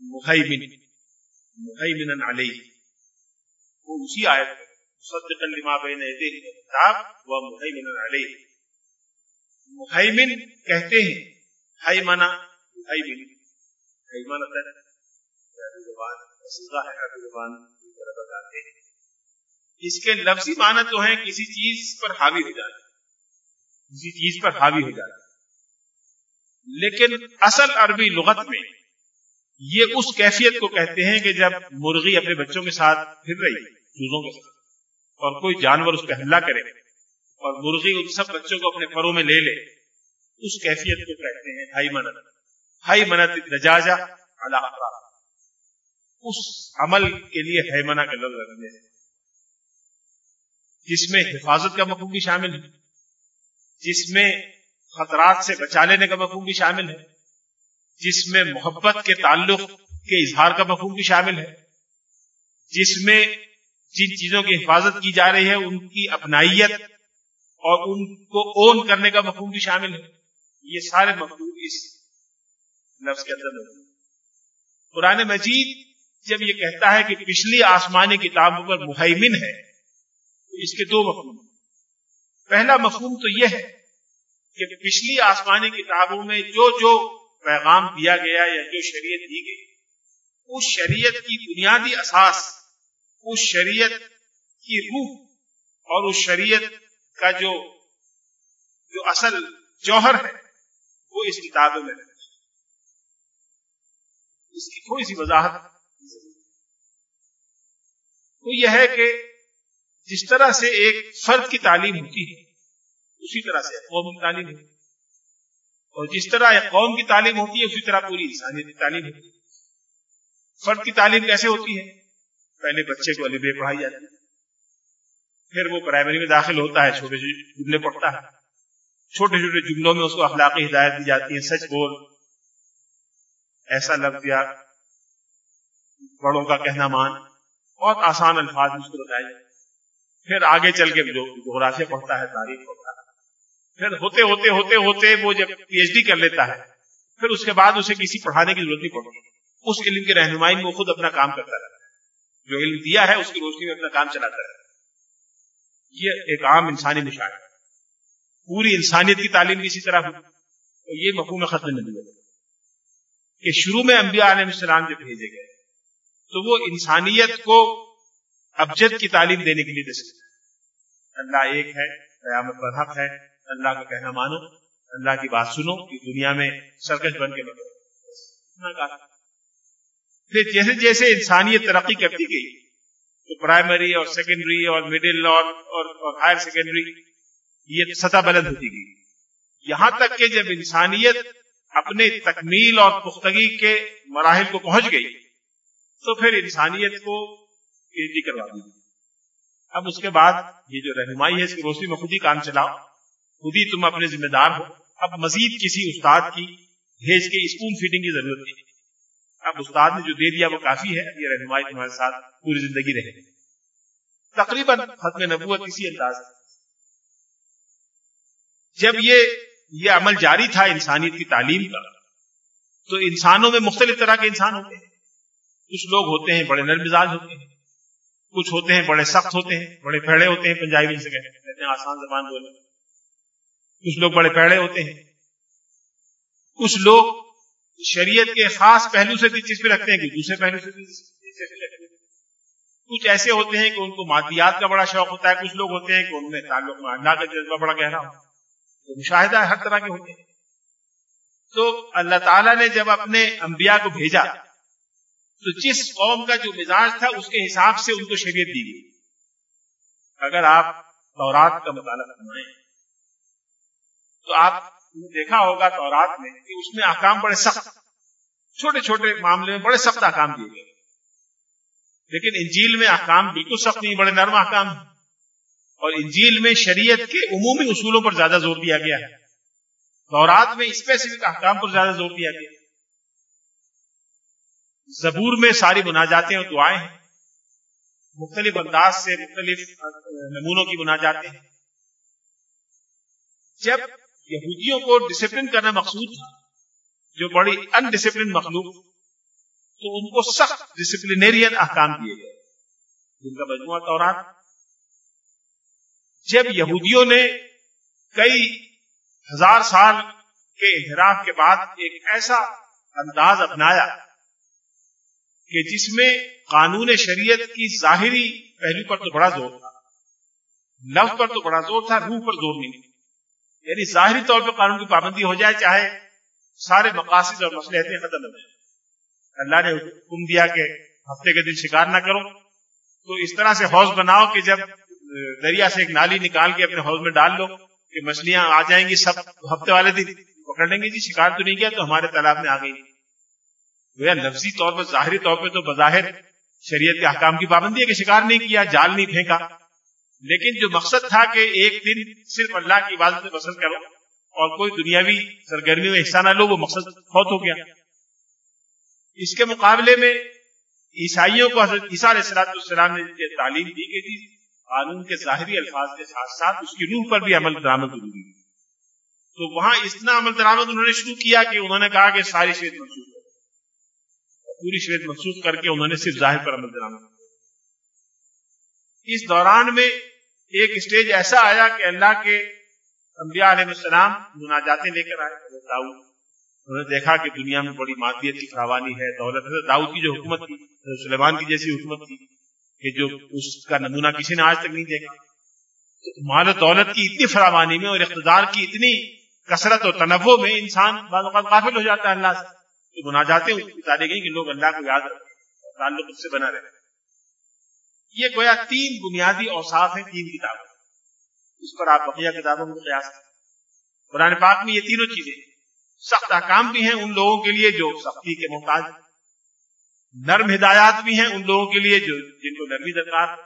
محیمن محیمن علی وہ اسی آیت مصدقا لما بین ایدیہ کتاب و محیمن علی محیمن کہتے ہیں حیمنا محیمن حیمنتا زبان ہے عربی زبان کی طرح بتاتے ہیں۔ اس کے لفظی معنی تو ہیں کسی چیز پر حاوی ہو جانا۔ کسی چیز پر حاوی ہو جانا۔ لیکن اصل عربی لغت میں یہ اس کیفیت کو کہتے ہیں کہ جب مرغی اپنے بچوں کے ساتھ پھر رہی چوزوں کے ساتھ، اور کوئی جانور اس پہ حملہ کرے، اور مرغی ان سب بچوں کو اپنے پروں میں لے لے، اس کیفیت کو کہتے ہیں۔ ہائی منت۔ ہائی منت نجاجا اللہ اس عمل کے لیے حیمنا کا لفظ رکھنے جس میں حفاظت کا مفہوم بھی شامل ہے۔ جس میں خطرات سے بچا لینے کا مفہوم بھی شامل ہے۔ جس میں محبت کے تعلق کے اظہار کا مفہوم بھی شامل ہے۔ جس میں جن چیزوں کی حفاظت کی جا رہی ہے، ان کی اپنائیت اور ان کو اون کرنے کا مفہوم بھی شامل ہے۔ یہ سارے مفہوم اس لفظ کے اندر قرآن مجید جب یہ کہتا ہے کہ پچھلی آسمانی کتابوں پر محیمن ہے، تو اس کے دو مفہوم پہلا مفہوم تو یہ ہے کہ پچھلی آسمانی کتابوں میں جو جو پیغام دیا گیا یا جو شریعت دی گئی، اس شریعت کی بنیادی اساس، اس شریعت کی روح اور اس شریعت کا جو جو اصل جوہر ہے، وہ اس کتابوں میں اس کی تھوڑی سی وضاحت وہ یہ ہے کہ جس طرح سے ایک فرد کی تعلیم ہوتی ہے، اسی طرح سے قوم کی تعلیم ہوتی ہے۔ اور جس طرح ایک قوم کی تعلیم ہوتی ہے، اسی طرح پوری انسانیت کی تعلیم ہوتی ہے۔ فرد کی تعلیم کیسے ہوتی ہے؟ پہلے بچے کو علی پڑھائی جاتی ہے، پھر وہ پرائمری میں داخل ہوتا ہے، چھوٹے چھوٹے جملے پڑھتا ہے۔ چھوٹے چھوٹے جملوں میں اس کو اخلاقی ہدایت دی جاتی ہے، سچ بول۔ ایسا لفظ یا بڑوں کا کہنا مان۔ بہت آسان الفاظ اس کو بتائے پھر آگے چل کے جو جغرافیہ پڑھتا ہے، تاریخ پڑھتا ہے۔ پھر ہوتے ہوتے ہوتے ہوتے وہ جب پی ایچ ڈی کر لیتا ہے، پھر اس کے بعد اسے کسی پڑھانے کی ضرورت نہیں پڑتی۔ اس علم کی رہنمائی میں وہ خود اپنا کام کرتا رہتا ہے۔ جو علم دیا ہے، اس کی روشنی میں اپنا کام چلاتا رہتا ہے۔ یہ ایک عام انسانی نشان ہے۔ پوری انسانیت کی تعلیم بھی اسی طرح ہوئی۔ تو یہ مفہوم ختم نہیں کہ شروع میں انبیاء علیہ السلام جب بھیجے گئے تو وہ انسانیت کو ابجد کی تعلیم دینے کے لیے دے سکتے اللہ ایک ہے، قیامت پر حق ہے۔ اللہ کا کہنا مانو، اللہ کی بات سنو کہ دنیا میں سرکش بن کے پھر جیسے جیسے انسانیت ترقی کرتی گئی، تو پرائمری اور سیکنڈری اور مڈل اور اور ہائر سیکنڈری یہ سطح بلند ہوتی گئی۔ یہاں تک کہ جب انسانیت اپنے تکمیل اور پختگی کے مراحل کو پہنچ گئی تو پھر انسانیت کو پی کروا دی اب اس کے بعد یہ جو رہنمائی ہے، اس کی روشنی میں خود ہی کام چلاؤ۔ خود ہی تم اپنے ذمہ دار ہو۔ اب مزید کسی استاد کی بھیج کے اسکول فیڈنگ کی ضرورت نہیں۔ اب استاد نے جو دے دیا وہ کافی ہے۔ یہ رہنمائی تمہارے ساتھ پوری زندگی رہے۔ تقریباً ختم نبوت اسی انداز جب یہ یہ عمل جاری تھا انسانیت کی تعلیم کا، تو انسانوں میں مختلف طرح کے انسان ہوتے ہیں۔ کچھ لوگ ہوتے ہیں، بڑے نر مزاج ہوتے ہیں، کچھ ہوتے ہیں، بڑے سخت ہوتے ہیں، بڑے پھیڑے ہوتے ہیں پنجابی سے کہتے ہیں آسان زبان بولے۔ کچھ لوگ بڑے پیڑے ہوتے ہیں۔ کچھ لوگ شریعت کے خاص پہلو سے دلچسپی رکھتے ہیں کہ دوسرے پہلو سے دلچسپی رکھتے ہیں۔ کچھ ایسے ہوتے ہیں کہ ان کو مادیات کا بڑا شوق ہوتا ہے، کچھ لوگ ہوتے ہیں کہ ان میں تعلق میں اللہ کا جذبہ بڑا گہرا ہوتا ہے۔ تو مشاہدہ ہر طرح کے ہوتے ہیں۔ تو اللہ تعالیٰ نے جب اپنے انبیاء کو بھیجا تو جس قوم کا جو مزاج تھا، اس کے حساب سے ان کو شریعت دی گئی۔ اگر آپ تورات کا مطالعہ فرمائیں، تو آپ نے دیکھا ہوگا تورات میں کہ اس میں احکام بڑے سخت، چھوٹے چھوٹے معاملے میں بڑے سخت احکام دیے گئے۔ لیکن انجیل میں احکام بالکل سخت نہیں، بڑے نرم احکام اور انجیل میں شریعت کے عمومی اصولوں پر زیادہ زور دیا گیا ہے۔ تورات میں اسپیسیفک احکام پر زیادہ زور دیا گیا۔ زبور میں ساری مناجاتیں اور دعائیں ہیں۔ مختلف انداز سے مختلف نمونوں کی مناجاتیں ہیں۔ جب یہودیوں کو ڈسپلن کرنا مقصود تھا، جو بڑی ان ڈسپلن مخلوق، تو ان کو سخت ڈسپلینرین احکام دیے گئے۔ جن کا مجموعہ تورات۔ جب یہودیوں نے کئی ہزار سال کے انحراف کے بعد ایک ایسا انداز اپنایا کہ جس میں قانون شریعت کی ظاہری پہلو پر تو بڑا زور تھا، لفظ پر تو بڑا زور تھا، روح پر زور نہیں۔ یعنی ظاہری طور پہ قانون کی پابندی ہو جائے، چاہے سارے مقاصد اور مسئلے ختم ہو جائے اللہ نے حکم دیا کہ ہفتے کے دن شکار نہ کرو۔ تو اس طرح سے حوض بناؤ کہ جب دریا سے ایک نالی نکال کے اپنے حوض میں ڈال لو کہ مچھلیاں آ جائیں گی سب ہفتے والے دن۔ پکڑ لیں گے جی شکار تو نہیں کیا تو ہمارے تالاب میں آ گئی۔ لفظی طور پر، ظاہری طور پہ تو بظاہر شریعت کے احکام کی پابندی ہے کہ شکار نہیں کیا، جال نہیں پھینکا۔ لیکن جو مقصد تھا کہ ایک دن صرف اللہ کی عبادت میں بسر کرو اور کوئی دنیاوی سرگرمی میں حصہ نہ لو، وہ مقصد بہت ہو گیا۔ اس کے مقابلے میں عیسائیوں کو حضرت عیسیٰ علیہ السلام نے تعلیم دی کہ تھی قانون کے ظاہری الفاظ کے ساتھ ساتھ اس کی روح پر بھی عمل درامد ضروری تو وہاں اتنا عمل درامد انہوں نے شروع کیا کہ انہوں نے کہا کہ ساری شریعت منسوخ پوری شریعت منسوخ کر کے انہوں نے صرف ظاہر پر عمل درامد اس دوران میں ایک اسٹیج ایسا آیا کہ اللہ کے انبیاء علیہ السلام مناجاتیں لے کر آئے۔ حضرت داؤد، انہوں نے دیکھا کہ دنیا میں بڑی مادیت کی فراوانی ہے، دولت۔ حضرت داؤد کی جو حکومت تھی، حضرت سلیمان کی جیسی حکومت تھی کہ جو اس کا نمونہ کسی نے آج تک نہیں دیکھا۔ مال و دولت کی اتنی فراوانی میں اور اقتدار کی اتنی کثرت اور تنوع میں انسان بعض اوقات قافل ہو جاتا ہے اللہ سے۔ تو مناجاتیں اتارے گئی کہ لوگ اللہ کو یاد رکھیں تعلق اس سے بنا رہے یہ گویا تین بنیادی اوصاف ہیں، تین کتابوں اس پر آپ بقیہ کتابوں کو قیاس کریں۔ قرآن پاک میں یہ تینوں چیزیں سخت احکام بھی ہیں ان لوگوں کے لیے جو سختی کے محتاج نرم ہدایات بھی ہیں ان لوگوں کے لیے جو جن کو نرمی درکار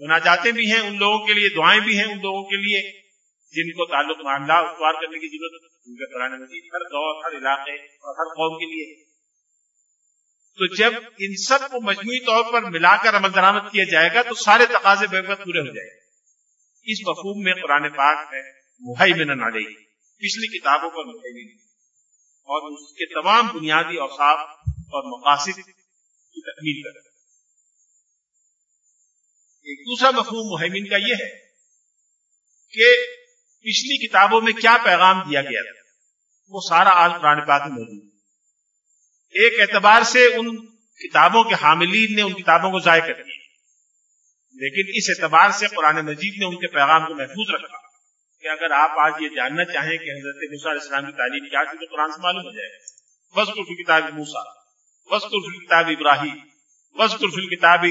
مناجاتے بھی ہیں ان لوگوں کے لیے، دعائیں بھی ہیں ان لوگوں کے لیے۔ جن کو تعلق معاملہ استوار کرنے کی ضرورت ان کے قرآن مجید ہر دور، ہر علاقے اور ہر قوم کے لیے تو جب ان سب کو مجموعی طور پر ملا کر عمل درآمد کیا جائے گا، تو سارے تقاضے بے وقت پورے ہو جائیں گے۔ اس مفہوم میں قرآن پاک ہے محیمن علیہ پچھلی کتابوں پر محیمن اور اس کے تمام بنیادی اوصاف اور مقاصد کی تکمیل کر ایک دوسرا مفہوم محمن کا یہ ہے کہ پچھلی کتابوں میں کیا پیغام دیا گیا تھا؟ وہ سارا آج قرآن پاک میں موجود ایک اعتبار سے ان کتابوں کے حاملین نے ان کتابوں کو ضائع کر دیا۔ لیکن اس اعتبار سے قرآن مجید نے ان کے پیغام کو محفوظ رکھا کہ اگر آپ آج یہ جاننا چاہیں کہ حضرت علیہ السلام کی تعلیم کیا تھی تو قرآن سے معلوم ہو جائے گا۔ وسط الفی کتاب موسا وسط الفی کتاب ابراہیم وسط الفی کتاب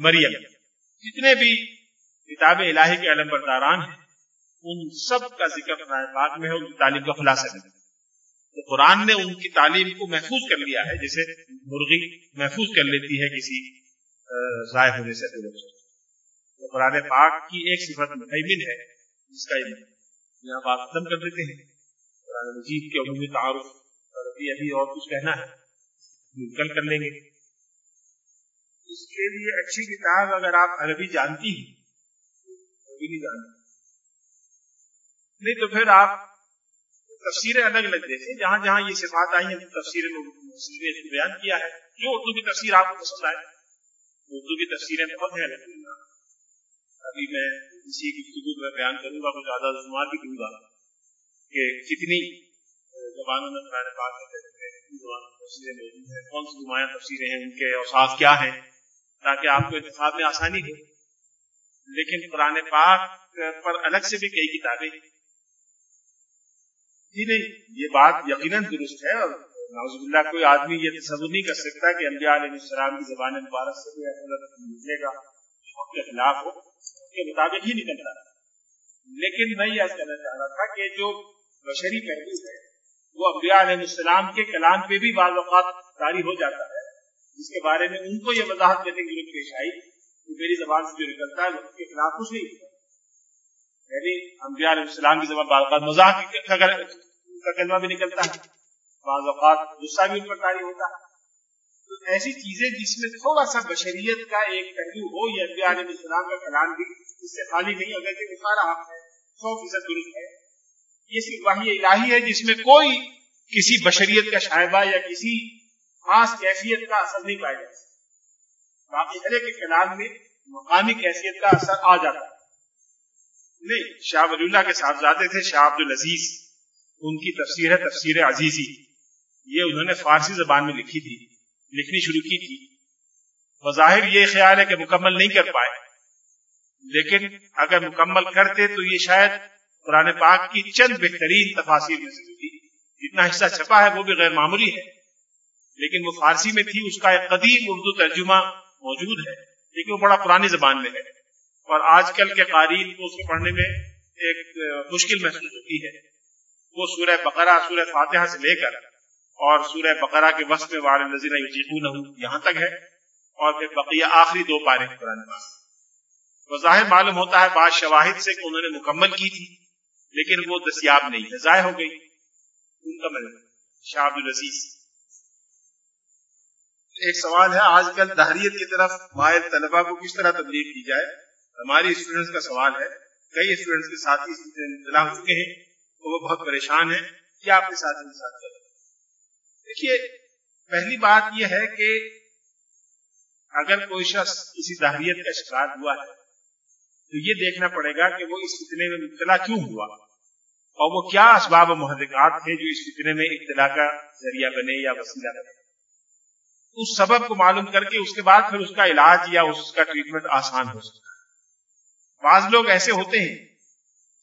مریم جتنے بھی کتاب الہی کے علم برداران ہیں ان سب کا ذکر قرآن پاک میں ہے ان کی تعلیم کا خلاصہ ہے تو قرآن نے ان کی تعلیم کو محفوظ کر لیا ہے، جیسے مرغی محفوظ کر لیتی ہے کسی ضائع ہونے سے۔ تو قرآن پاک کی ایک صفت مہمن ہے، جس کا یہاں بات ختم کر دیتے ہیں۔ قرآن مجید کے عمومی تعارف ابھی ابھی اور کچھ کہنا ہے کل کر لیں گے۔ اس کے لیے اچھی کتاب اگر آپ عربی جانتی ہیں عربی نہیں جانتی نہیں تو پھر آپ تفسیریں الگ الگ دیکھیں جہاں جہاں یہ صفات آئی ہیں تفسیر نے بیان کیا ہے۔ جو اردو کی تفسیر آپ کو پسند آئے۔ اردو کی تفسیریں بہت ہیں الحمد ابھی میں اسی گفتگو میں بیان کروں گا، کچھ زیادہ شمار بھی دوں گا کہ کتنی زبانوں میں قرآن پاک ہے، کتنی زبانوں میں تفسیریں موجود ہیں، کون سی نمایاں تفسیریں ہیں، ان کے اوساف کیا ہیں، تاکہ آپ کو انتخاب میں آسانی ہو۔ لیکن قرآن پاک پر الگ سے بھی کئی کتابیں جی نہیں۔ یہ بات یقیناً درست ہے اور اللہ کوئی آدمی یہ تصور نہیں کر سکتا کہ انبیاء علیہ السلام کی زبان مبارک سے کوئی ایسا نکلے گا جو کے خلاف ہو۔ کے مطابق ہی نکلتا ہے۔ لیکن میں یہ کہنا چاہ رہا تھا کہ جو بشری پہلو ہے، وہ انبیاء علیہ السلام کے کلام پہ بھی بعض اوقات جاری ہو جاتا ہے۔ جس کے بارے میں ان کو یہ وضاحت کرنے کی ضرورت پیش آئی کہ میری زبان سے جو نکلتا ہے اس کے خلاف کچھ نہیں ہوتا۔ یعنی انبیاء علیہ السلام کی زبان بعض اوقات مزاح کا کلمہ بھی نکلتا ہے، بعض اوقات غصہ بھی ان پر تاری ہوتا ہے۔ تو ایسی چیزیں جس میں تھوڑا سا بشریت کا ایک پہلو ہو یا انبیاء علیہ السلام کا کلام بھی اس سے خالی نہیں اگر کہ سارا حق ہے، سو فیصد درست ہے۔ یہ صرف وحی الہی ہے جس میں کوئی کسی بشریت کا شائبہ یا کسی خاص کیفیت کا اثر نہیں پایا جاتا۔ باقی ہر ایک کلام میں مقامی کیفیت کا اثر آ جاتا ہے۔ نہیں، شاہ ولی اللہ کے صاحبزادے تھے شاہ عبد العزیز ان کی تفسیر ہے تفسیر عزیزی۔ یہ انہوں نے فارسی زبان میں لکھی تھی، لکھنی شروع کی تھی۔ بظاہر یہ خیال ہے کہ مکمل نہیں کر پائے۔ لیکن اگر مکمل کرتے تو یہ شاید قرآن پاک کی چند بہترین تفاصیر میں سے ہوتی۔ جتنا حصہ چھپا ہے وہ بھی غیر معمولی ہے۔ لیکن وہ فارسی میں تھی، اس کا ایک قدیم اردو ترجمہ موجود ہے، لیکن وہ بڑا پرانی زبان میں ہے۔ اور آج کل کے قارئین کو اس کو پڑھنے میں ایک مشکل محسوس ہوتی ہے۔ وہ سورہ بقرہ، سورہ فاتحہ سے لے کر اور سورہ بقرہ کے وسط میں والے نظیر یہاں تک ہے اور پھر بقیہ آخری دو پارے قرآن پاک۔ ظاہر معلوم ہوتا ہے بعض شواہد سے کہ انہوں نے مکمل کی تھی، لیکن وہ دستیاب نہیں ہے، ضائع ہو گئی۔ ان کا مطلب شاہ عبد العزیز۔ ایک سوال ہے آج کل دہریت کی طرف مائل طلبہ کو کس طرح تبلیغ کی جائے؟ ہماری اسٹوڈنٹس کا سوال ہے، کئی اسٹوڈنٹس کے ساتھ اطلاع ہو چکے ہیں وہ بہت پریشان ہیں کیا آپ کے ساتھ ساتھ کریں دیکھیے، پہلی بات یہ ہے کہ اگر کوئی شخص کسی دہریت کا شکار ہوا ہے، تو یہ دیکھنا پڑے گا کہ وہ اس فتنے میں مبتلا کیوں ہوا؟ اور وہ کیا اسباب و محرکات تھے جو اس فتنے میں ابتلا کا ذریعہ بنے یا وسیلہ بنے؟ اس سبب کو معلوم کر کے اس کے بعد پھر اس کا علاج یا اس کا ٹریٹمنٹ آسان ہو سکتا ہے۔ بعض لوگ ایسے ہوتے ہیں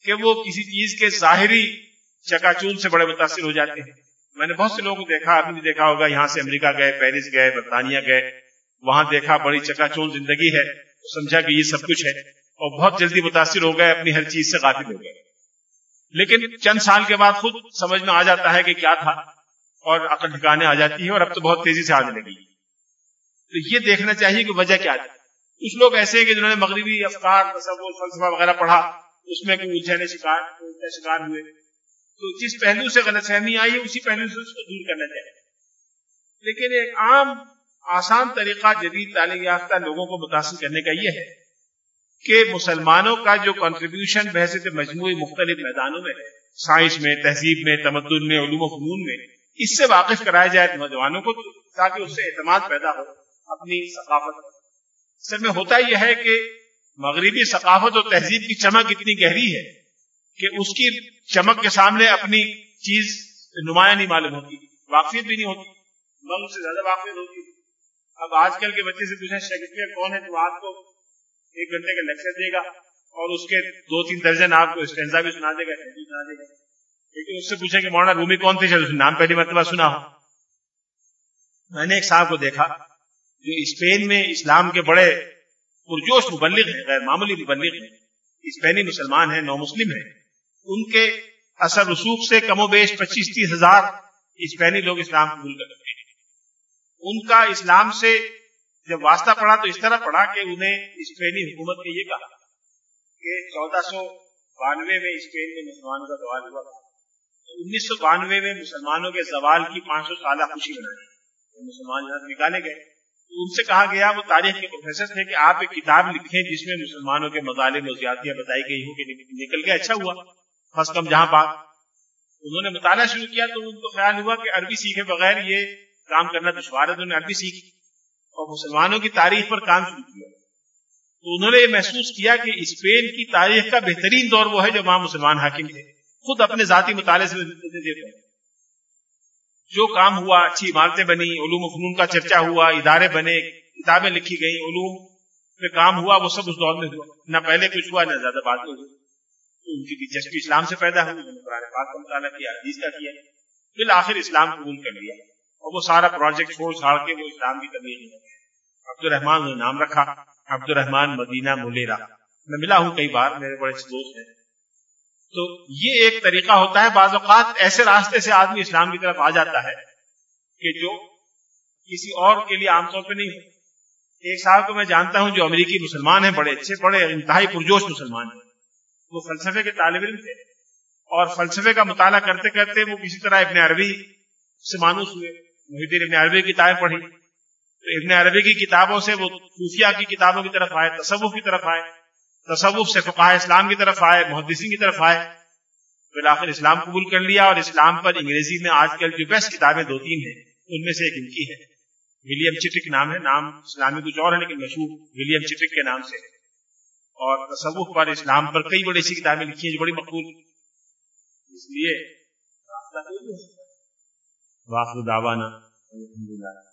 کہ وہ کسی چیز کے ظاہری چکا چون سے بڑے متاثر ہو جاتے ہیں۔ میں نے بہت سے لوگوں کو دیکھا، آپ نے دیکھا ہوگا، یہاں سے امریکہ گئے، پیرس گئے، برطانیہ گئے، وہاں دیکھا بڑی چکا چون زندگی ہے سمجھا کہ یہ سب کچھ ہے۔ اور بہت جلدی متاثر ہو گئے، اپنی ہر چیز سے غافل ہو گئے۔ لیکن چند سال کے بعد خود سمجھ میں آ جاتا ہے کہ کیا تھا اور عقل ٹھکانے آ جاتی ہے اور اب تو بہت تیزی سے آنے لگی۔ تو یہ دیکھنا چاہیے کہ وجہ کیا تھی۔ کچھ لوگ ایسے ہیں کہ جنہوں نے مغربی افکار تصور فلسفہ وغیرہ پڑھا، اس میں کوئی الجھنے شکار شکار ہوئے۔ تو جس پہلو سے غلط فہمی آئی ہے اسی پہلو سے اس کو دور کرنا چاہیے لیکن ایک عام، آسان طریقہ جدید تعلیم یافتہ لوگوں کو متاثر کرنے کا یہ ہے کہ مسلمانوں کا جو کنٹریبیوشن بحث مجموعی مختلف میدانوں میں ہے سائنس میں، تہذیب میں، تمدن میں، علوم و فنون میں، اس سے واقف کرایا جائے نوجوانوں کو تاکہ اس سے اعتماد پیدا ہو، اپنی ثقافت اصل میں ہوتا یہ ہے کہ مغربی ثقافت اور تہذیب کی چمک اتنی گہری ہے کہ اس کی چمک کے سامنے اپنی چیز نمایاں نہیں معلوم ہوتی، واقفیت بھی نہیں ہوتی مغرب سے زیادہ واقفیت ہوتی۔ اب آج کل کے بچے سے پوچھیں شیکسپیئر کون ہے؟ تو آپ کو ایک گھنٹے کا لیکچر دے گا اور اس کے دو تین درجن آپ کو اسٹینزا بھی سنا دے گا سنا دے گا۔ لیکن اس سے پوچھیں کہ مولانا رومی کون تھے؟ نام پہلی مرتبہ سنا ہو۔ میں نے ایک صاحب کو دیکھا۔ جو اسپین میں اسلام کے بڑے پرجوش مبلغ ہیں، غیر معمولی مبلغ ہیں، اسپینی مسلمان ہیں نو مسلم ہیں، ان کے اثر رسوخ سے کم و بیش پچیس تیس ہزار اسپینی لوگ اسلام قبول کر رکھے ہیں۔ ان کا اسلام سے جب واسطہ پڑا تو اس طرح پڑا کہ انہیں اسپینی حکومت نے یہ کہا کہ چودہ سو بانوے میں اسپین میں مسلمانوں کا سوال ہوا تھا۔ انیس سو بانوے میں مسلمانوں کے زوال کی پانچ سو سالہ خوشی منائی۔ مسلمان یہاں نکالے گئے۔ ان سے کہا گیا، وہ تاریخ کے پروفیسر تھے کہ آپ ایک کتاب لکھیں جس میں مسلمانوں کے مظالم و زیادتیاں بتائی گئی ہوں کہ نکل گیا اچھا ہوا فس کم جہاں بات انہوں نے مطالعہ شروع کیا تو ان کو خیال ہوا کہ عربی سیکھے بغیر یہ کام کرنا دشوار ہے۔ انہوں نے عربی سیکھی اور مسلمانوں کی تاریخ پر کام شروع کیا۔ تو انہوں نے یہ محسوس کیا کہ اسپین کی تاریخ کا بہترین دور وہ ہے جو وہاں مسلمان حاکم تھے۔ خود اپنے ذاتی مطالعے سے جو کام ہوا، اچھی عمارتیں بنی، علوم و فنون کا چرچا ہوا، ادارے بنے، کتابیں لکھی گئی علوم پہ کام ہوا، وہ سب اس دور میں ہوا۔ نہ پہلے کچھ ہوا، نہ زیادہ بات ہوئی ان کی دلچسپی اسلام سے پیدا ہوئی، انہوں نے قرآن پاک کا مطالعہ کیا، حدیث کا کیا۔ بالآخر اسلام قبول کر لیا۔ اور وہ سارا پروجیکٹ چھوڑ چھاڑ کے وہ اسلام کی تبدیلی عبد الرحمان نے نام رکھا عبد الرحمان مدینہ ملیرا میں ملا ہوں کئی بار، میرے بڑے دوست ہیں۔ تو یہ ایک طریقہ ہوتا ہے، بعض اوقات ایسے راستے سے آدمی اسلام کی طرف آ جاتا ہے کہ جو کسی اور کے لیے عام طور پہ نہیں ہو ایک صاحب کو میں جانتا ہوں جو امریکی مسلمان ہیں، بڑے اچھے، بڑے انتہائی پرجوش مسلمان ہیں۔ وہ فلسفے کے طالب علم تھے اور فلسفے کا مطالعہ کرتے کرتے وہ کسی طرح ابن عربی سے مانوس ہوئے۔ محدود ابن عربی کی کتابیں پڑھی۔ تو ابن عربی کی کتابوں سے وہ خفیہ کی کتابوں کی طرف آئے، تصوف کی طرف آئے۔ تصوف سے فقہ اسلام کی طرف آئے، محدثین کی طرف آئے، بالآخر اسلام قبول کر لیا اور اسلام پر انگریزی میں آج کل جو بیسٹ کتابیں دو تین ہیں، ان میں سے ایک ان کی ہے۔ ولیم چٹک نام ہے، نام اسلامی کچھ اور ہے لیکن مشہور ولیم چٹک کے نام سے۔ اور تصوف پر اسلام پر کئی بڑی سی کتابیں لکھی ہیں جو بڑی مقبول اس لیے واقع دعوانا الحمد للہ